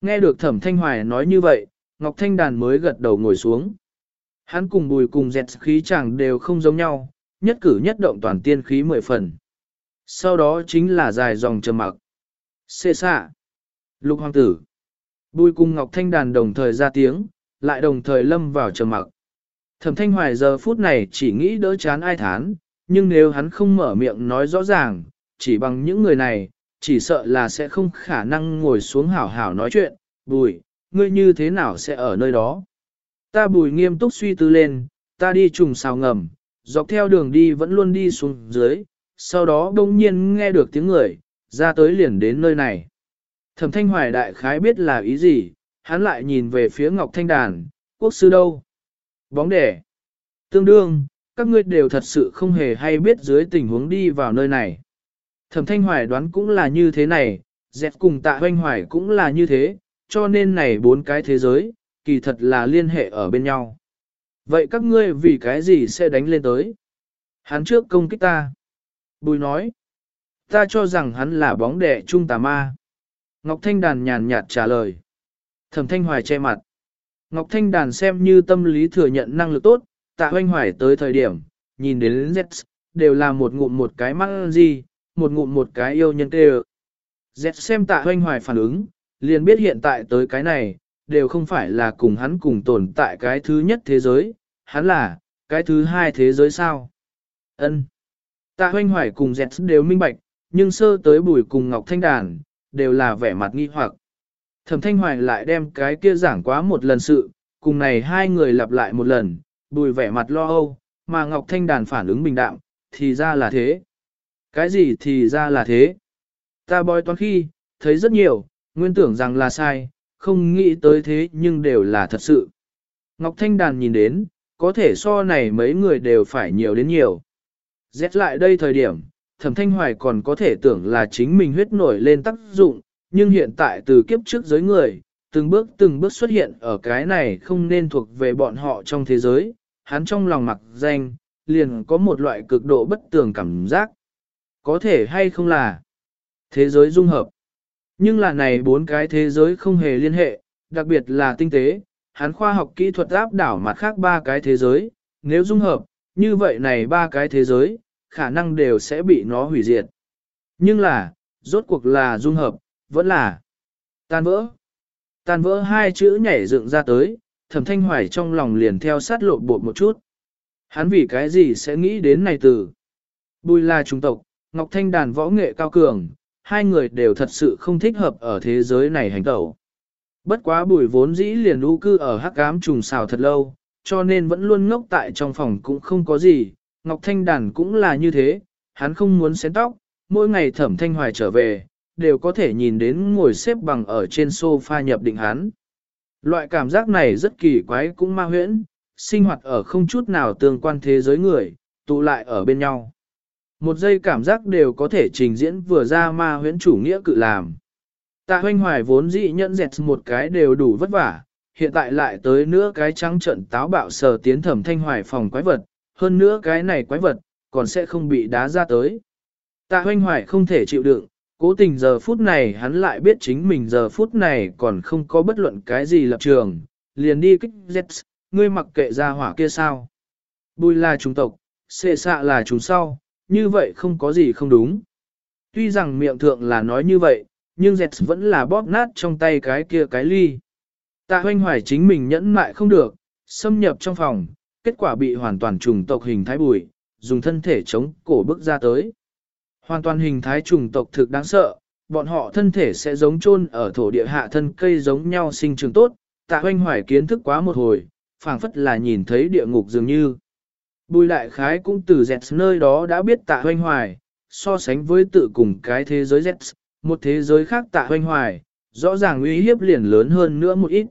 Nghe được thẩm thanh hoài nói như vậy, Ngọc Thanh đàn mới gật đầu ngồi xuống. Hắn cùng bùi cùng dẹt khí chẳng đều không giống nhau, nhất cử nhất động toàn tiên khí mười phần. Sau đó chính là dài dòng trầm mặc. Xê xạ. Lục hoàng tử. Bùi cùng Ngọc Thanh đàn đồng thời ra tiếng, lại đồng thời lâm vào trầm mặc. Thẩm Thanh Hoài giờ phút này chỉ nghĩ đỡ chán ai thán, nhưng nếu hắn không mở miệng nói rõ ràng, chỉ bằng những người này, chỉ sợ là sẽ không khả năng ngồi xuống hảo hảo nói chuyện, bùi, ngươi như thế nào sẽ ở nơi đó. Ta bùi nghiêm túc suy tư lên, ta đi trùng xào ngầm, dọc theo đường đi vẫn luôn đi xuống dưới, sau đó đông nhiên nghe được tiếng người, ra tới liền đến nơi này. Thẩm thanh hoài đại khái biết là ý gì, hắn lại nhìn về phía Ngọc Thanh Đàn, quốc sư đâu? Bóng đẻ. Tương đương, các ngươi đều thật sự không hề hay biết dưới tình huống đi vào nơi này. Thẩm thanh hoài đoán cũng là như thế này, dẹp cùng tạ hoanh hoài cũng là như thế, cho nên này bốn cái thế giới, kỳ thật là liên hệ ở bên nhau. Vậy các ngươi vì cái gì sẽ đánh lên tới? Hắn trước công kích ta. Bùi nói. Ta cho rằng hắn là bóng đẻ trung tà ma. Ngọc Thanh Đàn nhàn nhạt trả lời. Thẩm Thanh Hoài che mặt. Ngọc Thanh Đàn xem như tâm lý thừa nhận năng lực tốt, tạ hoanh hoài tới thời điểm, nhìn đến Z, đều là một ngụm một cái mắt gì, một ngụm một cái yêu nhân tê dẹt xem tạ hoanh hoài phản ứng, liền biết hiện tại tới cái này, đều không phải là cùng hắn cùng tồn tại cái thứ nhất thế giới, hắn là, cái thứ hai thế giới sao. ân Tạ hoanh hoài cùng dẹt đều minh bạch, nhưng sơ tới bùi cùng Ngọc Thanh Đàn, đều là vẻ mặt nghi hoặc. Thẩm Thanh Hoài lại đem cái kia giảng quá một lần sự, cùng này hai người lặp lại một lần, bùi vẻ mặt lo âu, mà Ngọc Thanh Đàn phản ứng bình đạm, thì ra là thế. Cái gì thì ra là thế? Ta bói toán khi, thấy rất nhiều, nguyên tưởng rằng là sai, không nghĩ tới thế nhưng đều là thật sự. Ngọc Thanh Đàn nhìn đến, có thể so này mấy người đều phải nhiều đến nhiều. Rét lại đây thời điểm, thẩm thanh hoài còn có thể tưởng là chính mình huyết nổi lên tác dụng, nhưng hiện tại từ kiếp trước giới người, từng bước từng bước xuất hiện ở cái này không nên thuộc về bọn họ trong thế giới, hắn trong lòng mặc danh, liền có một loại cực độ bất tường cảm giác. Có thể hay không là thế giới dung hợp. Nhưng là này bốn cái thế giới không hề liên hệ, đặc biệt là tinh tế, hắn khoa học kỹ thuật áp đảo mặt khác ba cái thế giới, nếu dung hợp, như vậy này ba cái thế giới, khả năng đều sẽ bị nó hủy diệt. Nhưng là, rốt cuộc là dung hợp, vẫn là tan vỡ. Tan vỡ hai chữ nhảy dựng ra tới, thẩm thanh hoài trong lòng liền theo sát lộ bột một chút. Hắn vì cái gì sẽ nghĩ đến này từ. Bùi là trung tộc, Ngọc Thanh đàn võ nghệ cao cường, hai người đều thật sự không thích hợp ở thế giới này hành tẩu. Bất quá bùi vốn dĩ liền lũ cư ở hắc ám trùng xào thật lâu, cho nên vẫn luôn ngốc tại trong phòng cũng không có gì, Ngọc Thanh Đàn cũng là như thế, hắn không muốn xén tóc, mỗi ngày thẩm thanh hoài trở về, đều có thể nhìn đến ngồi xếp bằng ở trên sofa nhập định hắn. Loại cảm giác này rất kỳ quái cũng ma huyễn, sinh hoạt ở không chút nào tương quan thế giới người, tụ lại ở bên nhau. Một giây cảm giác đều có thể trình diễn vừa ra ma huyễn chủ nghĩa cự làm. Tạ hoanh hoài vốn dị nhận dẹt một cái đều đủ vất vả, hiện tại lại tới nữa cái trắng trận táo bạo sờ tiến thẩm thanh hoài phòng quái vật, hơn nữa cái này quái vật, còn sẽ không bị đá ra tới. Tạ hoanh hoài không thể chịu đựng, cố tình giờ phút này hắn lại biết chính mình giờ phút này còn không có bất luận cái gì lập trường, liền đi kích dẹt, ngươi mặc kệ ra hỏa kia sao. Bùi là chúng tộc, xệ xạ là chúng sau, như vậy không có gì không đúng. Tuy rằng miệng thượng là nói như vậy, nhưng dẹt vẫn là bóp nát trong tay cái kia cái ly. Tạ hoanh hoài chính mình nhẫn mại không được, xâm nhập trong phòng, kết quả bị hoàn toàn trùng tộc hình thái bùi, dùng thân thể chống cổ bước ra tới. Hoàn toàn hình thái trùng tộc thực đáng sợ, bọn họ thân thể sẽ giống chôn ở thổ địa hạ thân cây giống nhau sinh trường tốt, tạ hoanh hoài kiến thức quá một hồi, phảng phất là nhìn thấy địa ngục dường như. Bùi đại khái cũng từ dẹt nơi đó đã biết tạ hoanh hoài, so sánh với tự cùng cái thế giới dẹt, một thế giới khác tạ hoanh hoài, rõ ràng uy hiếp liền lớn hơn nữa một ít.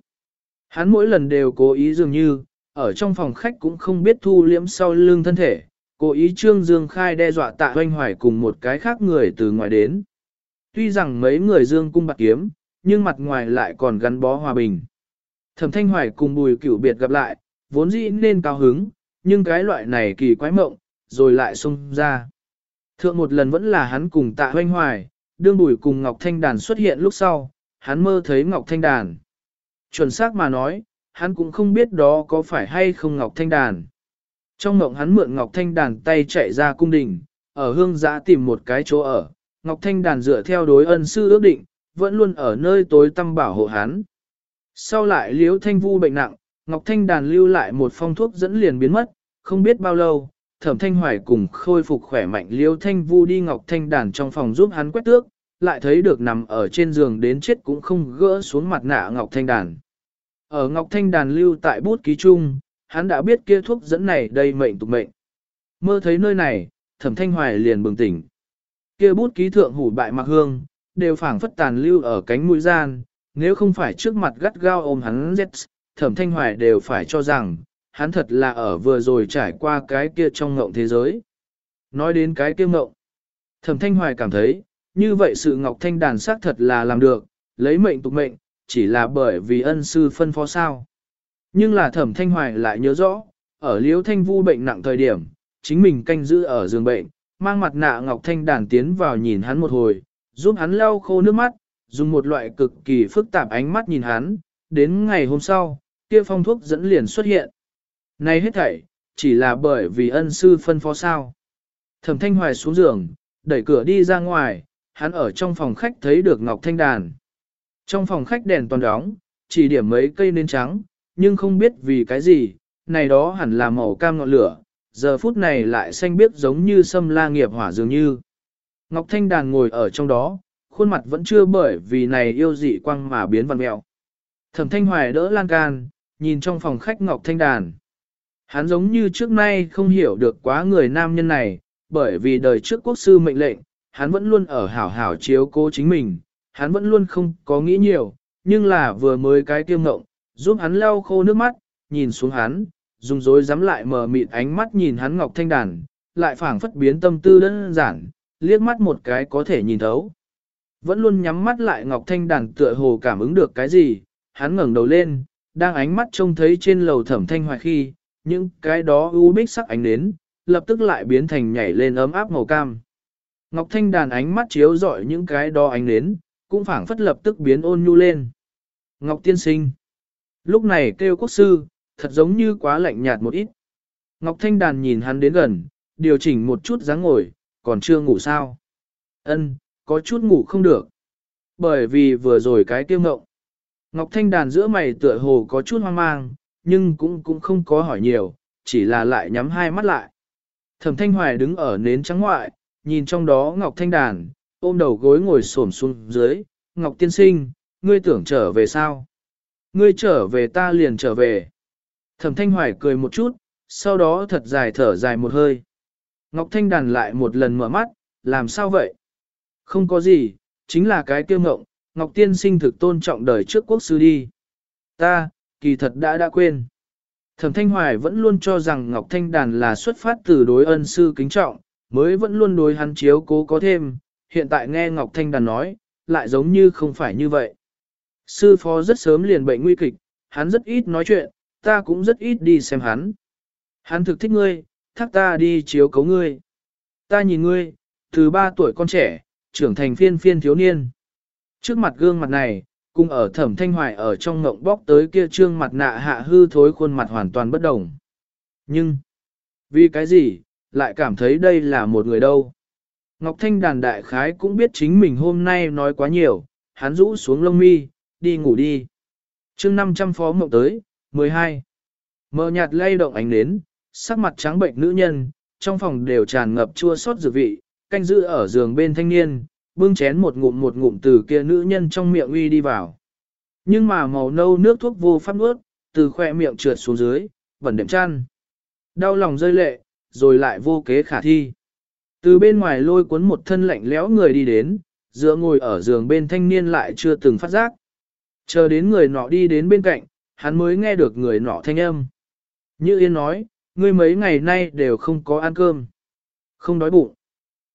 Hắn mỗi lần đều cố ý dường như, ở trong phòng khách cũng không biết thu liễm sau lưng thân thể, cố ý Trương Dương Khai đe dọa tạ hoanh hoài cùng một cái khác người từ ngoài đến. Tuy rằng mấy người Dương cung bạc kiếm, nhưng mặt ngoài lại còn gắn bó hòa bình. Thẩm thanh hoài cùng bùi cửu biệt gặp lại, vốn dĩ nên cao hứng, nhưng cái loại này kỳ quái mộng, rồi lại xông ra. Thượng một lần vẫn là hắn cùng tạ hoanh hoài, đương bùi cùng Ngọc Thanh Đàn xuất hiện lúc sau, hắn mơ thấy Ngọc Thanh Đàn. Chuẩn xác mà nói, hắn cũng không biết đó có phải hay không Ngọc Thanh Đàn. Trong mộng hắn mượn Ngọc Thanh đàn tay chạy ra cung đình, ở hương giã tìm một cái chỗ ở, Ngọc Thanh đàn dựa theo đối ân sư ước định, vẫn luôn ở nơi tối tăm bảo hộ hắn. Sau lại liếu thanh vu bệnh nặng, Ngọc Thanh đàn lưu lại một phong thuốc dẫn liền biến mất, không biết bao lâu, thẩm thanh hoài cùng khôi phục khỏe mạnh Liêu thanh vu đi Ngọc Thanh đàn trong phòng giúp hắn quét tước, lại thấy được nằm ở trên giường đến chết cũng không gỡ xuống mặt nạ Ngọc Thanh đàn. Ở Ngọc Thanh đàn lưu tại bút ký chung, hắn đã biết kia thuốc dẫn này đầy mệnh tục mệnh. Mơ thấy nơi này, thẩm thanh hoài liền bừng tỉnh. Kia bút ký thượng hủ bại mặc hương, đều phảng phất tàn lưu ở cánh mũi gian, nếu không phải trước mặt gắt gao ôm hắn Z, thẩm thanh hoài đều phải cho rằng, hắn thật là ở vừa rồi trải qua cái kia trong ngộng thế giới. Nói đến cái kia ngộng, thẩm thanh hoài cảm thấy, như vậy sự ngọc thanh đàn xác thật là làm được, lấy mệnh tục mệnh, chỉ là bởi vì ân sư phân phó sao. Nhưng là thẩm thanh hoài lại nhớ rõ, ở liễu thanh vu bệnh nặng thời điểm, chính mình canh giữ ở giường bệnh, mang mặt nạ ngọc thanh đàn tiến vào nhìn hắn một hồi, giúp hắn lau khô nước mắt, dùng một loại cực kỳ phức tạp ánh mắt nhìn hắn, đến ngày hôm sau, kia phong thuốc dẫn liền xuất hiện. Này hết thảy, chỉ là bởi vì ân sư phân phó sao. Thẩm thanh hoài xuống giường, đẩy cửa đi ra ngoài, hắn ở trong phòng khách thấy được ngọc thanh đàn. Trong phòng khách đèn toàn đóng, chỉ điểm mấy cây nến trắng, nhưng không biết vì cái gì, này đó hẳn là màu cam ngọn lửa, giờ phút này lại xanh biếc giống như sâm la nghiệp hỏa dường như. Ngọc Thanh Đàn ngồi ở trong đó, khuôn mặt vẫn chưa bởi vì này yêu dị quang mà biến văn mẹo. Thẩm Thanh Hoài đỡ lan can, nhìn trong phòng khách Ngọc Thanh Đàn. Hắn giống như trước nay không hiểu được quá người nam nhân này, bởi vì đời trước quốc sư mệnh lệnh, hắn vẫn luôn ở hảo hảo chiếu cố chính mình, hắn vẫn luôn không có nghĩ nhiều, nhưng là vừa mới cái kiêu ngộng, giúp hắn lau khô nước mắt, nhìn xuống hắn, dùng dối dám lại mờ mịt ánh mắt nhìn hắn ngọc thanh đàn, lại phảng phất biến tâm tư đơn giản, liếc mắt một cái có thể nhìn thấu. Vẫn luôn nhắm mắt lại ngọc thanh đàn tựa hồ cảm ứng được cái gì, hắn ngẩng đầu lên, đang ánh mắt trông thấy trên lầu thẩm thanh hoài khi, những cái đó u bích sắc ánh đến, lập tức lại biến thành nhảy lên ấm áp màu cam. Ngọc thanh đàn ánh mắt chiếu rọi những cái đó ánh đến, cũng phảng phất lập tức biến ôn nhu lên. Ngọc tiên sinh. Lúc này kêu quốc sư, thật giống như quá lạnh nhạt một ít. Ngọc Thanh Đàn nhìn hắn đến gần, điều chỉnh một chút dáng ngồi, còn chưa ngủ sao. Ân, có chút ngủ không được. Bởi vì vừa rồi cái tiêu ngộng. Ngọc Thanh Đàn giữa mày tựa hồ có chút hoang mang, nhưng cũng cũng không có hỏi nhiều, chỉ là lại nhắm hai mắt lại. Thẩm Thanh Hoài đứng ở nến trắng ngoại, nhìn trong đó Ngọc Thanh Đàn, ôm đầu gối ngồi xổm xuống dưới, Ngọc Tiên Sinh, ngươi tưởng trở về sao? Ngươi trở về ta liền trở về. Thẩm Thanh Hoài cười một chút, sau đó thật dài thở dài một hơi. Ngọc Thanh đàn lại một lần mở mắt, làm sao vậy? Không có gì, chính là cái kiêu ngộng, Ngọc Tiên sinh thực tôn trọng đời trước quốc sư đi. Ta, kỳ thật đã đã quên. Thẩm Thanh Hoài vẫn luôn cho rằng Ngọc Thanh Đàn là xuất phát từ đối ân sư kính trọng, mới vẫn luôn đối hắn chiếu cố có thêm, hiện tại nghe Ngọc Thanh Đàn nói, lại giống như không phải như vậy. Sư phó rất sớm liền bệnh nguy kịch, hắn rất ít nói chuyện, ta cũng rất ít đi xem hắn. Hắn thực thích ngươi, thác ta đi chiếu cấu ngươi. Ta nhìn ngươi, từ ba tuổi con trẻ, trưởng thành phiên phiên thiếu niên. Trước mặt gương mặt này, cùng ở thẩm thanh hoài ở trong ngộng bóc tới kia trương mặt nạ hạ hư thối khuôn mặt hoàn toàn bất đồng. Nhưng, vì cái gì, lại cảm thấy đây là một người đâu. Ngọc Thanh đàn đại khái cũng biết chính mình hôm nay nói quá nhiều, hắn rũ xuống lông mi, đi ngủ đi. chương 500 phó mộng tới, 12. Mờ nhạt lay động ánh nến, sắc mặt trắng bệnh nữ nhân, trong phòng đều tràn ngập chua xót dược vị, canh giữ ở giường bên thanh niên, bưng chén một ngụm một ngụm từ kia nữ nhân trong miệng uy đi vào. Nhưng mà màu nâu nước thuốc vô pháp nuốt, từ khoe miệng trượt xuống dưới, vẫn đệm chăn. Đau lòng rơi lệ, rồi lại vô kế khả thi. Từ bên ngoài lôi cuốn một thân lạnh lẽo người đi đến, dựa ngồi ở giường bên thanh niên lại chưa từng phát giác. Chờ đến người nọ đi đến bên cạnh, hắn mới nghe được người nọ thanh âm. Như Yên nói, ngươi mấy ngày nay đều không có ăn cơm. Không đói bụng.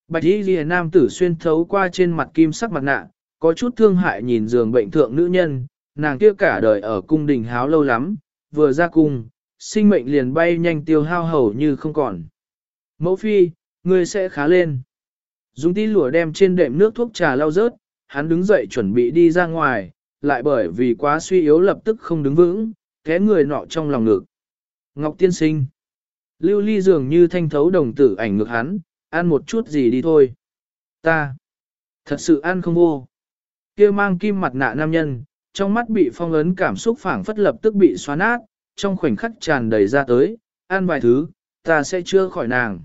Bạch y ghi nam tử xuyên thấu qua trên mặt kim sắc mặt nạ, có chút thương hại nhìn giường bệnh thượng nữ nhân, nàng kia cả đời ở cung đình háo lâu lắm, vừa ra cung, sinh mệnh liền bay nhanh tiêu hao hầu như không còn. Mẫu phi, ngươi sẽ khá lên. Dùng tí lùa đem trên đệm nước thuốc trà lau rớt, hắn đứng dậy chuẩn bị đi ra ngoài, lại bởi vì quá suy yếu lập tức không đứng vững, té người nọ trong lòng ngực. Ngọc tiên sinh. Lưu ly dường như thanh thấu đồng tử ảnh ngược hắn, ăn một chút gì đi thôi. Ta, thật sự ăn không vô. kia mang kim mặt nạ nam nhân, trong mắt bị phong ấn cảm xúc phảng phất lập tức bị xóa nát, trong khoảnh khắc tràn đầy ra tới, ăn vài thứ, ta sẽ chưa khỏi nàng.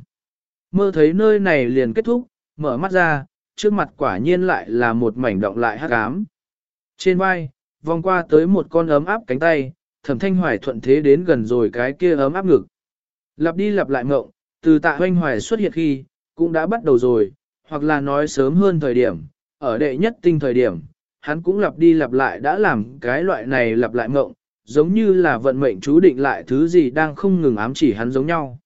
Mơ thấy nơi này liền kết thúc, mở mắt ra, trước mặt quả nhiên lại là một mảnh động lại hắc ám. Trên vai, vòng qua tới một con ấm áp cánh tay, thẩm thanh hoài thuận thế đến gần rồi cái kia ấm áp ngực. Lặp đi lặp lại mộng, từ tạ hoanh hoài xuất hiện khi, cũng đã bắt đầu rồi, hoặc là nói sớm hơn thời điểm, ở đệ nhất tinh thời điểm, hắn cũng lặp đi lặp lại đã làm cái loại này lặp lại mộng, giống như là vận mệnh chú định lại thứ gì đang không ngừng ám chỉ hắn giống nhau.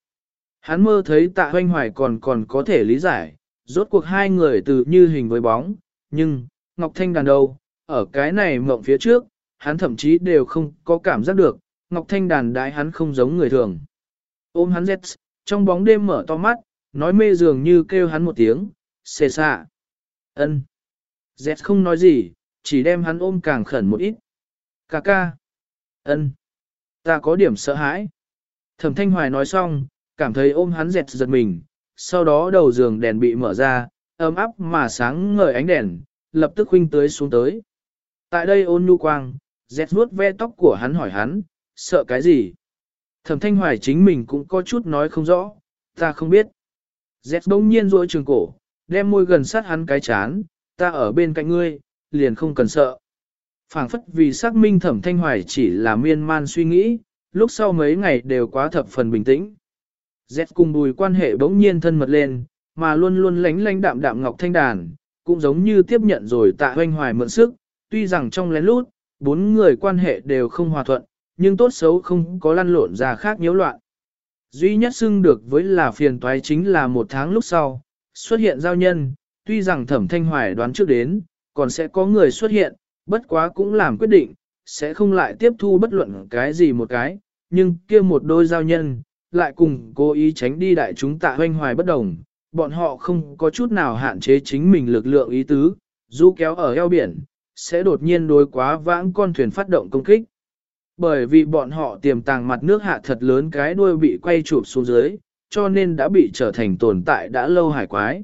Hắn mơ thấy tạ hoanh hoài còn còn có thể lý giải, rốt cuộc hai người từ như hình với bóng, nhưng, Ngọc Thanh đàn đâu, ở cái này mộng phía trước, hắn thậm chí đều không có cảm giác được, Ngọc Thanh đàn đái hắn không giống người thường. Ôm hắn Z, trong bóng đêm mở to mắt, nói mê dường như kêu hắn một tiếng, xê xạ. ân Z không nói gì, chỉ đem hắn ôm càng khẩn một ít. Cà ca. ân Ta có điểm sợ hãi. Thẩm Thanh Hoài nói xong, cảm thấy ôm hắn dẹt giật mình, sau đó đầu giường đèn bị mở ra, ấm áp mà sáng ngời ánh đèn, lập tức huynh tới xuống tới. Tại đây ôn nhu quang, dẹt vuốt ve tóc của hắn hỏi hắn, sợ cái gì? Thẩm thanh hoài chính mình cũng có chút nói không rõ, ta không biết. Dẹt bỗng nhiên rỗi trường cổ, đem môi gần sát hắn cái chán, ta ở bên cạnh ngươi, liền không cần sợ. phảng phất vì xác minh thẩm thanh hoài chỉ là miên man suy nghĩ, lúc sau mấy ngày đều quá thập phần bình tĩnh. Z cùng bùi quan hệ bỗng nhiên thân mật lên, mà luôn luôn lánh lánh đạm đạm ngọc thanh đàn, cũng giống như tiếp nhận rồi tạ hoanh hoài mượn sức, tuy rằng trong lén lút, bốn người quan hệ đều không hòa thuận, nhưng tốt xấu không có lăn lộn ra khác nhiễu loạn. Duy nhất xưng được với là phiền toái chính là một tháng lúc sau, xuất hiện giao nhân, tuy rằng thẩm thanh hoài đoán trước đến, còn sẽ có người xuất hiện, bất quá cũng làm quyết định, sẽ không lại tiếp thu bất luận cái gì một cái, nhưng kia một đôi giao nhân, lại cùng cố ý tránh đi đại chúng tạ hoanh hoài bất đồng, bọn họ không có chút nào hạn chế chính mình lực lượng ý tứ, du kéo ở eo biển, sẽ đột nhiên đối quá vãng con thuyền phát động công kích. Bởi vì bọn họ tiềm tàng mặt nước hạ thật lớn cái đuôi bị quay chụp xuống dưới, cho nên đã bị trở thành tồn tại đã lâu hải quái.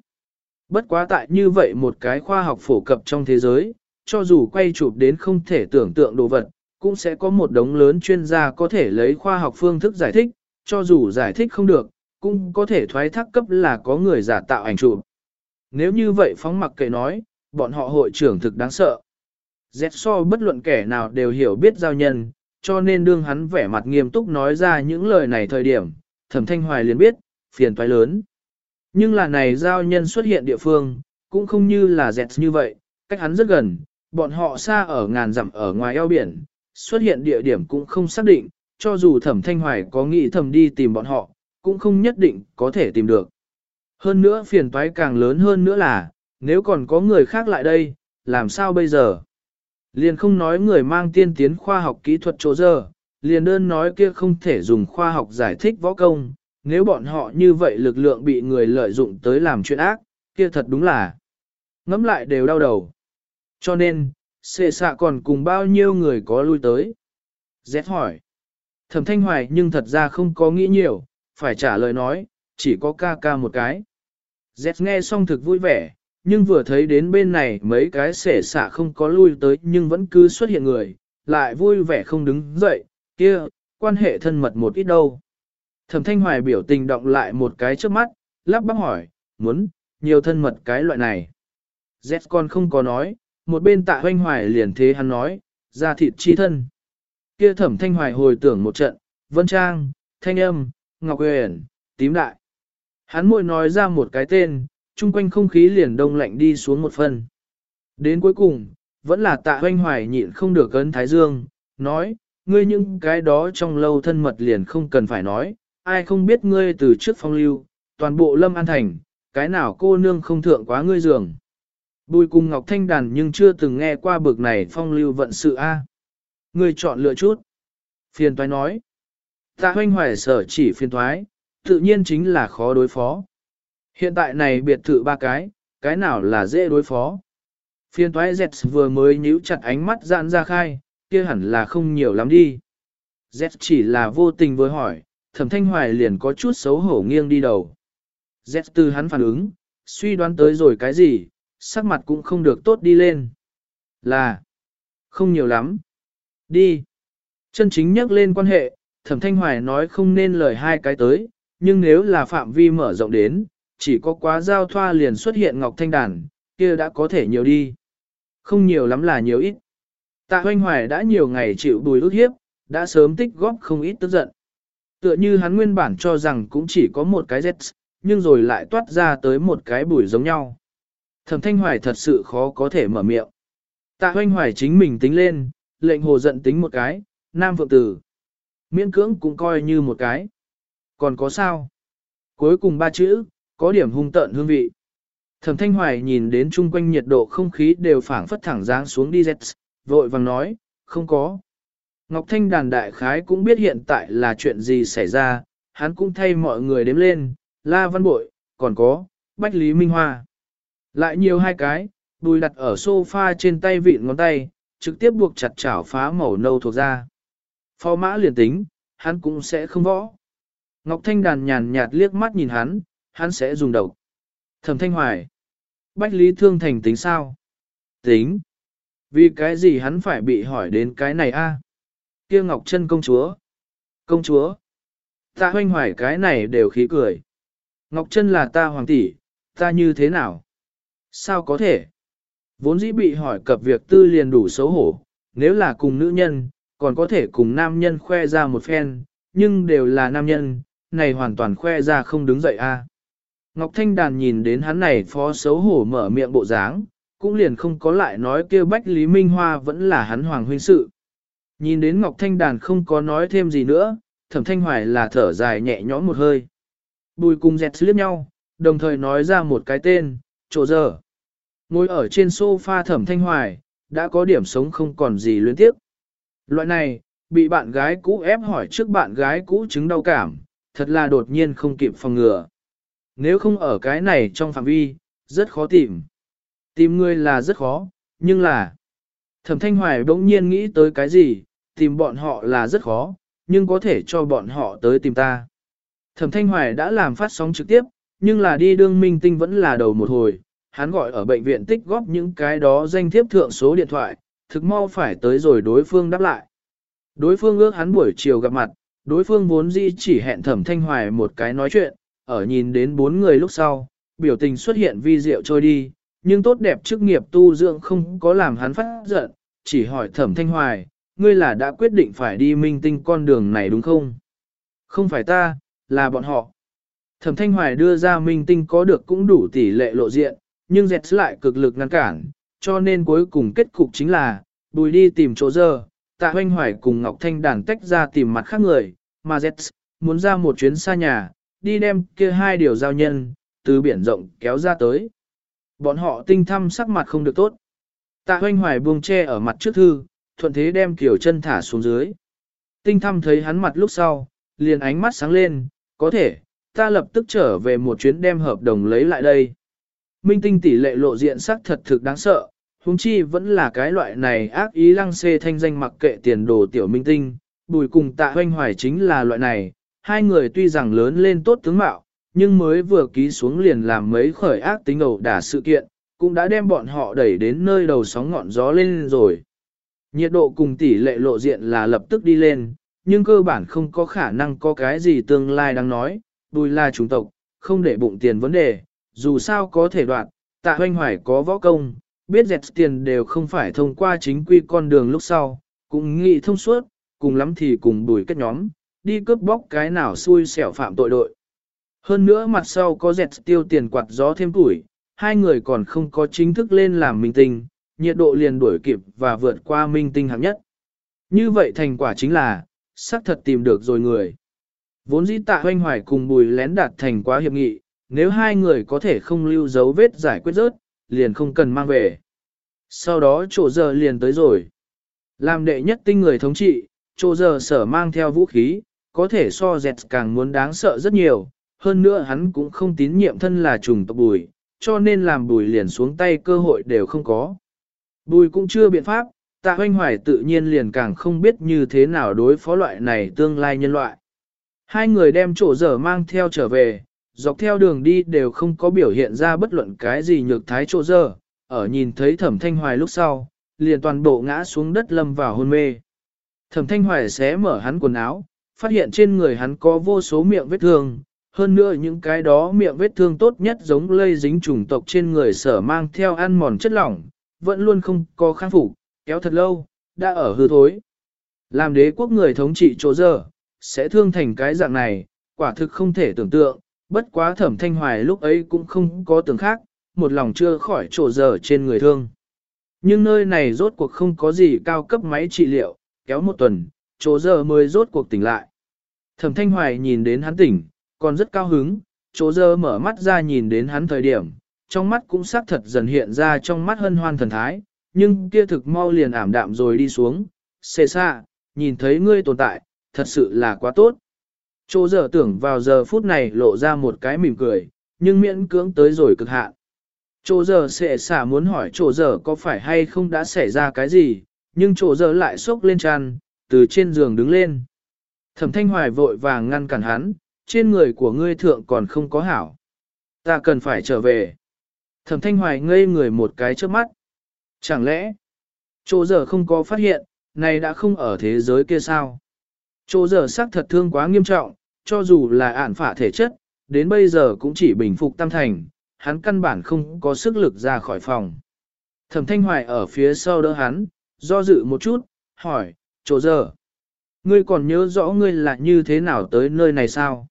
Bất quá tại như vậy một cái khoa học phổ cập trong thế giới, cho dù quay chụp đến không thể tưởng tượng đồ vật, cũng sẽ có một đống lớn chuyên gia có thể lấy khoa học phương thức giải thích, cho dù giải thích không được, cũng có thể thoái thác cấp là có người giả tạo ảnh chụp. Nếu như vậy phóng mặc kệ nói, bọn họ hội trưởng thực đáng sợ. Dẹt so bất luận kẻ nào đều hiểu biết giao nhân, cho nên đương hắn vẻ mặt nghiêm túc nói ra những lời này thời điểm, thẩm thanh hoài liền biết, phiền toái lớn. Nhưng là này giao nhân xuất hiện địa phương, cũng không như là dẹt như vậy, cách hắn rất gần, bọn họ xa ở ngàn dặm ở ngoài eo biển, xuất hiện địa điểm cũng không xác định, cho dù thẩm thanh hoài có nghĩ thầm đi tìm bọn họ, cũng không nhất định có thể tìm được. Hơn nữa phiền toái càng lớn hơn nữa là, nếu còn có người khác lại đây, làm sao bây giờ? Liền không nói người mang tiên tiến khoa học kỹ thuật chỗ giờ, liền đơn nói kia không thể dùng khoa học giải thích võ công, nếu bọn họ như vậy lực lượng bị người lợi dụng tới làm chuyện ác, kia thật đúng là ngẫm lại đều đau đầu. Cho nên, xệ xạ còn cùng bao nhiêu người có lui tới? Z hỏi. Thẩm thanh hoài nhưng thật ra không có nghĩ nhiều, phải trả lời nói, chỉ có ca ca một cái. Z nghe xong thực vui vẻ, nhưng vừa thấy đến bên này mấy cái xẻ xả không có lui tới nhưng vẫn cứ xuất hiện người, lại vui vẻ không đứng dậy, kia, quan hệ thân mật một ít đâu. Thẩm thanh hoài biểu tình động lại một cái trước mắt, lắp bắp hỏi, muốn, nhiều thân mật cái loại này. Z con không có nói, một bên tạ hoanh hoài liền thế hắn nói, ra thịt chi thân. Kia thẩm thanh hoài hồi tưởng một trận, vân trang, thanh âm, ngọc huyền, tím đại. Hắn môi nói ra một cái tên, chung quanh không khí liền đông lạnh đi xuống một phần. Đến cuối cùng, vẫn là tạ hoanh hoài nhịn không được cấn thái dương, nói, ngươi những cái đó trong lâu thân mật liền không cần phải nói, ai không biết ngươi từ trước phong lưu, toàn bộ lâm an thành, cái nào cô nương không thượng quá ngươi giường. Bùi cùng Ngọc Thanh Đàn nhưng chưa từng nghe qua bực này phong lưu vận sự A. Ngươi chọn lựa chút. Phiền toái nói. Tạ hoanh hoài sở chỉ phiền toái, tự nhiên chính là khó đối phó. Hiện tại này biệt thự ba cái, cái nào là dễ đối phó. Phiền toái Z vừa mới nhíu chặt ánh mắt giãn ra khai, kia hẳn là không nhiều lắm đi. Z chỉ là vô tình với hỏi, thẩm thanh hoài liền có chút xấu hổ nghiêng đi đầu. Z từ hắn phản ứng, suy đoán tới rồi cái gì, sắc mặt cũng không được tốt đi lên. Là, không nhiều lắm. Đi. Chân chính nhắc lên quan hệ, thẩm thanh hoài nói không nên lời hai cái tới, nhưng nếu là phạm vi mở rộng đến, chỉ có quá giao thoa liền xuất hiện ngọc thanh đàn, kia đã có thể nhiều đi. Không nhiều lắm là nhiều ít. Tạ hoanh hoài đã nhiều ngày chịu bùi ước hiếp, đã sớm tích góp không ít tức giận. Tựa như hắn nguyên bản cho rằng cũng chỉ có một cái Z, nhưng rồi lại toát ra tới một cái bùi giống nhau. Thẩm thanh hoài thật sự khó có thể mở miệng. Tạ hoanh hoài chính mình tính lên, lệnh hồ giận tính một cái, nam phượng tử. Miễn cưỡng cũng coi như một cái. Còn có sao? Cuối cùng ba chữ, có điểm hung tợn hương vị. Thẩm thanh hoài nhìn đến chung quanh nhiệt độ không khí đều phảng phất thẳng dáng xuống đi dẹt, vội vàng nói, không có. Ngọc Thanh đàn đại khái cũng biết hiện tại là chuyện gì xảy ra, hắn cũng thay mọi người đếm lên, La Văn Bội, còn có, Bách Lý Minh Hoa. Lại nhiều hai cái, đùi đặt ở sofa trên tay vịn ngón tay, trực tiếp buộc chặt chảo phá màu nâu thuộc ra. Phó mã liền tính, hắn cũng sẽ không võ. Ngọc Thanh đàn nhàn nhạt liếc mắt nhìn hắn, hắn sẽ dùng đầu. Thẩm Thanh Hoài. Bách Lý Thương Thành tính sao? Tính. Vì cái gì hắn phải bị hỏi đến cái này a? Kia Ngọc Trân công chúa. Công chúa. Ta hoanh hoài cái này đều khí cười. Ngọc Trân là ta hoàng tỷ, ta như thế nào? Sao có thể? Vốn dĩ bị hỏi cập việc tư liền đủ xấu hổ, nếu là cùng nữ nhân, còn có thể cùng nam nhân khoe ra một phen, nhưng đều là nam nhân, này hoàn toàn khoe ra không đứng dậy a. Ngọc Thanh Đàn nhìn đến hắn này phó xấu hổ mở miệng bộ dáng, cũng liền không có lại nói kêu Bách Lý Minh Hoa vẫn là hắn hoàng huynh sự. Nhìn đến Ngọc Thanh Đàn không có nói thêm gì nữa, thẩm thanh hoài là thở dài nhẹ nhõm một hơi. Bùi cùng dẹt liếc nhau, đồng thời nói ra một cái tên, chỗ giờ. Ngồi ở trên sofa thẩm thanh hoài, đã có điểm sống không còn gì luyến tiếp. Loại này, bị bạn gái cũ ép hỏi trước bạn gái cũ chứng đau cảm, thật là đột nhiên không kịp phòng ngừa. Nếu không ở cái này trong phạm vi, rất khó tìm. Tìm người là rất khó, nhưng là... Thẩm Thanh Hoài bỗng nhiên nghĩ tới cái gì, tìm bọn họ là rất khó, nhưng có thể cho bọn họ tới tìm ta. Thẩm Thanh Hoài đã làm phát sóng trực tiếp, nhưng là đi đương minh tinh vẫn là đầu một hồi, hắn gọi ở bệnh viện tích góp những cái đó danh thiếp thượng số điện thoại, thực mau phải tới rồi đối phương đáp lại. Đối phương ước hắn buổi chiều gặp mặt, đối phương vốn dĩ chỉ hẹn Thẩm Thanh Hoài một cái nói chuyện, ở nhìn đến bốn người lúc sau, biểu tình xuất hiện vi diệu trôi đi, nhưng tốt đẹp chức nghiệp tu dưỡng không có làm hắn phát giận, chỉ hỏi Thẩm Thanh Hoài, ngươi là đã quyết định phải đi minh tinh con đường này đúng không? Không phải ta, là bọn họ. Thẩm Thanh Hoài đưa ra minh tinh có được cũng đủ tỷ lệ lộ diện, nhưng dẹt lại cực lực ngăn cản, cho nên cuối cùng kết cục chính là, bùi đi tìm chỗ giờ, tạ hoanh hoài cùng Ngọc Thanh đàn tách ra tìm mặt khác người, mà dẹt muốn ra một chuyến xa nhà, đi đem kia hai điều giao nhân, từ biển rộng kéo ra tới. Bọn họ tinh thăm sắc mặt không được tốt. Tạ hoanh hoài buông che ở mặt trước thư, thuận thế đem kiểu chân thả xuống dưới. Tinh thăm thấy hắn mặt lúc sau, liền ánh mắt sáng lên, có thể, ta lập tức trở về một chuyến đem hợp đồng lấy lại đây. Minh tinh tỷ lệ lộ diện sắc thật thực đáng sợ, huống chi vẫn là cái loại này ác ý lăng xê thanh danh mặc kệ tiền đồ tiểu minh tinh, bùi cùng tạ hoanh hoài chính là loại này, hai người tuy rằng lớn lên tốt tướng mạo, nhưng mới vừa ký xuống liền làm mấy khởi ác tính ẩu đả sự kiện, cũng đã đem bọn họ đẩy đến nơi đầu sóng ngọn gió lên rồi. Nhiệt độ cùng tỷ lệ lộ diện là lập tức đi lên, nhưng cơ bản không có khả năng có cái gì tương lai đang nói, đùi là chủng tộc, không để bụng tiền vấn đề, dù sao có thể đoạt, tạ hoanh hoài có võ công, biết dẹt tiền đều không phải thông qua chính quy con đường lúc sau, cũng nghĩ thông suốt, cùng lắm thì cùng đùi kết nhóm, đi cướp bóc cái nào xui xẻo phạm tội đội. Hơn nữa mặt sau có dẹt tiêu tiền quạt gió thêm tuổi, hai người còn không có chính thức lên làm minh tinh, nhiệt độ liền đuổi kịp và vượt qua minh tinh hạng nhất. Như vậy thành quả chính là, xác thật tìm được rồi người. Vốn dĩ tạ hoanh hoài cùng bùi lén đạt thành quá hiệp nghị, nếu hai người có thể không lưu dấu vết giải quyết rớt, liền không cần mang về. Sau đó chỗ giờ liền tới rồi. Làm đệ nhất tinh người thống trị, chỗ giờ sở mang theo vũ khí, có thể so dẹt càng muốn đáng sợ rất nhiều, hơn nữa hắn cũng không tín nhiệm thân là trùng tộc bùi, cho nên làm bùi liền xuống tay cơ hội đều không có. Bùi cũng chưa biện pháp, tạ hoanh hoài tự nhiên liền càng không biết như thế nào đối phó loại này tương lai nhân loại. Hai người đem chỗ dở mang theo trở về, dọc theo đường đi đều không có biểu hiện ra bất luận cái gì nhược thái chỗ dở, ở nhìn thấy thẩm thanh hoài lúc sau, liền toàn bộ ngã xuống đất lâm vào hôn mê. Thẩm thanh hoài xé mở hắn quần áo, phát hiện trên người hắn có vô số miệng vết thương, hơn nữa những cái đó miệng vết thương tốt nhất giống lây dính trùng tộc trên người sở mang theo ăn mòn chất lỏng, vẫn luôn không có kháng phục, kéo thật lâu, đã ở hư thối. Làm đế quốc người thống trị chỗ giờ, sẽ thương thành cái dạng này, quả thực không thể tưởng tượng, bất quá thẩm thanh hoài lúc ấy cũng không có tưởng khác, một lòng chưa khỏi chỗ giờ trên người thương. Nhưng nơi này rốt cuộc không có gì cao cấp máy trị liệu, kéo một tuần, chỗ giờ mới rốt cuộc tỉnh lại. Thẩm thanh hoài nhìn đến hắn tỉnh, còn rất cao hứng, chỗ giờ mở mắt ra nhìn đến hắn thời điểm, trong mắt cũng xác thật dần hiện ra trong mắt hân hoan thần thái, nhưng kia thực mau liền ảm đạm rồi đi xuống, xê xa, nhìn thấy ngươi tồn tại, thật sự là quá tốt. Chỗ giờ tưởng vào giờ phút này lộ ra một cái mỉm cười, nhưng miễn cưỡng tới rồi cực hạn. Chỗ giờ sẽ xả muốn hỏi chỗ giờ có phải hay không đã xảy ra cái gì, nhưng chỗ giờ lại sốc lên tràn, từ trên giường đứng lên. Thẩm thanh hoài vội vàng ngăn cản hắn, trên người của ngươi thượng còn không có hảo. Ta cần phải trở về. Thẩm thanh hoài ngây người một cái trước mắt. Chẳng lẽ, chỗ giờ không có phát hiện, này đã không ở thế giới kia sao? Chỗ giờ xác thật thương quá nghiêm trọng, cho dù là ản phả thể chất, đến bây giờ cũng chỉ bình phục tam thành, hắn căn bản không có sức lực ra khỏi phòng. Thẩm thanh hoài ở phía sau đỡ hắn, do dự một chút, hỏi, chỗ giờ, ngươi còn nhớ rõ ngươi là như thế nào tới nơi này sao?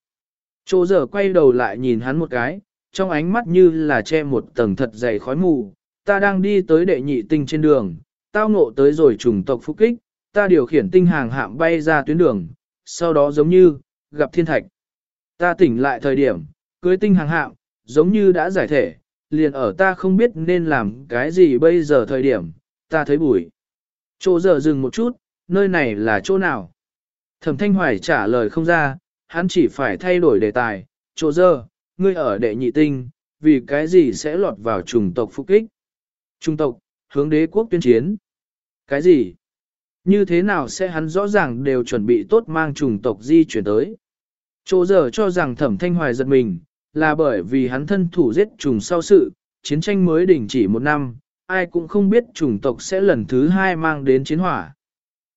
Chỗ giờ quay đầu lại nhìn hắn một cái, trong ánh mắt như là che một tầng thật dày khói mù, ta đang đi tới đệ nhị tinh trên đường, tao ngộ tới rồi trùng tộc phục kích, ta điều khiển tinh hàng hạm bay ra tuyến đường, sau đó giống như, gặp thiên thạch. Ta tỉnh lại thời điểm, cưới tinh hàng hạm, giống như đã giải thể, liền ở ta không biết nên làm cái gì bây giờ thời điểm, ta thấy bụi. Chỗ giờ dừng một chút, nơi này là chỗ nào? Thẩm Thanh Hoài trả lời không ra, hắn chỉ phải thay đổi đề tài, chỗ giờ, ngươi ở đệ nhị tinh, vì cái gì sẽ lọt vào trùng tộc phục kích? Trung tộc, hướng đế quốc tuyên chiến. Cái gì? Như thế nào sẽ hắn rõ ràng đều chuẩn bị tốt mang trùng tộc di chuyển tới? Chỗ giờ cho rằng thẩm thanh hoài giật mình, là bởi vì hắn thân thủ giết trùng sau sự, chiến tranh mới đình chỉ một năm, ai cũng không biết chủng tộc sẽ lần thứ hai mang đến chiến hỏa.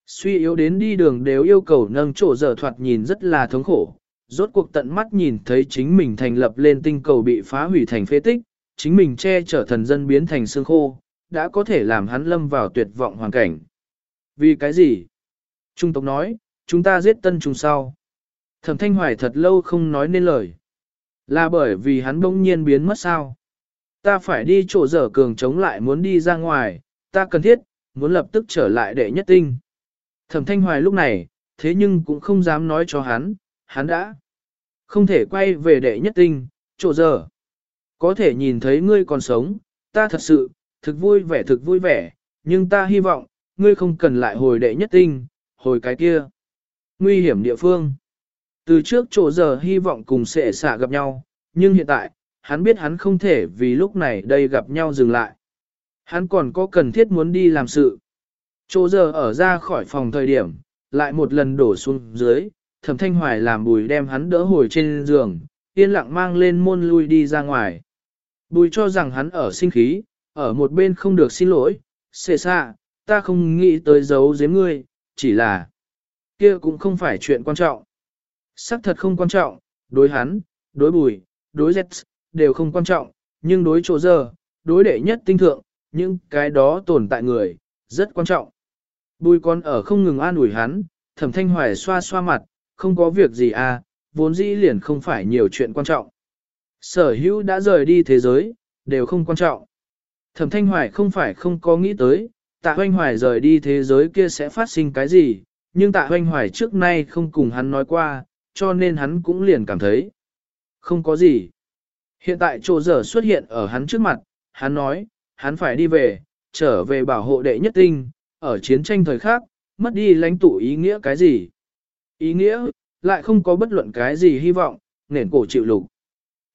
Suy yếu đến đi đường đều yêu cầu nâng chỗ giờ thoạt nhìn rất là thống khổ, rốt cuộc tận mắt nhìn thấy chính mình thành lập lên tinh cầu bị phá hủy thành phế tích, chính mình che chở thần dân biến thành xương khô, đã có thể làm hắn lâm vào tuyệt vọng hoàn cảnh. Vì cái gì? Trung tộc nói, chúng ta giết tân trùng sau. Thẩm thanh hoài thật lâu không nói nên lời. Là bởi vì hắn bỗng nhiên biến mất sao? Ta phải đi chỗ dở cường chống lại muốn đi ra ngoài, ta cần thiết, muốn lập tức trở lại để nhất tinh. Thẩm thanh hoài lúc này, thế nhưng cũng không dám nói cho hắn, hắn đã không thể quay về đệ nhất tinh, chỗ dở. Có thể nhìn thấy ngươi còn sống, ta thật sự, thực vui vẻ thực vui vẻ, nhưng ta hy vọng, ngươi không cần lại hồi đệ nhất tinh, hồi cái kia. Nguy hiểm địa phương. Từ trước chỗ giờ hy vọng cùng sẽ xả gặp nhau, nhưng hiện tại, hắn biết hắn không thể vì lúc này đây gặp nhau dừng lại. Hắn còn có cần thiết muốn đi làm sự. Chỗ giờ ở ra khỏi phòng thời điểm, lại một lần đổ xuống dưới, thẩm thanh hoài làm bùi đem hắn đỡ hồi trên giường, yên lặng mang lên môn lui đi ra ngoài. Bùi cho rằng hắn ở sinh khí, ở một bên không được xin lỗi, xệ xa, ta không nghĩ tới giấu giếm ngươi, chỉ là, kia cũng không phải chuyện quan trọng. Sắc thật không quan trọng, đối hắn, đối bùi, đối Z, đều không quan trọng, nhưng đối chỗ giờ, đối đệ nhất tinh thượng, những cái đó tồn tại người, rất quan trọng. Bùi con ở không ngừng an ủi hắn, thẩm thanh hoài xoa xoa mặt, không có việc gì à, vốn dĩ liền không phải nhiều chuyện quan trọng. Sở hữu đã rời đi thế giới, đều không quan trọng. Thẩm thanh hoài không phải không có nghĩ tới, tạ hoanh hoài rời đi thế giới kia sẽ phát sinh cái gì, nhưng tạ hoanh hoài trước nay không cùng hắn nói qua, cho nên hắn cũng liền cảm thấy. Không có gì. Hiện tại chỗ giờ xuất hiện ở hắn trước mặt, hắn nói, hắn phải đi về, trở về bảo hộ đệ nhất tinh, ở chiến tranh thời khác, mất đi lãnh tụ ý nghĩa cái gì. Ý nghĩa, lại không có bất luận cái gì hy vọng, nền cổ chịu lục.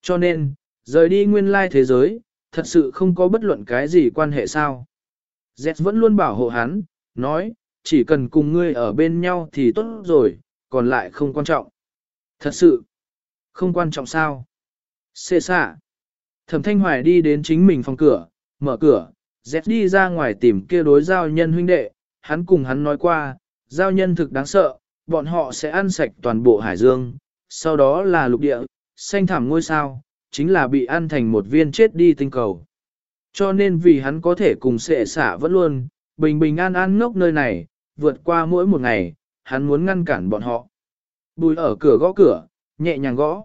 Cho nên, rời đi nguyên lai thế giới, thật sự không có bất luận cái gì quan hệ sao. Z vẫn luôn bảo hộ hắn, nói, chỉ cần cùng ngươi ở bên nhau thì tốt rồi, còn lại không quan trọng. Thật sự, không quan trọng sao. Xê xạ. Thẩm Thanh Hoài đi đến chính mình phòng cửa, mở cửa, dẹp đi ra ngoài tìm kia đối giao nhân huynh đệ, hắn cùng hắn nói qua, giao nhân thực đáng sợ, bọn họ sẽ ăn sạch toàn bộ hải dương, sau đó là lục địa, xanh thảm ngôi sao, chính là bị ăn thành một viên chết đi tinh cầu. Cho nên vì hắn có thể cùng sệ xả vẫn luôn, bình bình an an ngốc nơi này, vượt qua mỗi một ngày, hắn muốn ngăn cản bọn họ. Bùi ở cửa gõ cửa, nhẹ nhàng gõ.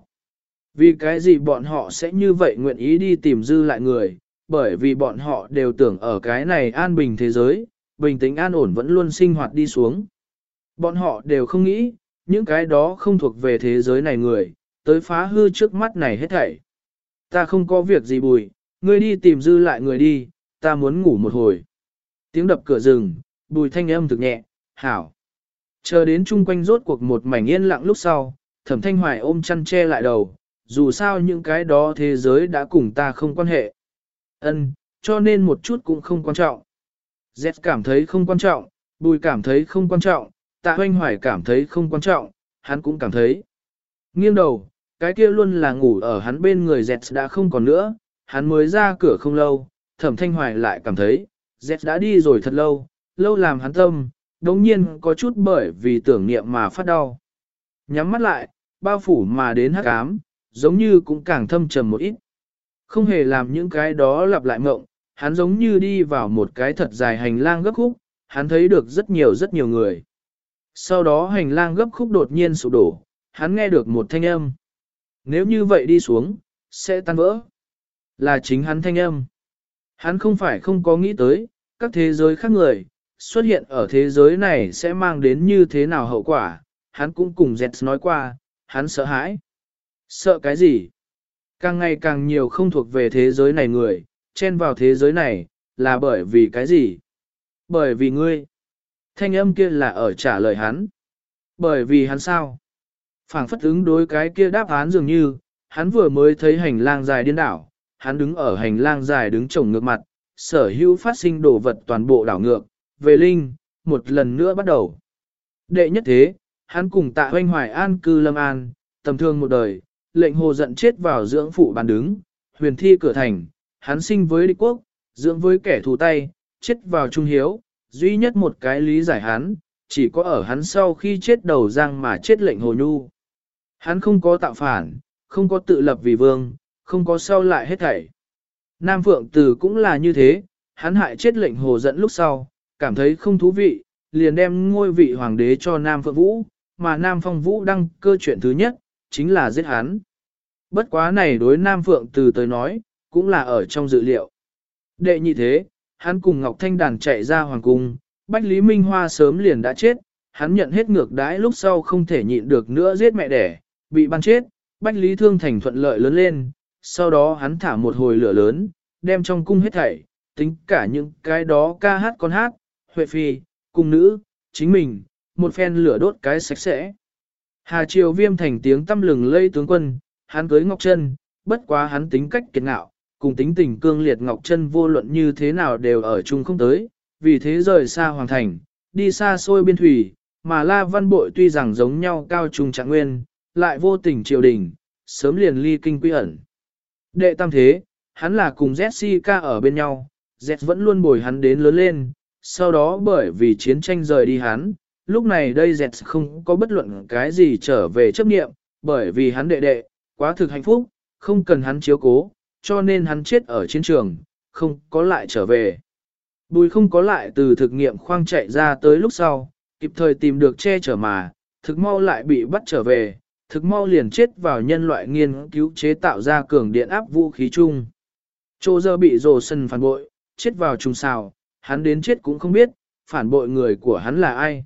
Vì cái gì bọn họ sẽ như vậy nguyện ý đi tìm dư lại người, bởi vì bọn họ đều tưởng ở cái này an bình thế giới, bình tĩnh an ổn vẫn luôn sinh hoạt đi xuống. Bọn họ đều không nghĩ, những cái đó không thuộc về thế giới này người, tới phá hư trước mắt này hết thảy. Ta không có việc gì bùi, ngươi đi tìm dư lại người đi, ta muốn ngủ một hồi. Tiếng đập cửa rừng, bùi thanh âm thực nhẹ, hảo. Chờ đến chung quanh rốt cuộc một mảnh yên lặng lúc sau, thẩm thanh hoài ôm chăn che lại đầu, dù sao những cái đó thế giới đã cùng ta không quan hệ. Ân, cho nên một chút cũng không quan trọng. Z cảm thấy không quan trọng, Bùi cảm thấy không quan trọng, Tạ Hoanh Hoài cảm thấy không quan trọng, hắn cũng cảm thấy. Nghiêng đầu, cái kia luôn là ngủ ở hắn bên người Z đã không còn nữa, hắn mới ra cửa không lâu, Thẩm Thanh Hoài lại cảm thấy, Z đã đi rồi thật lâu, lâu làm hắn tâm, đồng nhiên có chút bởi vì tưởng niệm mà phát đau. Nhắm mắt lại, bao phủ mà đến hắc ám, giống như cũng càng thâm trầm một ít. Không hề làm những cái đó lặp lại mộng, hắn giống như đi vào một cái thật dài hành lang gấp khúc, hắn thấy được rất nhiều rất nhiều người. Sau đó hành lang gấp khúc đột nhiên sụp đổ, hắn nghe được một thanh âm. Nếu như vậy đi xuống, sẽ tan vỡ. Là chính hắn thanh âm. Hắn không phải không có nghĩ tới, các thế giới khác người, xuất hiện ở thế giới này sẽ mang đến như thế nào hậu quả. Hắn cũng cùng Jets nói qua, hắn sợ hãi. Sợ cái gì? Càng ngày càng nhiều không thuộc về thế giới này người, chen vào thế giới này, là bởi vì cái gì? Bởi vì ngươi. Thanh âm kia là ở trả lời hắn. Bởi vì hắn sao? phảng phất ứng đối cái kia đáp án dường như, hắn vừa mới thấy hành lang dài điên đảo, hắn đứng ở hành lang dài đứng trồng ngược mặt, sở hữu phát sinh đồ vật toàn bộ đảo ngược, về linh, một lần nữa bắt đầu. Đệ nhất thế, hắn cùng tạ hoanh hoài an cư lâm an, tầm thương một đời, lệnh hồ giận chết vào dưỡng phụ bàn đứng, huyền thi cửa thành, hắn sinh với địch quốc, dưỡng với kẻ thù tay, chết vào trung hiếu, duy nhất một cái lý giải hắn, chỉ có ở hắn sau khi chết đầu giang mà chết lệnh hồ nhu. Hắn không có tạo phản, không có tự lập vì vương, không có sau lại hết thảy. Nam Phượng Tử cũng là như thế, hắn hại chết lệnh hồ dẫn lúc sau, cảm thấy không thú vị, liền đem ngôi vị hoàng đế cho Nam Phượng Vũ, mà Nam Phong Vũ đăng cơ chuyện thứ nhất, chính là giết hắn. Bất quá này đối Nam Phượng từ tới nói, cũng là ở trong dự liệu. Đệ nhị thế, hắn cùng Ngọc Thanh Đàn chạy ra hoàng cung, Bách Lý Minh Hoa sớm liền đã chết, hắn nhận hết ngược đãi lúc sau không thể nhịn được nữa giết mẹ đẻ, bị ban chết, Bách Lý Thương Thành thuận lợi lớn lên, sau đó hắn thả một hồi lửa lớn, đem trong cung hết thảy, tính cả những cái đó ca hát con hát, huệ phi, cung nữ, chính mình, một phen lửa đốt cái sạch sẽ. Hà Triều Viêm thành tiếng tâm lừng lây tướng quân, hắn cưới Ngọc Trân, bất quá hắn tính cách kiệt ngạo, cùng tính tình cương liệt Ngọc Trân vô luận như thế nào đều ở chung không tới, vì thế rời xa hoàng thành, đi xa xôi biên thủy, mà La Văn Bội tuy rằng giống nhau cao trung trạng nguyên, lại vô tình triều đình, sớm liền ly kinh quy ẩn. Đệ tam thế, hắn là cùng Jessica ở bên nhau, Z vẫn luôn bồi hắn đến lớn lên, sau đó bởi vì chiến tranh rời đi hắn, lúc này đây dẹt không có bất luận cái gì trở về chấp nghiệm, bởi vì hắn đệ đệ, quá thực hạnh phúc, không cần hắn chiếu cố, cho nên hắn chết ở chiến trường, không có lại trở về. Bùi không có lại từ thực nghiệm khoang chạy ra tới lúc sau, kịp thời tìm được che chở mà, thực mau lại bị bắt trở về, thực mau liền chết vào nhân loại nghiên cứu chế tạo ra cường điện áp vũ khí chung. Chô giờ bị rồ sân phản bội, chết vào trùng xào, hắn đến chết cũng không biết, phản bội người của hắn là ai.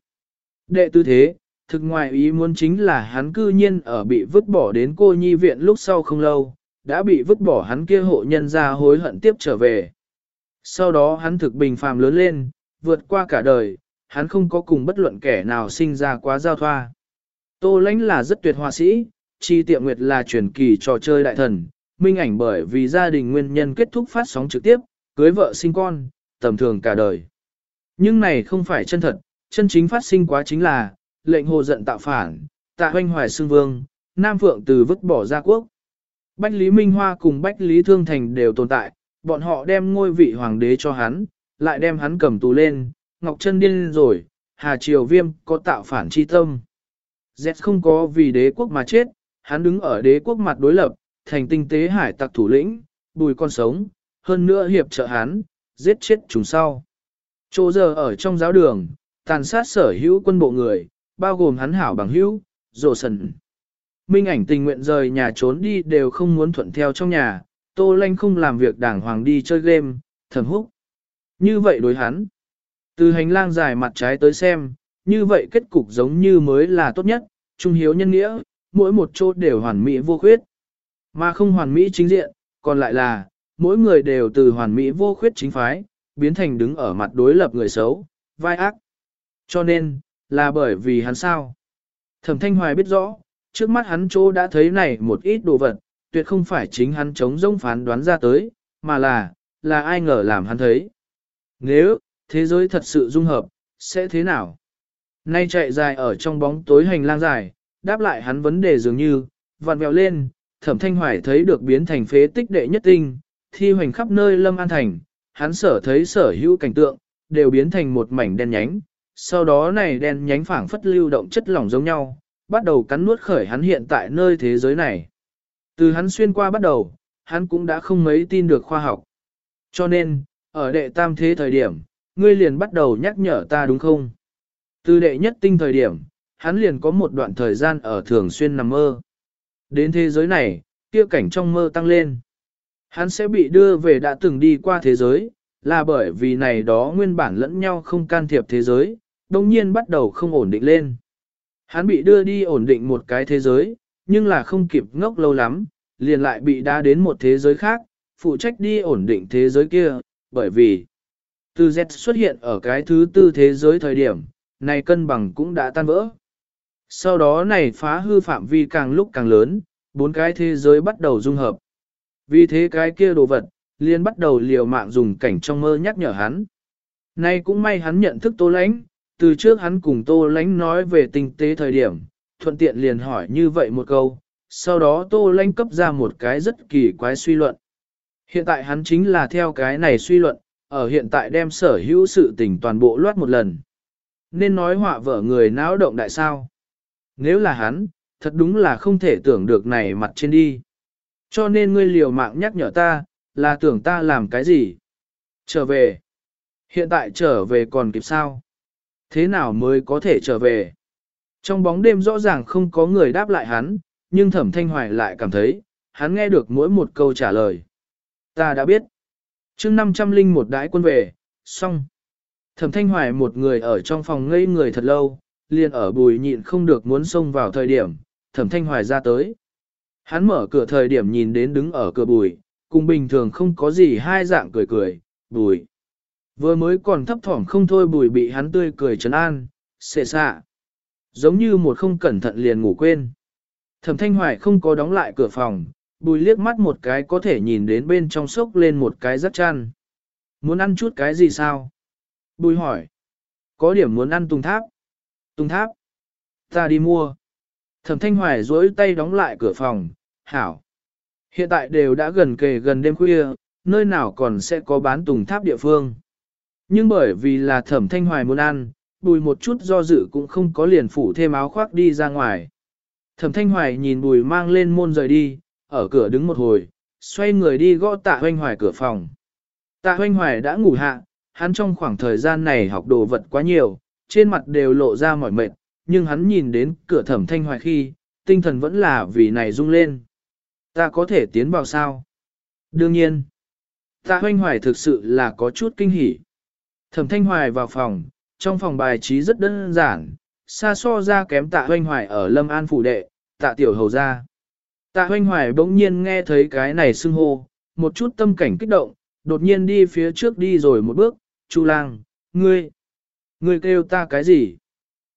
Đệ tư thế, thực ngoài ý muốn chính là hắn cư nhiên ở bị vứt bỏ đến cô nhi viện lúc sau không lâu, đã bị vứt bỏ hắn kia hộ nhân ra hối hận tiếp trở về. Sau đó hắn thực bình phàm lớn lên, vượt qua cả đời, hắn không có cùng bất luận kẻ nào sinh ra quá giao thoa. Tô lãnh là rất tuyệt họa sĩ, chi tiệm nguyệt là truyền kỳ trò chơi đại thần, minh ảnh bởi vì gia đình nguyên nhân kết thúc phát sóng trực tiếp, cưới vợ sinh con, tầm thường cả đời. Nhưng này không phải chân thật, chân chính phát sinh quá chính là, lệnh hồ giận tạo phản, tạ hoanh hoài xương vương, Nam Phượng từ vứt bỏ ra quốc. Bách Lý Minh Hoa cùng Bách Lý Thương Thành đều tồn tại, bọn họ đem ngôi vị hoàng đế cho hắn, lại đem hắn cầm tù lên, Ngọc Trân điên rồi, Hà Triều Viêm có tạo phản chi tâm. Z không có vì đế quốc mà chết, hắn đứng ở đế quốc mặt đối lập, thành tinh tế hải tặc thủ lĩnh, bùi con sống, hơn nữa hiệp trợ hắn, giết chết chúng sau. Chỗ giờ ở trong giáo đường, tàn sát sở hữu quân bộ người, bao gồm hắn hảo bằng hữu, rồ sần. Minh ảnh tình nguyện rời nhà trốn đi đều không muốn thuận theo trong nhà, Tô Lanh không làm việc đảng hoàng đi chơi game, thầm húc. Như vậy đối hắn. Từ hành lang dài mặt trái tới xem, như vậy kết cục giống như mới là tốt nhất, trung hiếu nhân nghĩa, mỗi một chỗ đều hoàn mỹ vô khuyết. Mà không hoàn mỹ chính diện, còn lại là, mỗi người đều từ hoàn mỹ vô khuyết chính phái, biến thành đứng ở mặt đối lập người xấu, vai ác. Cho nên, là bởi vì hắn sao? Thẩm Thanh Hoài biết rõ, trước mắt hắn chỗ đã thấy này một ít đồ vật, tuyệt không phải chính hắn chống rông phán đoán ra tới, mà là, là ai ngờ làm hắn thấy. Nếu, thế giới thật sự dung hợp, sẽ thế nào? Nay chạy dài ở trong bóng tối hành lang dài, đáp lại hắn vấn đề dường như, vặn vẹo lên, thẩm thanh hoài thấy được biến thành phế tích đệ nhất tinh, thi hoành khắp nơi lâm an thành, hắn sở thấy sở hữu cảnh tượng, đều biến thành một mảnh đen nhánh, sau đó này đen nhánh phảng phất lưu động chất lỏng giống nhau, bắt đầu cắn nuốt khởi hắn hiện tại nơi thế giới này. Từ hắn xuyên qua bắt đầu, hắn cũng đã không mấy tin được khoa học. Cho nên, ở đệ tam thế thời điểm, ngươi liền bắt đầu nhắc nhở ta đúng không? Từ đệ nhất tinh thời điểm, hắn liền có một đoạn thời gian ở thường xuyên nằm mơ. Đến thế giới này, kia cảnh trong mơ tăng lên. Hắn sẽ bị đưa về đã từng đi qua thế giới, là bởi vì này đó nguyên bản lẫn nhau không can thiệp thế giới, đông nhiên bắt đầu không ổn định lên. Hắn bị đưa đi ổn định một cái thế giới, nhưng là không kịp ngốc lâu lắm, liền lại bị đá đến một thế giới khác, phụ trách đi ổn định thế giới kia, bởi vì từ Z xuất hiện ở cái thứ tư thế giới thời điểm, này cân bằng cũng đã tan vỡ. Sau đó này phá hư phạm vi càng lúc càng lớn, bốn cái thế giới bắt đầu dung hợp. Vì thế cái kia đồ vật, liền bắt đầu liều mạng dùng cảnh trong mơ nhắc nhở hắn. Nay cũng may hắn nhận thức tố lãnh, từ trước hắn cùng tô lánh nói về tình tế thời điểm, thuận tiện liền hỏi như vậy một câu, sau đó tô lánh cấp ra một cái rất kỳ quái suy luận. Hiện tại hắn chính là theo cái này suy luận, ở hiện tại đem sở hữu sự tình toàn bộ loát một lần. Nên nói họa vợ người náo động đại sao. Nếu là hắn, thật đúng là không thể tưởng được này mặt trên đi. Cho nên ngươi liều mạng nhắc nhở ta, là tưởng ta làm cái gì? Trở về. Hiện tại trở về còn kịp sao? Thế nào mới có thể trở về? Trong bóng đêm rõ ràng không có người đáp lại hắn, nhưng thẩm thanh hoài lại cảm thấy, hắn nghe được mỗi một câu trả lời. Ta đã biết. chương 500 linh một đái quân về, xong. Thẩm thanh hoài một người ở trong phòng ngây người thật lâu, liền ở bùi nhịn không được muốn xông vào thời điểm, thẩm thanh hoài ra tới. Hắn mở cửa thời điểm nhìn đến đứng ở cửa bùi, cùng bình thường không có gì hai dạng cười cười, bùi. Vừa mới còn thấp thỏm không thôi bùi bị hắn tươi cười trấn an, xệ xạ. Giống như một không cẩn thận liền ngủ quên. Thẩm thanh hoài không có đóng lại cửa phòng, bùi liếc mắt một cái có thể nhìn đến bên trong sốc lên một cái rất chăn. Muốn ăn chút cái gì sao? Bùi hỏi. Có điểm muốn ăn tùng tháp. Tùng tháp. Ta đi mua. Thẩm thanh hoài dối tay đóng lại cửa phòng. Hảo. Hiện tại đều đã gần kề gần đêm khuya, nơi nào còn sẽ có bán tùng tháp địa phương. Nhưng bởi vì là thẩm thanh hoài muốn ăn, bùi một chút do dự cũng không có liền phủ thêm áo khoác đi ra ngoài. Thẩm thanh hoài nhìn bùi mang lên môn rời đi, ở cửa đứng một hồi, xoay người đi gõ tạ hoanh hoài cửa phòng. Tạ hoanh hoài đã ngủ hạ, hắn trong khoảng thời gian này học đồ vật quá nhiều, trên mặt đều lộ ra mỏi mệt, nhưng hắn nhìn đến cửa thẩm thanh hoài khi, tinh thần vẫn là vì này rung lên. Ta có thể tiến vào sao? Đương nhiên. Tạ hoanh hoài thực sự là có chút kinh hỉ. Thẩm thanh hoài vào phòng, trong phòng bài trí rất đơn giản, xa so ra kém tạ hoanh hoài ở Lâm An Phủ Đệ, tạ tiểu hầu ra. Tạ hoanh hoài bỗng nhiên nghe thấy cái này xưng hô, một chút tâm cảnh kích động, đột nhiên đi phía trước đi rồi một bước, Chu lang, ngươi, ngươi kêu ta cái gì?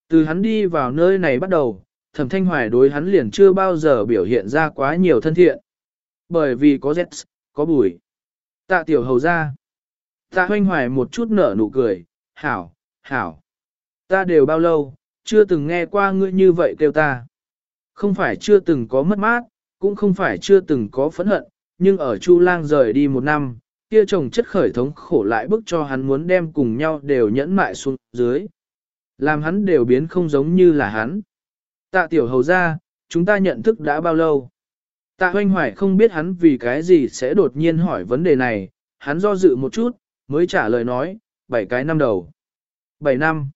Từ hắn đi vào nơi này bắt đầu, thẩm thanh hoài đối hắn liền chưa bao giờ biểu hiện ra quá nhiều thân thiện. Bởi vì có Z, có bùi. Tạ tiểu hầu ra. Tạ hoanh hoài một chút nở nụ cười, hảo, hảo. Ta đều bao lâu, chưa từng nghe qua ngươi như vậy kêu ta. Không phải chưa từng có mất mát, cũng không phải chưa từng có phẫn hận, nhưng ở Chu Lang rời đi một năm, kia chồng chất khởi thống khổ lại bức cho hắn muốn đem cùng nhau đều nhẫn mại xuống dưới. Làm hắn đều biến không giống như là hắn. Tạ tiểu hầu ra, chúng ta nhận thức đã bao lâu? Tạ hoanh hoài không biết hắn vì cái gì sẽ đột nhiên hỏi vấn đề này, hắn do dự một chút, mới trả lời nói, bảy cái năm đầu. Bảy năm.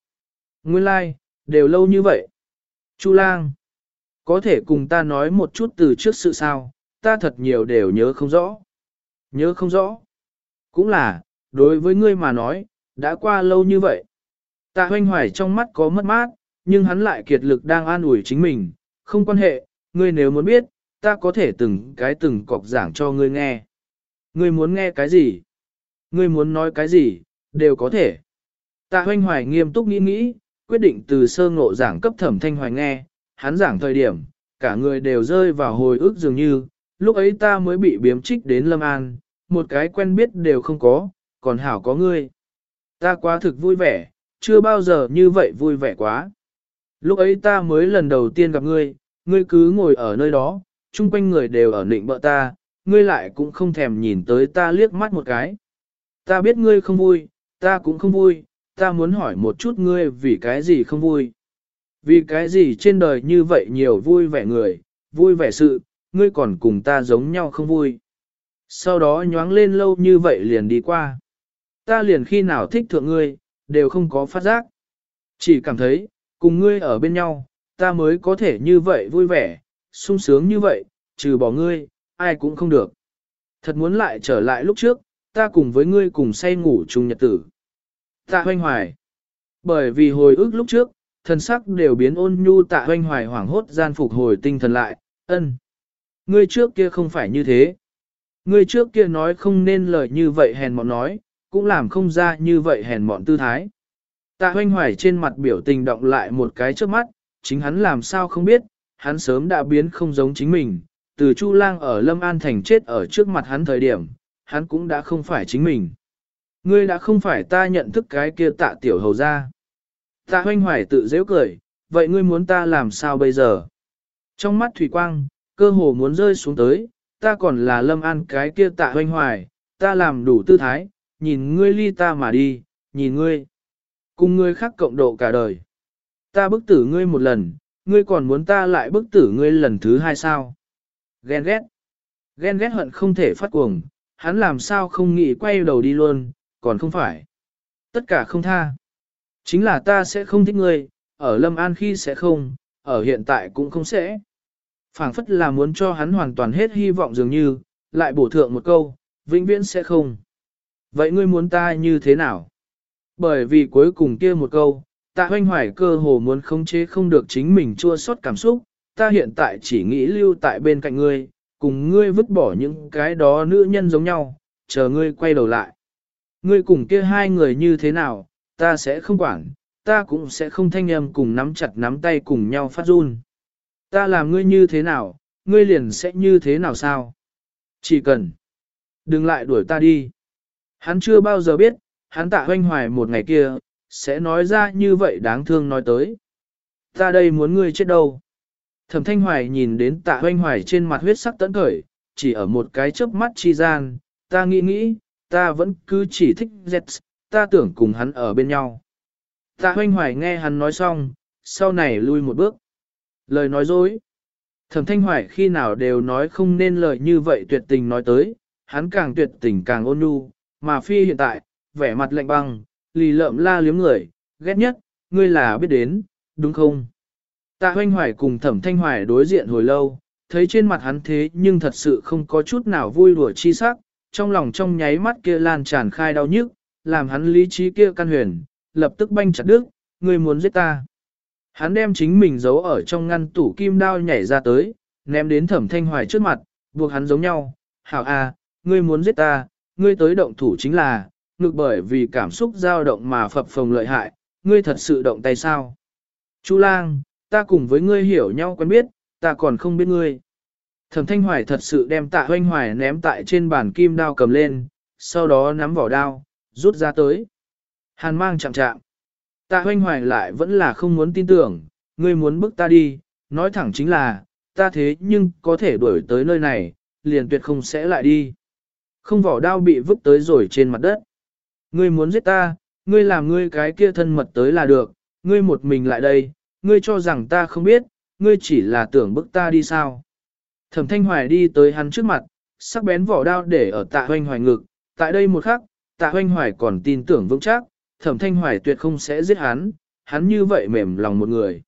Nguyên lai, like, đều lâu như vậy. Chu lang. Có thể cùng ta nói một chút từ trước sự sao, ta thật nhiều đều nhớ không rõ. Nhớ không rõ. Cũng là, đối với ngươi mà nói, đã qua lâu như vậy. Tạ hoanh hoài trong mắt có mất mát, nhưng hắn lại kiệt lực đang an ủi chính mình, không quan hệ, ngươi nếu muốn biết, ta có thể từng cái từng cọc giảng cho ngươi nghe. Ngươi muốn nghe cái gì? Ngươi muốn nói cái gì? Đều có thể. Tạ hoanh hoài nghiêm túc nghĩ nghĩ, quyết định từ sơ ngộ giảng cấp thẩm thanh hoài nghe, hắn giảng thời điểm, cả người đều rơi vào hồi ức dường như, lúc ấy ta mới bị biếm trích đến Lâm An, một cái quen biết đều không có, còn hảo có ngươi. Ta quá thực vui vẻ, chưa bao giờ như vậy vui vẻ quá. Lúc ấy ta mới lần đầu tiên gặp ngươi, ngươi cứ ngồi ở nơi đó, chung quanh người đều ở nịnh bợ ta, ngươi lại cũng không thèm nhìn tới ta liếc mắt một cái. Ta biết ngươi không vui, ta cũng không vui, ta muốn hỏi một chút ngươi vì cái gì không vui. Vì cái gì trên đời như vậy nhiều vui vẻ người, vui vẻ sự, ngươi còn cùng ta giống nhau không vui. Sau đó nhoáng lên lâu như vậy liền đi qua. Ta liền khi nào thích thượng ngươi, đều không có phát giác. Chỉ cảm thấy, cùng ngươi ở bên nhau, ta mới có thể như vậy vui vẻ, sung sướng như vậy, trừ bỏ ngươi, ai cũng không được. Thật muốn lại trở lại lúc trước, ta cùng với ngươi cùng say ngủ chung nhật tử. Tạ hoanh hoài. Bởi vì hồi ức lúc trước, thần sắc đều biến ôn nhu tạ hoanh hoài hoảng hốt gian phục hồi tinh thần lại, ân. Ngươi trước kia không phải như thế. Ngươi trước kia nói không nên lời như vậy hèn mọn nói, cũng làm không ra như vậy hèn mọn tư thái. Tạ hoanh hoài trên mặt biểu tình động lại một cái trước mắt, chính hắn làm sao không biết, hắn sớm đã biến không giống chính mình, từ Chu Lang ở Lâm An Thành chết ở trước mặt hắn thời điểm, hắn cũng đã không phải chính mình. Ngươi đã không phải ta nhận thức cái kia tạ tiểu hầu ra. Tạ hoanh hoài tự dễ cười, vậy ngươi muốn ta làm sao bây giờ? Trong mắt thủy quang, cơ hồ muốn rơi xuống tới, ta còn là lâm an cái kia tạ hoanh hoài, ta làm đủ tư thái, nhìn ngươi ly ta mà đi, nhìn ngươi. Cùng ngươi khác cộng độ cả đời. Ta bức tử ngươi một lần, ngươi còn muốn ta lại bức tử ngươi lần thứ hai sao? Ghen ghét. Ghen ghét hận không thể phát cuồng, hắn làm sao không nghĩ quay đầu đi luôn, còn không phải. Tất cả không tha. Chính là ta sẽ không thích ngươi, ở Lâm An khi sẽ không, ở hiện tại cũng không sẽ. phảng phất là muốn cho hắn hoàn toàn hết hy vọng dường như, lại bổ thượng một câu, vĩnh viễn sẽ không. Vậy ngươi muốn ta như thế nào? Bởi vì cuối cùng kia một câu, ta hoanh hoài cơ hồ muốn khống chế không được chính mình chua xót cảm xúc, ta hiện tại chỉ nghĩ lưu tại bên cạnh ngươi, cùng ngươi vứt bỏ những cái đó nữ nhân giống nhau, chờ ngươi quay đầu lại. Ngươi cùng kia hai người như thế nào, ta sẽ không quản, ta cũng sẽ không thanh âm cùng nắm chặt nắm tay cùng nhau phát run. Ta làm ngươi như thế nào, ngươi liền sẽ như thế nào sao? Chỉ cần, đừng lại đuổi ta đi. Hắn chưa bao giờ biết, hắn tạ hoanh hoài một ngày kia, sẽ nói ra như vậy đáng thương nói tới. Ta đây muốn ngươi chết đâu. Thẩm thanh hoài nhìn đến tạ hoanh hoài trên mặt huyết sắc tấn khởi, chỉ ở một cái chớp mắt chi gian, ta nghĩ nghĩ, ta vẫn cứ chỉ thích Z, ta tưởng cùng hắn ở bên nhau. Tạ hoanh hoài nghe hắn nói xong, sau này lui một bước. Lời nói dối. Thẩm thanh hoài khi nào đều nói không nên lời như vậy tuyệt tình nói tới, hắn càng tuyệt tình càng ôn nhu, mà phi hiện tại, vẻ mặt lạnh băng, lì lợm la liếm người, ghét nhất, ngươi là biết đến, đúng không? Tạ hoanh hoài cùng thẩm thanh hoài đối diện hồi lâu, thấy trên mặt hắn thế nhưng thật sự không có chút nào vui đùa chi sắc, trong lòng trong nháy mắt kia lan tràn khai đau nhức, làm hắn lý trí kia căn huyền, lập tức banh chặt đứt, ngươi muốn giết ta. Hắn đem chính mình giấu ở trong ngăn tủ kim đao nhảy ra tới, ném đến thẩm thanh hoài trước mặt, buộc hắn giống nhau, hảo à, ngươi muốn giết ta, ngươi tới động thủ chính là, ngược bởi vì cảm xúc dao động mà phập phồng lợi hại, ngươi thật sự động tay sao. Chu lang, ta cùng với ngươi hiểu nhau quen biết, ta còn không biết ngươi. Thẩm thanh hoài thật sự đem tạ hoanh hoài ném tại trên bàn kim đao cầm lên, sau đó nắm vỏ đao, rút ra tới. Hàn mang chạm chạm. Tạ hoanh hoài lại vẫn là không muốn tin tưởng, ngươi muốn bức ta đi, nói thẳng chính là, ta thế nhưng có thể đuổi tới nơi này, liền tuyệt không sẽ lại đi. Không vỏ đao bị vứt tới rồi trên mặt đất. Ngươi muốn giết ta, ngươi làm ngươi cái kia thân mật tới là được, ngươi một mình lại đây, ngươi cho rằng ta không biết, ngươi chỉ là tưởng bức ta đi sao. Thẩm thanh hoài đi tới hắn trước mặt, sắc bén vỏ đao để ở tạ hoanh hoài ngực, tại đây một khắc, tạ hoanh hoài còn tin tưởng vững chắc, thẩm thanh hoài tuyệt không sẽ giết hắn, hắn như vậy mềm lòng một người.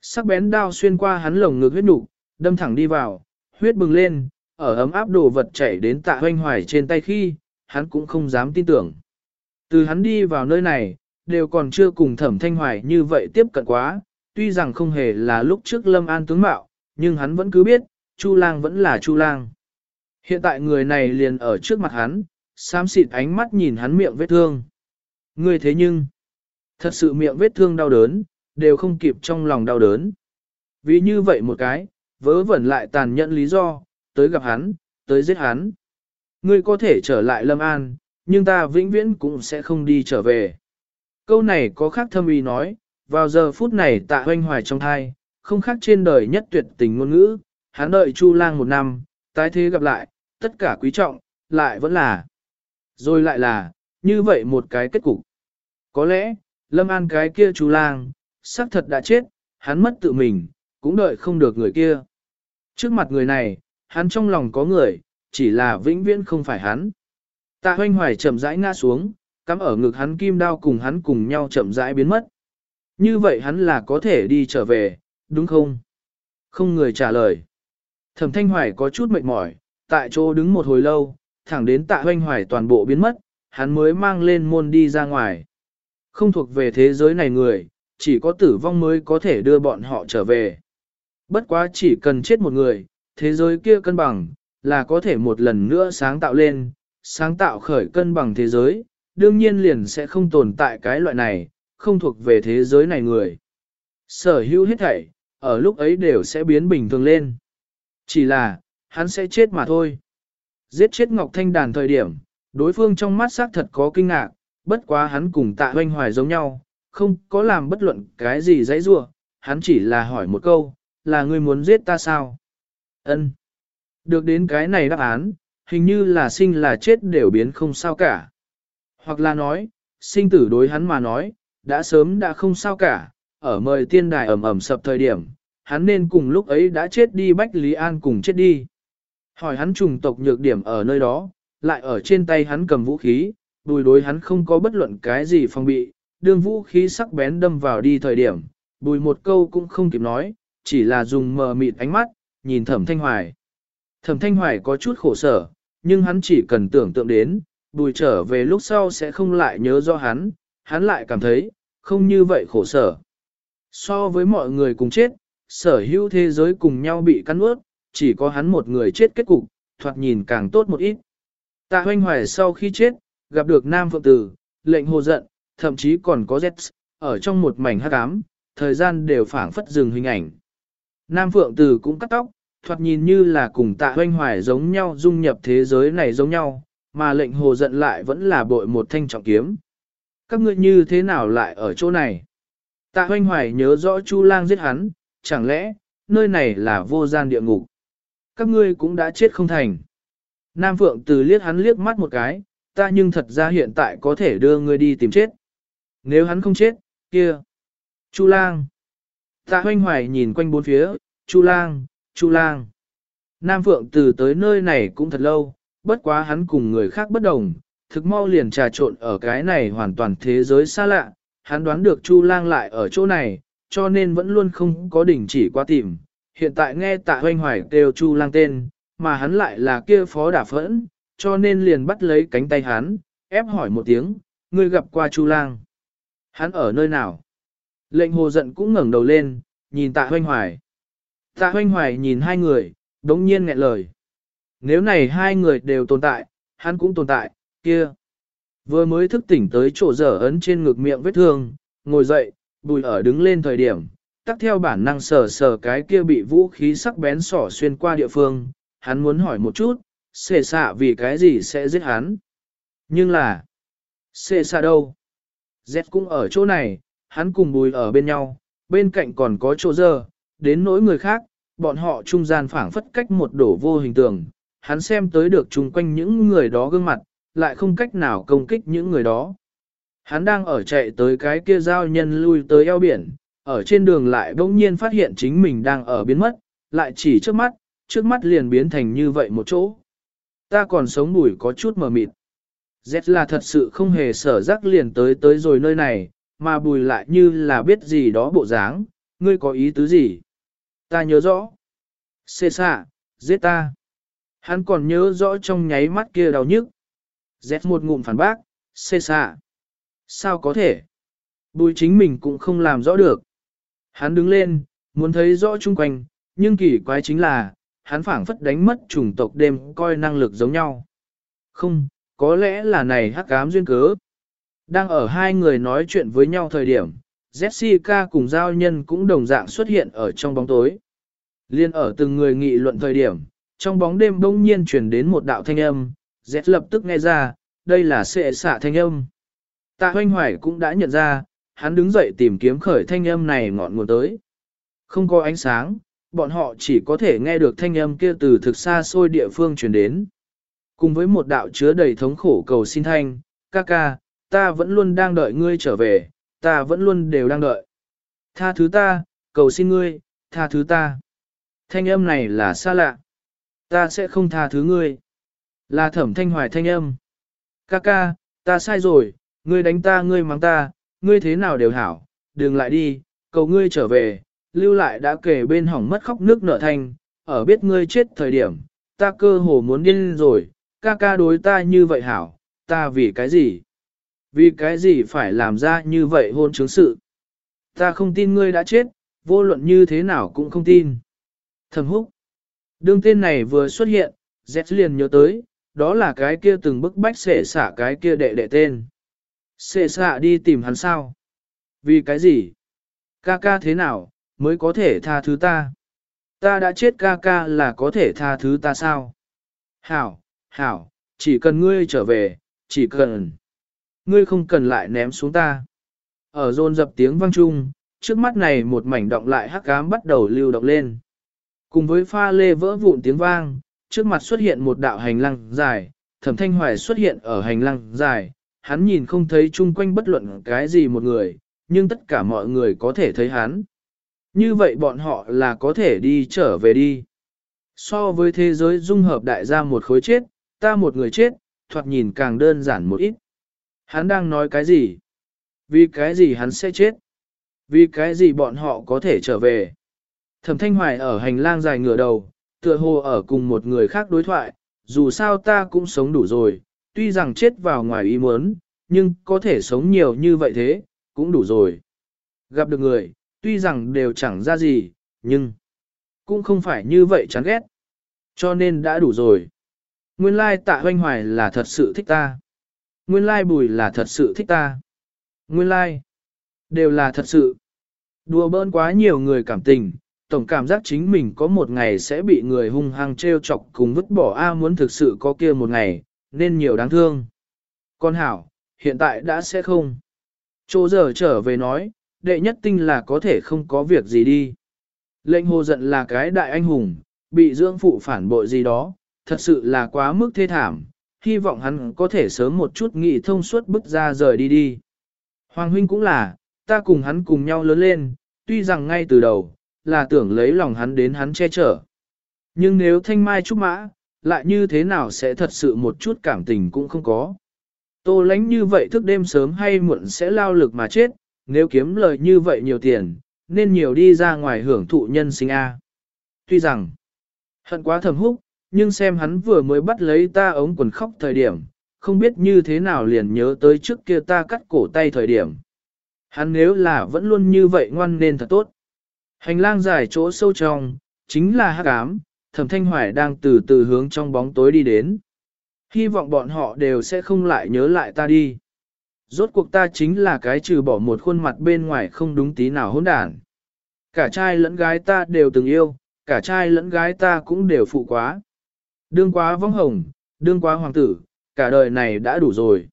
Sắc bén đao xuyên qua hắn lồng ngực huyết nục, đâm thẳng đi vào, huyết bừng lên, ở ấm áp đồ vật chảy đến tạ hoanh hoài trên tay khi, hắn cũng không dám tin tưởng. Từ hắn đi vào nơi này, đều còn chưa cùng thẩm thanh hoài như vậy tiếp cận quá, tuy rằng không hề là lúc trước lâm an tướng mạo, nhưng hắn vẫn cứ biết, Chu lang vẫn là Chu lang. Hiện tại người này liền ở trước mặt hắn, xám xịt ánh mắt nhìn hắn miệng vết thương. Người thế nhưng, thật sự miệng vết thương đau đớn, đều không kịp trong lòng đau đớn. Vì như vậy một cái, vớ vẩn lại tàn nhẫn lý do, tới gặp hắn, tới giết hắn. Ngươi có thể trở lại Lâm An, nhưng ta vĩnh viễn cũng sẽ không đi trở về. Câu này có khác thâm ý nói, vào giờ phút này tạ hoanh hoài trong thai, không khác trên đời nhất tuyệt tình ngôn ngữ, hắn đợi Chu lang một năm, tái thế gặp lại, tất cả quý trọng, lại vẫn là. Rồi lại là, như vậy một cái kết cục. Có lẽ, Lâm An cái kia Chu lang, xác thật đã chết, hắn mất tự mình, cũng đợi không được người kia. Trước mặt người này, hắn trong lòng có người, chỉ là vĩnh viễn không phải hắn. Tạ hoanh hoài chậm rãi ngã xuống, cắm ở ngực hắn kim đao cùng hắn cùng nhau chậm rãi biến mất. Như vậy hắn là có thể đi trở về, đúng không? Không người trả lời. Thẩm thanh hoài có chút mệt mỏi, tại chỗ đứng một hồi lâu, thẳng đến tạ hoanh hoài toàn bộ biến mất, hắn mới mang lên môn đi ra ngoài. Không thuộc về thế giới này người, chỉ có tử vong mới có thể đưa bọn họ trở về. Bất quá chỉ cần chết một người, thế giới kia cân bằng, là có thể một lần nữa sáng tạo lên, sáng tạo khởi cân bằng thế giới, đương nhiên liền sẽ không tồn tại cái loại này, không thuộc về thế giới này người. Sở hữu hết thảy, ở lúc ấy đều sẽ biến bình thường lên. Chỉ là, hắn sẽ chết mà thôi. Giết chết Ngọc Thanh Đàn thời điểm, đối phương trong mắt xác thật có kinh ngạc, bất quá hắn cùng tạ hoanh hoài giống nhau, không có làm bất luận cái gì dãy rua, hắn chỉ là hỏi một câu, là ngươi muốn giết ta sao? Ân. Được đến cái này đáp án, hình như là sinh là chết đều biến không sao cả. Hoặc là nói, sinh tử đối hắn mà nói, đã sớm đã không sao cả, ở mời tiên đài ẩm ẩm sập thời điểm, hắn nên cùng lúc ấy đã chết đi Bách Lý An cùng chết đi. Hỏi hắn trùng tộc nhược điểm ở nơi đó, lại ở trên tay hắn cầm vũ khí, bùi đối hắn không có bất luận cái gì phòng bị, đương vũ khí sắc bén đâm vào đi thời điểm, bùi một câu cũng không kịp nói, chỉ là dùng mờ mịt ánh mắt, nhìn thẩm thanh hoài. Thẩm thanh hoài có chút khổ sở, nhưng hắn chỉ cần tưởng tượng đến, bùi trở về lúc sau sẽ không lại nhớ do hắn, hắn lại cảm thấy, không như vậy khổ sở. So với mọi người cùng chết, sở hữu thế giới cùng nhau bị cắn ướt, chỉ có hắn một người chết kết cục, thoạt nhìn càng tốt một ít. Tạ hoanh hoài sau khi chết, gặp được Nam Phượng Tử, lệnh hồ giận, thậm chí còn có Z, ở trong một mảnh hắc ám, thời gian đều phảng phất dừng hình ảnh. Nam Phượng Tử cũng cắt tóc, thoạt nhìn như là cùng tạ hoanh hoài giống nhau dung nhập thế giới này giống nhau, mà lệnh hồ giận lại vẫn là bội một thanh trọng kiếm. Các ngươi như thế nào lại ở chỗ này? Tạ hoanh hoài nhớ rõ Chu lang giết hắn, chẳng lẽ, nơi này là vô gian địa ngục? Các ngươi cũng đã chết không thành. Nam Phượng từ liếc hắn liếc mắt một cái, ta nhưng thật ra hiện tại có thể đưa ngươi đi tìm chết. Nếu hắn không chết, kia. Chu lang. Tạ hoanh hoài nhìn quanh bốn phía, Chu lang, Chu lang. Nam Phượng từ tới nơi này cũng thật lâu, bất quá hắn cùng người khác bất đồng, thực mau liền trà trộn ở cái này hoàn toàn thế giới xa lạ, hắn đoán được Chu lang lại ở chỗ này, cho nên vẫn luôn không có đỉnh chỉ qua tìm. Hiện tại nghe tạ hoanh hoài kêu Chu lang tên, mà hắn lại là kia phó đả phẫn, cho nên liền bắt lấy cánh tay hắn, ép hỏi một tiếng, ngươi gặp qua Chu lang. Hắn ở nơi nào? Lệnh hồ giận cũng ngẩng đầu lên, nhìn tạ hoanh hoài. Tạ hoanh hoài nhìn hai người, đống nhiên nghẹn lời. Nếu này hai người đều tồn tại, hắn cũng tồn tại, kia. Vừa mới thức tỉnh tới chỗ dở ấn trên ngực miệng vết thương, ngồi dậy, bùi ở đứng lên thời điểm, tắt theo bản năng sờ sờ cái kia bị vũ khí sắc bén sỏ xuyên qua địa phương, hắn muốn hỏi một chút, xệ xạ vì cái gì sẽ giết hắn. Nhưng là, xệ xạ đâu? Z cũng ở chỗ này, hắn cùng bùi ở bên nhau, bên cạnh còn có chỗ dơ, đến nỗi người khác, bọn họ trung gian phảng phất cách một đổ vô hình tường, hắn xem tới được chung quanh những người đó gương mặt, lại không cách nào công kích những người đó. Hắn đang ở chạy tới cái kia giao nhân lui tới eo biển, ở trên đường lại bỗng nhiên phát hiện chính mình đang ở biến mất, lại chỉ trước mắt, trước mắt liền biến thành như vậy một chỗ. Ta còn sống bùi có chút mờ mịt. Z là thật sự không hề sở rắc liền tới tới rồi nơi này, mà bùi lại như là biết gì đó bộ dáng, ngươi có ý tứ gì? Ta nhớ rõ. Xê xạ, giết ta. Hắn còn nhớ rõ trong nháy mắt kia đau nhức. Z một ngụm phản bác, xê xạ. Sao có thể? Bùi chính mình cũng không làm rõ được. Hắn đứng lên, muốn thấy rõ chung quanh, nhưng kỳ quái chính là, hắn phảng phất đánh mất chủng tộc đêm coi năng lực giống nhau. Không, có lẽ là này hắc cám duyên cớ. Đang ở hai người nói chuyện với nhau thời điểm, Jessica cùng giao nhân cũng đồng dạng xuất hiện ở trong bóng tối. Liên ở từng người nghị luận thời điểm, trong bóng đêm bỗng nhiên truyền đến một đạo thanh âm, Z lập tức nghe ra, đây là sệ xạ thanh âm. Tạ hoanh hoài cũng đã nhận ra, hắn đứng dậy tìm kiếm khởi thanh âm này ngọn nguồn tới. Không có ánh sáng, bọn họ chỉ có thể nghe được thanh âm kia từ thực xa xôi địa phương truyền đến. Cùng với một đạo chứa đầy thống khổ cầu xin thanh, ca ca, ta vẫn luôn đang đợi ngươi trở về, ta vẫn luôn đều đang đợi. Tha thứ ta, cầu xin ngươi, tha thứ ta. Thanh âm này là xa lạ. Ta sẽ không tha thứ ngươi. Là thẩm thanh hoài thanh âm. Ca ca, ta sai rồi, ngươi đánh ta ngươi mắng ta, ngươi thế nào đều hảo, đừng lại đi, cầu ngươi trở về, lưu lại đã kể bên hỏng mất khóc nước nở thanh, ở biết ngươi chết thời điểm, ta cơ hồ muốn điên rồi, ca ca đối ta như vậy hảo, ta vì cái gì? Vì cái gì phải làm ra như vậy hôn chứng sự? Ta không tin ngươi đã chết, vô luận như thế nào cũng không tin. Thầm húc. Đương tên này vừa xuất hiện, Z liền nhớ tới, đó là cái kia từng bức bách xệ xả cái kia đệ đệ tên. Xệ xả đi tìm hắn sao? Vì cái gì? Ca ca thế nào, mới có thể tha thứ ta? Ta đã chết ca ca là có thể tha thứ ta sao? Hảo, hảo, chỉ cần ngươi trở về, chỉ cần. Ngươi không cần lại ném xuống ta. Ở rôn dập tiếng vang chung, trước mắt này một mảnh động lại hắc ám bắt đầu lưu động lên. Cùng với pha lê vỡ vụn tiếng vang, trước mặt xuất hiện một đạo hành lang dài, thẩm thanh hoài xuất hiện ở hành lang dài, hắn nhìn không thấy chung quanh bất luận cái gì một người, nhưng tất cả mọi người có thể thấy hắn. Như vậy bọn họ là có thể đi trở về đi. So với thế giới dung hợp đại gia một khối chết, ta một người chết, thoạt nhìn càng đơn giản một ít. Hắn đang nói cái gì? Vì cái gì hắn sẽ chết? Vì cái gì bọn họ có thể trở về? Thẩm Thanh Hoài ở hành lang dài ngửa đầu, tựa hồ ở cùng một người khác đối thoại, dù sao ta cũng sống đủ rồi, tuy rằng chết vào ngoài ý muốn, nhưng có thể sống nhiều như vậy thế, cũng đủ rồi. Gặp được người, tuy rằng đều chẳng ra gì, nhưng cũng không phải như vậy chán ghét. Cho nên đã đủ rồi. Nguyên lai tạ hoanh hoài là thật sự thích ta. Nguyên lai bùi là thật sự thích ta. Nguyên lai đều là thật sự. Đùa bỡn quá nhiều người cảm tình, tổng cảm giác chính mình có một ngày sẽ bị người hung hăng treo chọc cùng vứt bỏ A muốn thực sự có kia một ngày, nên nhiều đáng thương. Con hảo, hiện tại đã sẽ không. Chỗ giờ trở về nói, đệ nhất tinh là có thể không có việc gì đi. Lệnh hồ giận là cái đại anh hùng, bị dưỡng phụ phản bội gì đó, thật sự là quá mức thê thảm, hy vọng hắn có thể sớm một chút nghị thông suốt bức ra rời đi đi. Hoàng huynh cũng là, ta cùng hắn cùng nhau lớn lên, tuy rằng ngay từ đầu, là tưởng lấy lòng hắn đến hắn che chở. Nhưng nếu thanh mai trúc mã, lại như thế nào sẽ thật sự một chút cảm tình cũng không có. Tô lánh như vậy thức đêm sớm hay muộn sẽ lao lực mà chết, nếu kiếm lời như vậy nhiều tiền, nên nhiều đi ra ngoài hưởng thụ nhân sinh A. Tuy rằng, hận quá thầm húc, nhưng xem hắn vừa mới bắt lấy ta ống quần khóc thời điểm, không biết như thế nào liền nhớ tới trước kia ta cắt cổ tay thời điểm. Hắn nếu là vẫn luôn như vậy ngoan nên thật tốt. Hành lang dài chỗ sâu trong, chính là hắc ám, thẩm thanh hoài đang từ từ hướng trong bóng tối đi đến. Hy vọng bọn họ đều sẽ không lại nhớ lại ta đi. Rốt cuộc ta chính là cái trừ bỏ một khuôn mặt bên ngoài không đúng tí nào hỗn đản. Cả trai lẫn gái ta đều từng yêu, cả trai lẫn gái ta cũng đều phụ quá. Đương quá vong hồng, đương quá hoàng tử, cả đời này đã đủ rồi.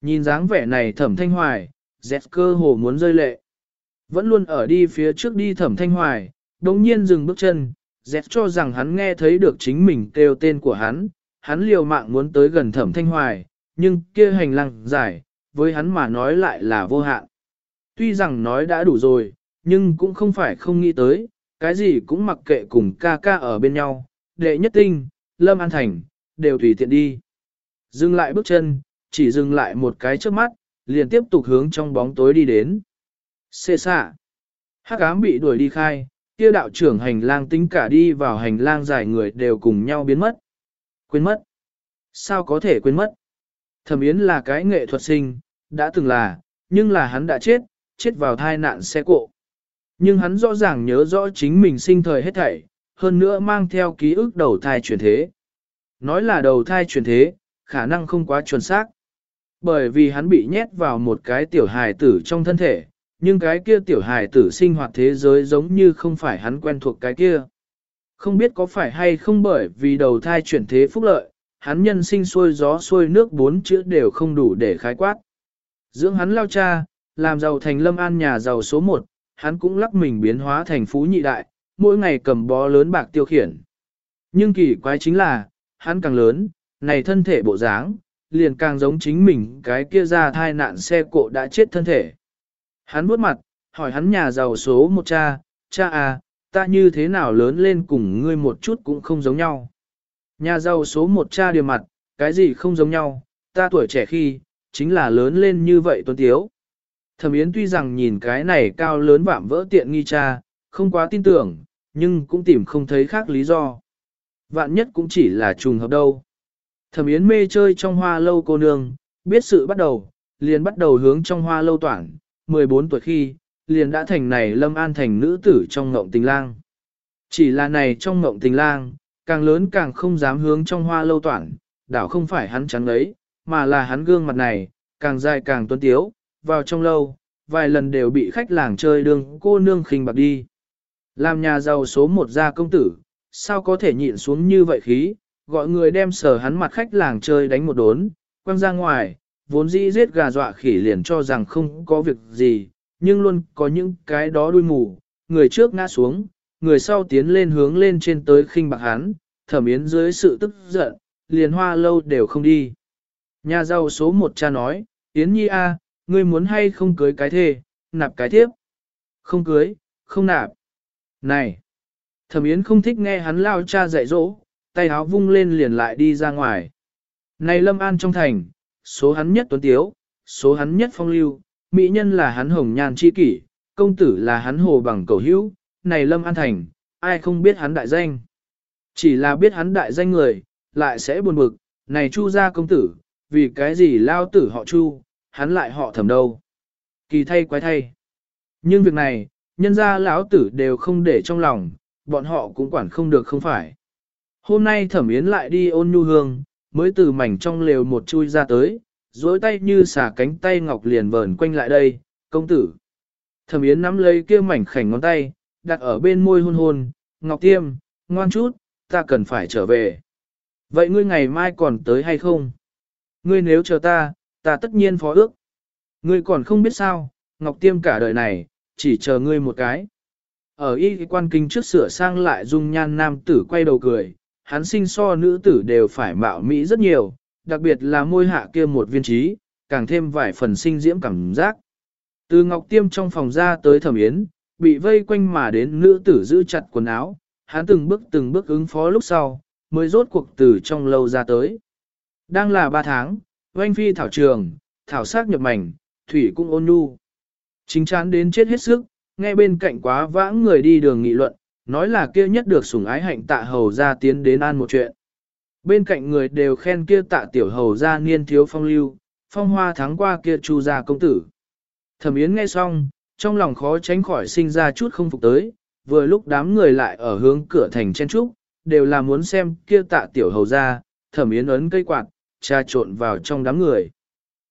Nhìn dáng vẻ này thẩm thanh hoài, dẹt cơ hồ muốn rơi lệ. Vẫn luôn ở đi phía trước đi thẩm thanh hoài, đồng nhiên dừng bước chân, dẹt cho rằng hắn nghe thấy được chính mình kêu tên của hắn, hắn liều mạng muốn tới gần thẩm thanh hoài, nhưng kia hành lang dài, với hắn mà nói lại là vô hạn. Tuy rằng nói đã đủ rồi, nhưng cũng không phải không nghĩ tới, cái gì cũng mặc kệ cùng ca ca ở bên nhau, đệ nhất tinh, lâm an thành, đều tùy tiện đi. Dừng lại bước chân, chỉ dừng lại một cái trước mắt, liền tiếp tục hướng trong bóng tối đi đến. Xê xạ. Hắc ám bị đuổi đi khai, kia đạo trưởng hành lang tính cả đi vào hành lang dài người đều cùng nhau biến mất. Quên mất. Sao có thể quên mất? Thẩm Yến là cái nghệ thuật sinh, đã từng là, nhưng là hắn đã chết, chết vào thai nạn xe cộ. Nhưng hắn rõ ràng nhớ rõ chính mình sinh thời hết thảy, hơn nữa mang theo ký ức đầu thai chuyển thế. Nói là đầu thai chuyển thế, khả năng không quá chuẩn xác. Bởi vì hắn bị nhét vào một cái tiểu hài tử trong thân thể, nhưng cái kia tiểu hài tử sinh hoạt thế giới giống như không phải hắn quen thuộc cái kia. Không biết có phải hay không bởi vì đầu thai chuyển thế phúc lợi, hắn nhân sinh xuôi gió xuôi nước bốn chữ đều không đủ để khái quát. Dưỡng hắn lao cha, làm giàu thành lâm an nhà giàu số một, hắn cũng lắc mình biến hóa thành phú nhị đại, mỗi ngày cầm bó lớn bạc tiêu khiển. Nhưng kỳ quái chính là, hắn càng lớn, này thân thể bộ dáng, liền càng giống chính mình cái kia ra thai nạn xe cộ đã chết thân thể. Hắn bước mặt, hỏi hắn nhà giàu số một cha, cha à, ta như thế nào lớn lên cùng ngươi một chút cũng không giống nhau. Nhà giàu số một cha điều mặt, cái gì không giống nhau, ta tuổi trẻ khi, chính là lớn lên như vậy tuấn tiếu. Thẩm Yến tuy rằng nhìn cái này cao lớn vạm vỡ tiện nghi cha, không quá tin tưởng, nhưng cũng tìm không thấy khác lý do. Vạn nhất cũng chỉ là trùng hợp đâu. Thẩm Yến mê chơi trong hoa lâu cô nương, biết sự bắt đầu, liền bắt đầu hướng trong hoa lâu toảng, 14 tuổi khi, liền đã thành này lâm an thành nữ tử trong ngộng tình lang. Chỉ là này trong ngộng tình lang, càng lớn càng không dám hướng trong hoa lâu toản, đảo không phải hắn trắng ấy, mà là hắn gương mặt này, càng dài càng tuấn tiếu, vào trong lâu, vài lần đều bị khách làng chơi đường cô nương khinh bạc đi. Làm nhà giàu số một gia công tử, sao có thể nhịn xuống như vậy khí, gọi người đem sở hắn mặt khách làng chơi đánh một đốn, quăng ra ngoài, vốn dĩ giết gà dọa khỉ liền cho rằng không có việc gì, nhưng luôn có những cái đó đuôi mù, người trước ngã xuống, người sau tiến lên hướng lên trên tới khinh bạc hắn, thẩm yến dưới sự tức giận, liền hoa lâu đều không đi. Nhà giàu số một cha nói, Yến Nhi A, ngươi muốn hay không cưới cái thê, nạp cái thiếp. Không cưới, không nạp. Này! Thẩm Yến không thích nghe hắn lao cha dạy dỗ, tay áo vung lên liền lại đi ra ngoài. Này Lâm An trong thành, số hắn nhất tuấn tiếu, số hắn nhất phong lưu, mỹ nhân là hắn hồng nhan chi kỷ, công tử là hắn hồ bằng cầu hữu, này Lâm An thành, ai không biết hắn đại danh. Chỉ là biết hắn đại danh người, lại sẽ buồn bực, này chu gia công tử, vì cái gì lao tử họ chu, hắn lại họ thầm đâu. Kỳ thay quái thay. Nhưng việc này, nhân gia lão tử đều không để trong lòng, bọn họ cũng quản không được không phải. Hôm nay thẩm yến lại đi ôn nhu hương, mới từ mảnh trong lều một chui ra tới, duỗi tay như xả cánh tay ngọc liền vờn quanh lại đây, công tử. Thẩm yến nắm lấy kia mảnh khảnh ngón tay, đặt ở bên môi hôn hôn, ngọc tiêm, ngoan chút, ta cần phải trở về. Vậy ngươi ngày mai còn tới hay không? Ngươi nếu chờ ta, ta tất nhiên phó ước. Ngươi còn không biết sao, Ngọc Tiêm cả đời này, chỉ chờ ngươi một cái. Ở y quan kinh trước sửa sang lại dung nhan nam tử quay đầu cười, hắn sinh so nữ tử đều phải mạo mỹ rất nhiều, đặc biệt là môi hạ kia một viên trí, càng thêm vài phần sinh diễm cảm giác. Từ Ngọc Tiêm trong phòng ra tới thẩm yến, bị vây quanh mà đến nữ tử giữ chặt quần áo, hắn từng bước từng bước ứng phó lúc sau, mới rốt cuộc từ trong lâu ra tới. Đang là ba tháng, oanh phi thảo trường, thảo sắc nhập mảnh, thủy cũng ôn nhu. Chính chán đến chết hết sức, nghe bên cạnh quá vãng người đi đường nghị luận, nói là kia nhất được sủng ái hạnh tạ hầu ra tiến đến an một chuyện. Bên cạnh người đều khen kia tạ tiểu hầu ra niên thiếu phong lưu, phong hoa thắng qua kia chu gia công tử. Thẩm Yến nghe xong, trong lòng khó tránh khỏi sinh ra chút không phục tới, vừa lúc đám người lại ở hướng cửa thành chen trúc, đều là muốn xem kia tạ tiểu hầu ra, thẩm Yến ấn cây quạt, trà trộn vào trong đám người.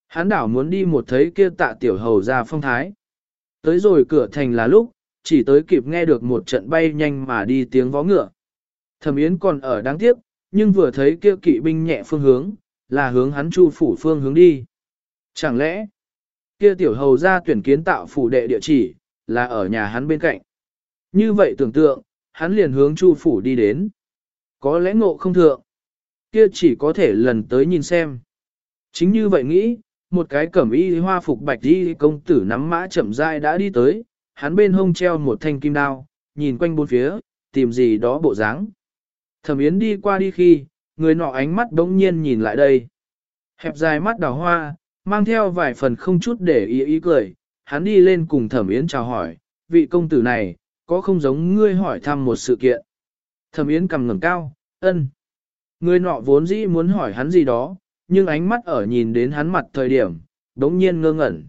Hán đảo muốn đi một thấy kia tạ tiểu hầu ra phong thái. Tới rồi cửa thành là lúc, chỉ tới kịp nghe được một trận bay nhanh mà đi tiếng vó ngựa. Thẩm Yến còn ở đáng tiếc, nhưng vừa thấy kia kỵ binh nhẹ phương hướng, là hướng hắn chu phủ phương hướng đi. Chẳng lẽ, kia tiểu hầu ra tuyển kiến tạo phủ đệ địa chỉ, là ở nhà hắn bên cạnh. Như vậy tưởng tượng, hắn liền hướng chu phủ đi đến. Có lẽ ngộ không thượng, kia chỉ có thể lần tới nhìn xem. Chính như vậy nghĩ, một cái cẩm y hoa phục bạch y công tử nắm mã chậm rãi đã đi tới, hắn bên hông treo một thanh kim đao, nhìn quanh bốn phía, tìm gì đó bộ dáng. Thẩm Yến đi qua đi khi, người nọ ánh mắt đống nhiên nhìn lại đây. Hẹp dài mắt đào hoa, mang theo vài phần không chút để ý ý cười, hắn đi lên cùng Thẩm Yến chào hỏi, vị công tử này, có không giống ngươi hỏi thăm một sự kiện. Thẩm Yến cầm ngẩng cao, ân. Người nọ vốn dĩ muốn hỏi hắn gì đó, nhưng ánh mắt ở nhìn đến hắn mặt thời điểm, đống nhiên ngơ ngẩn.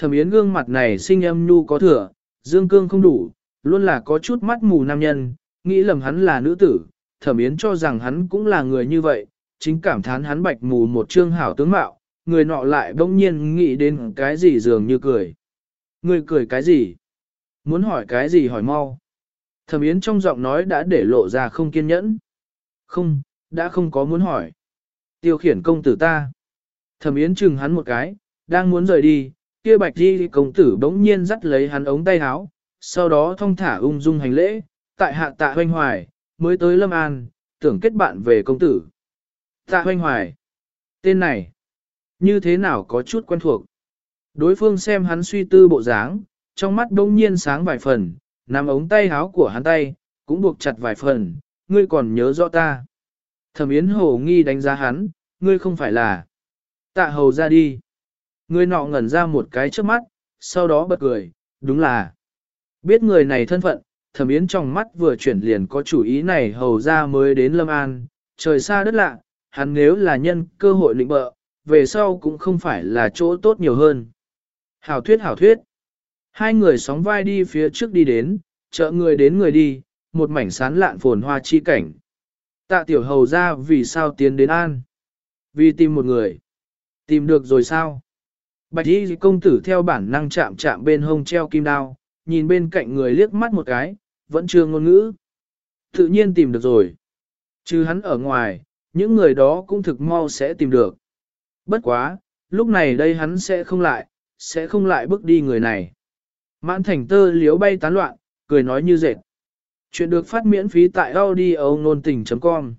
Thẩm Yến gương mặt này sinh âm nhu có thừa, dương cương không đủ, luôn là có chút mắt mù nam nhân, nghĩ lầm hắn là nữ tử, Thẩm Yến cho rằng hắn cũng là người như vậy, chính cảm thán hắn bạch mù một trương hảo tướng mạo, người nọ lại bỗng nhiên nghĩ đến cái gì dường như cười. Người cười cái gì? Muốn hỏi cái gì hỏi mau. Thẩm Yến trong giọng nói đã để lộ ra không kiên nhẫn. Không, đã không có muốn hỏi. Tiêu khiển công tử ta. Thẩm Yến chừng hắn một cái, đang muốn rời đi, kia bạch đi công tử bỗng nhiên dắt lấy hắn ống tay áo, sau đó thong thả ung dung hành lễ, tại hạ tạ hoanh hoài, mới tới Lâm An, tưởng kết bạn về công tử. Tạ hoanh hoài. Tên này, như thế nào có chút quen thuộc. Đối phương xem hắn suy tư bộ dáng, trong mắt bỗng nhiên sáng vài phần, nằm ống tay áo của hắn tay, cũng buộc chặt vài phần, ngươi còn nhớ rõ ta. Thẩm Yến Hồ nghi đánh giá hắn, ngươi không phải là. Tạ hầu ra đi. Ngươi nọ ngẩn ra một cái trước mắt, sau đó bật cười, đúng là. Biết người này thân phận, thẩm yến trong mắt vừa chuyển liền có chủ ý này hầu ra mới đến Lâm An, trời xa đất lạ, hắn nếu là nhân cơ hội lĩnh bợ, về sau cũng không phải là chỗ tốt nhiều hơn. Hảo thuyết hảo thuyết. Hai người sóng vai đi phía trước đi đến, chợ người đến người đi, một mảnh sán lạn phồn hoa chi cảnh. Tạ tiểu hầu ra vì sao tiến đến an? Vì tìm một người. Tìm được rồi sao? Bạch y công tử theo bản năng chạm chạm bên hông treo kim đao, nhìn bên cạnh người liếc mắt một cái, vẫn chưa ngôn ngữ. Tự nhiên tìm được rồi. Chứ hắn ở ngoài, những người đó cũng thực mau sẽ tìm được. Bất quá, lúc này đây hắn sẽ không lại, sẽ không lại bước đi người này. Mãn thành tơ liếu bay tán loạn, cười nói như dệt. Chuyện được phát miễn phí tại audio nôn tình.com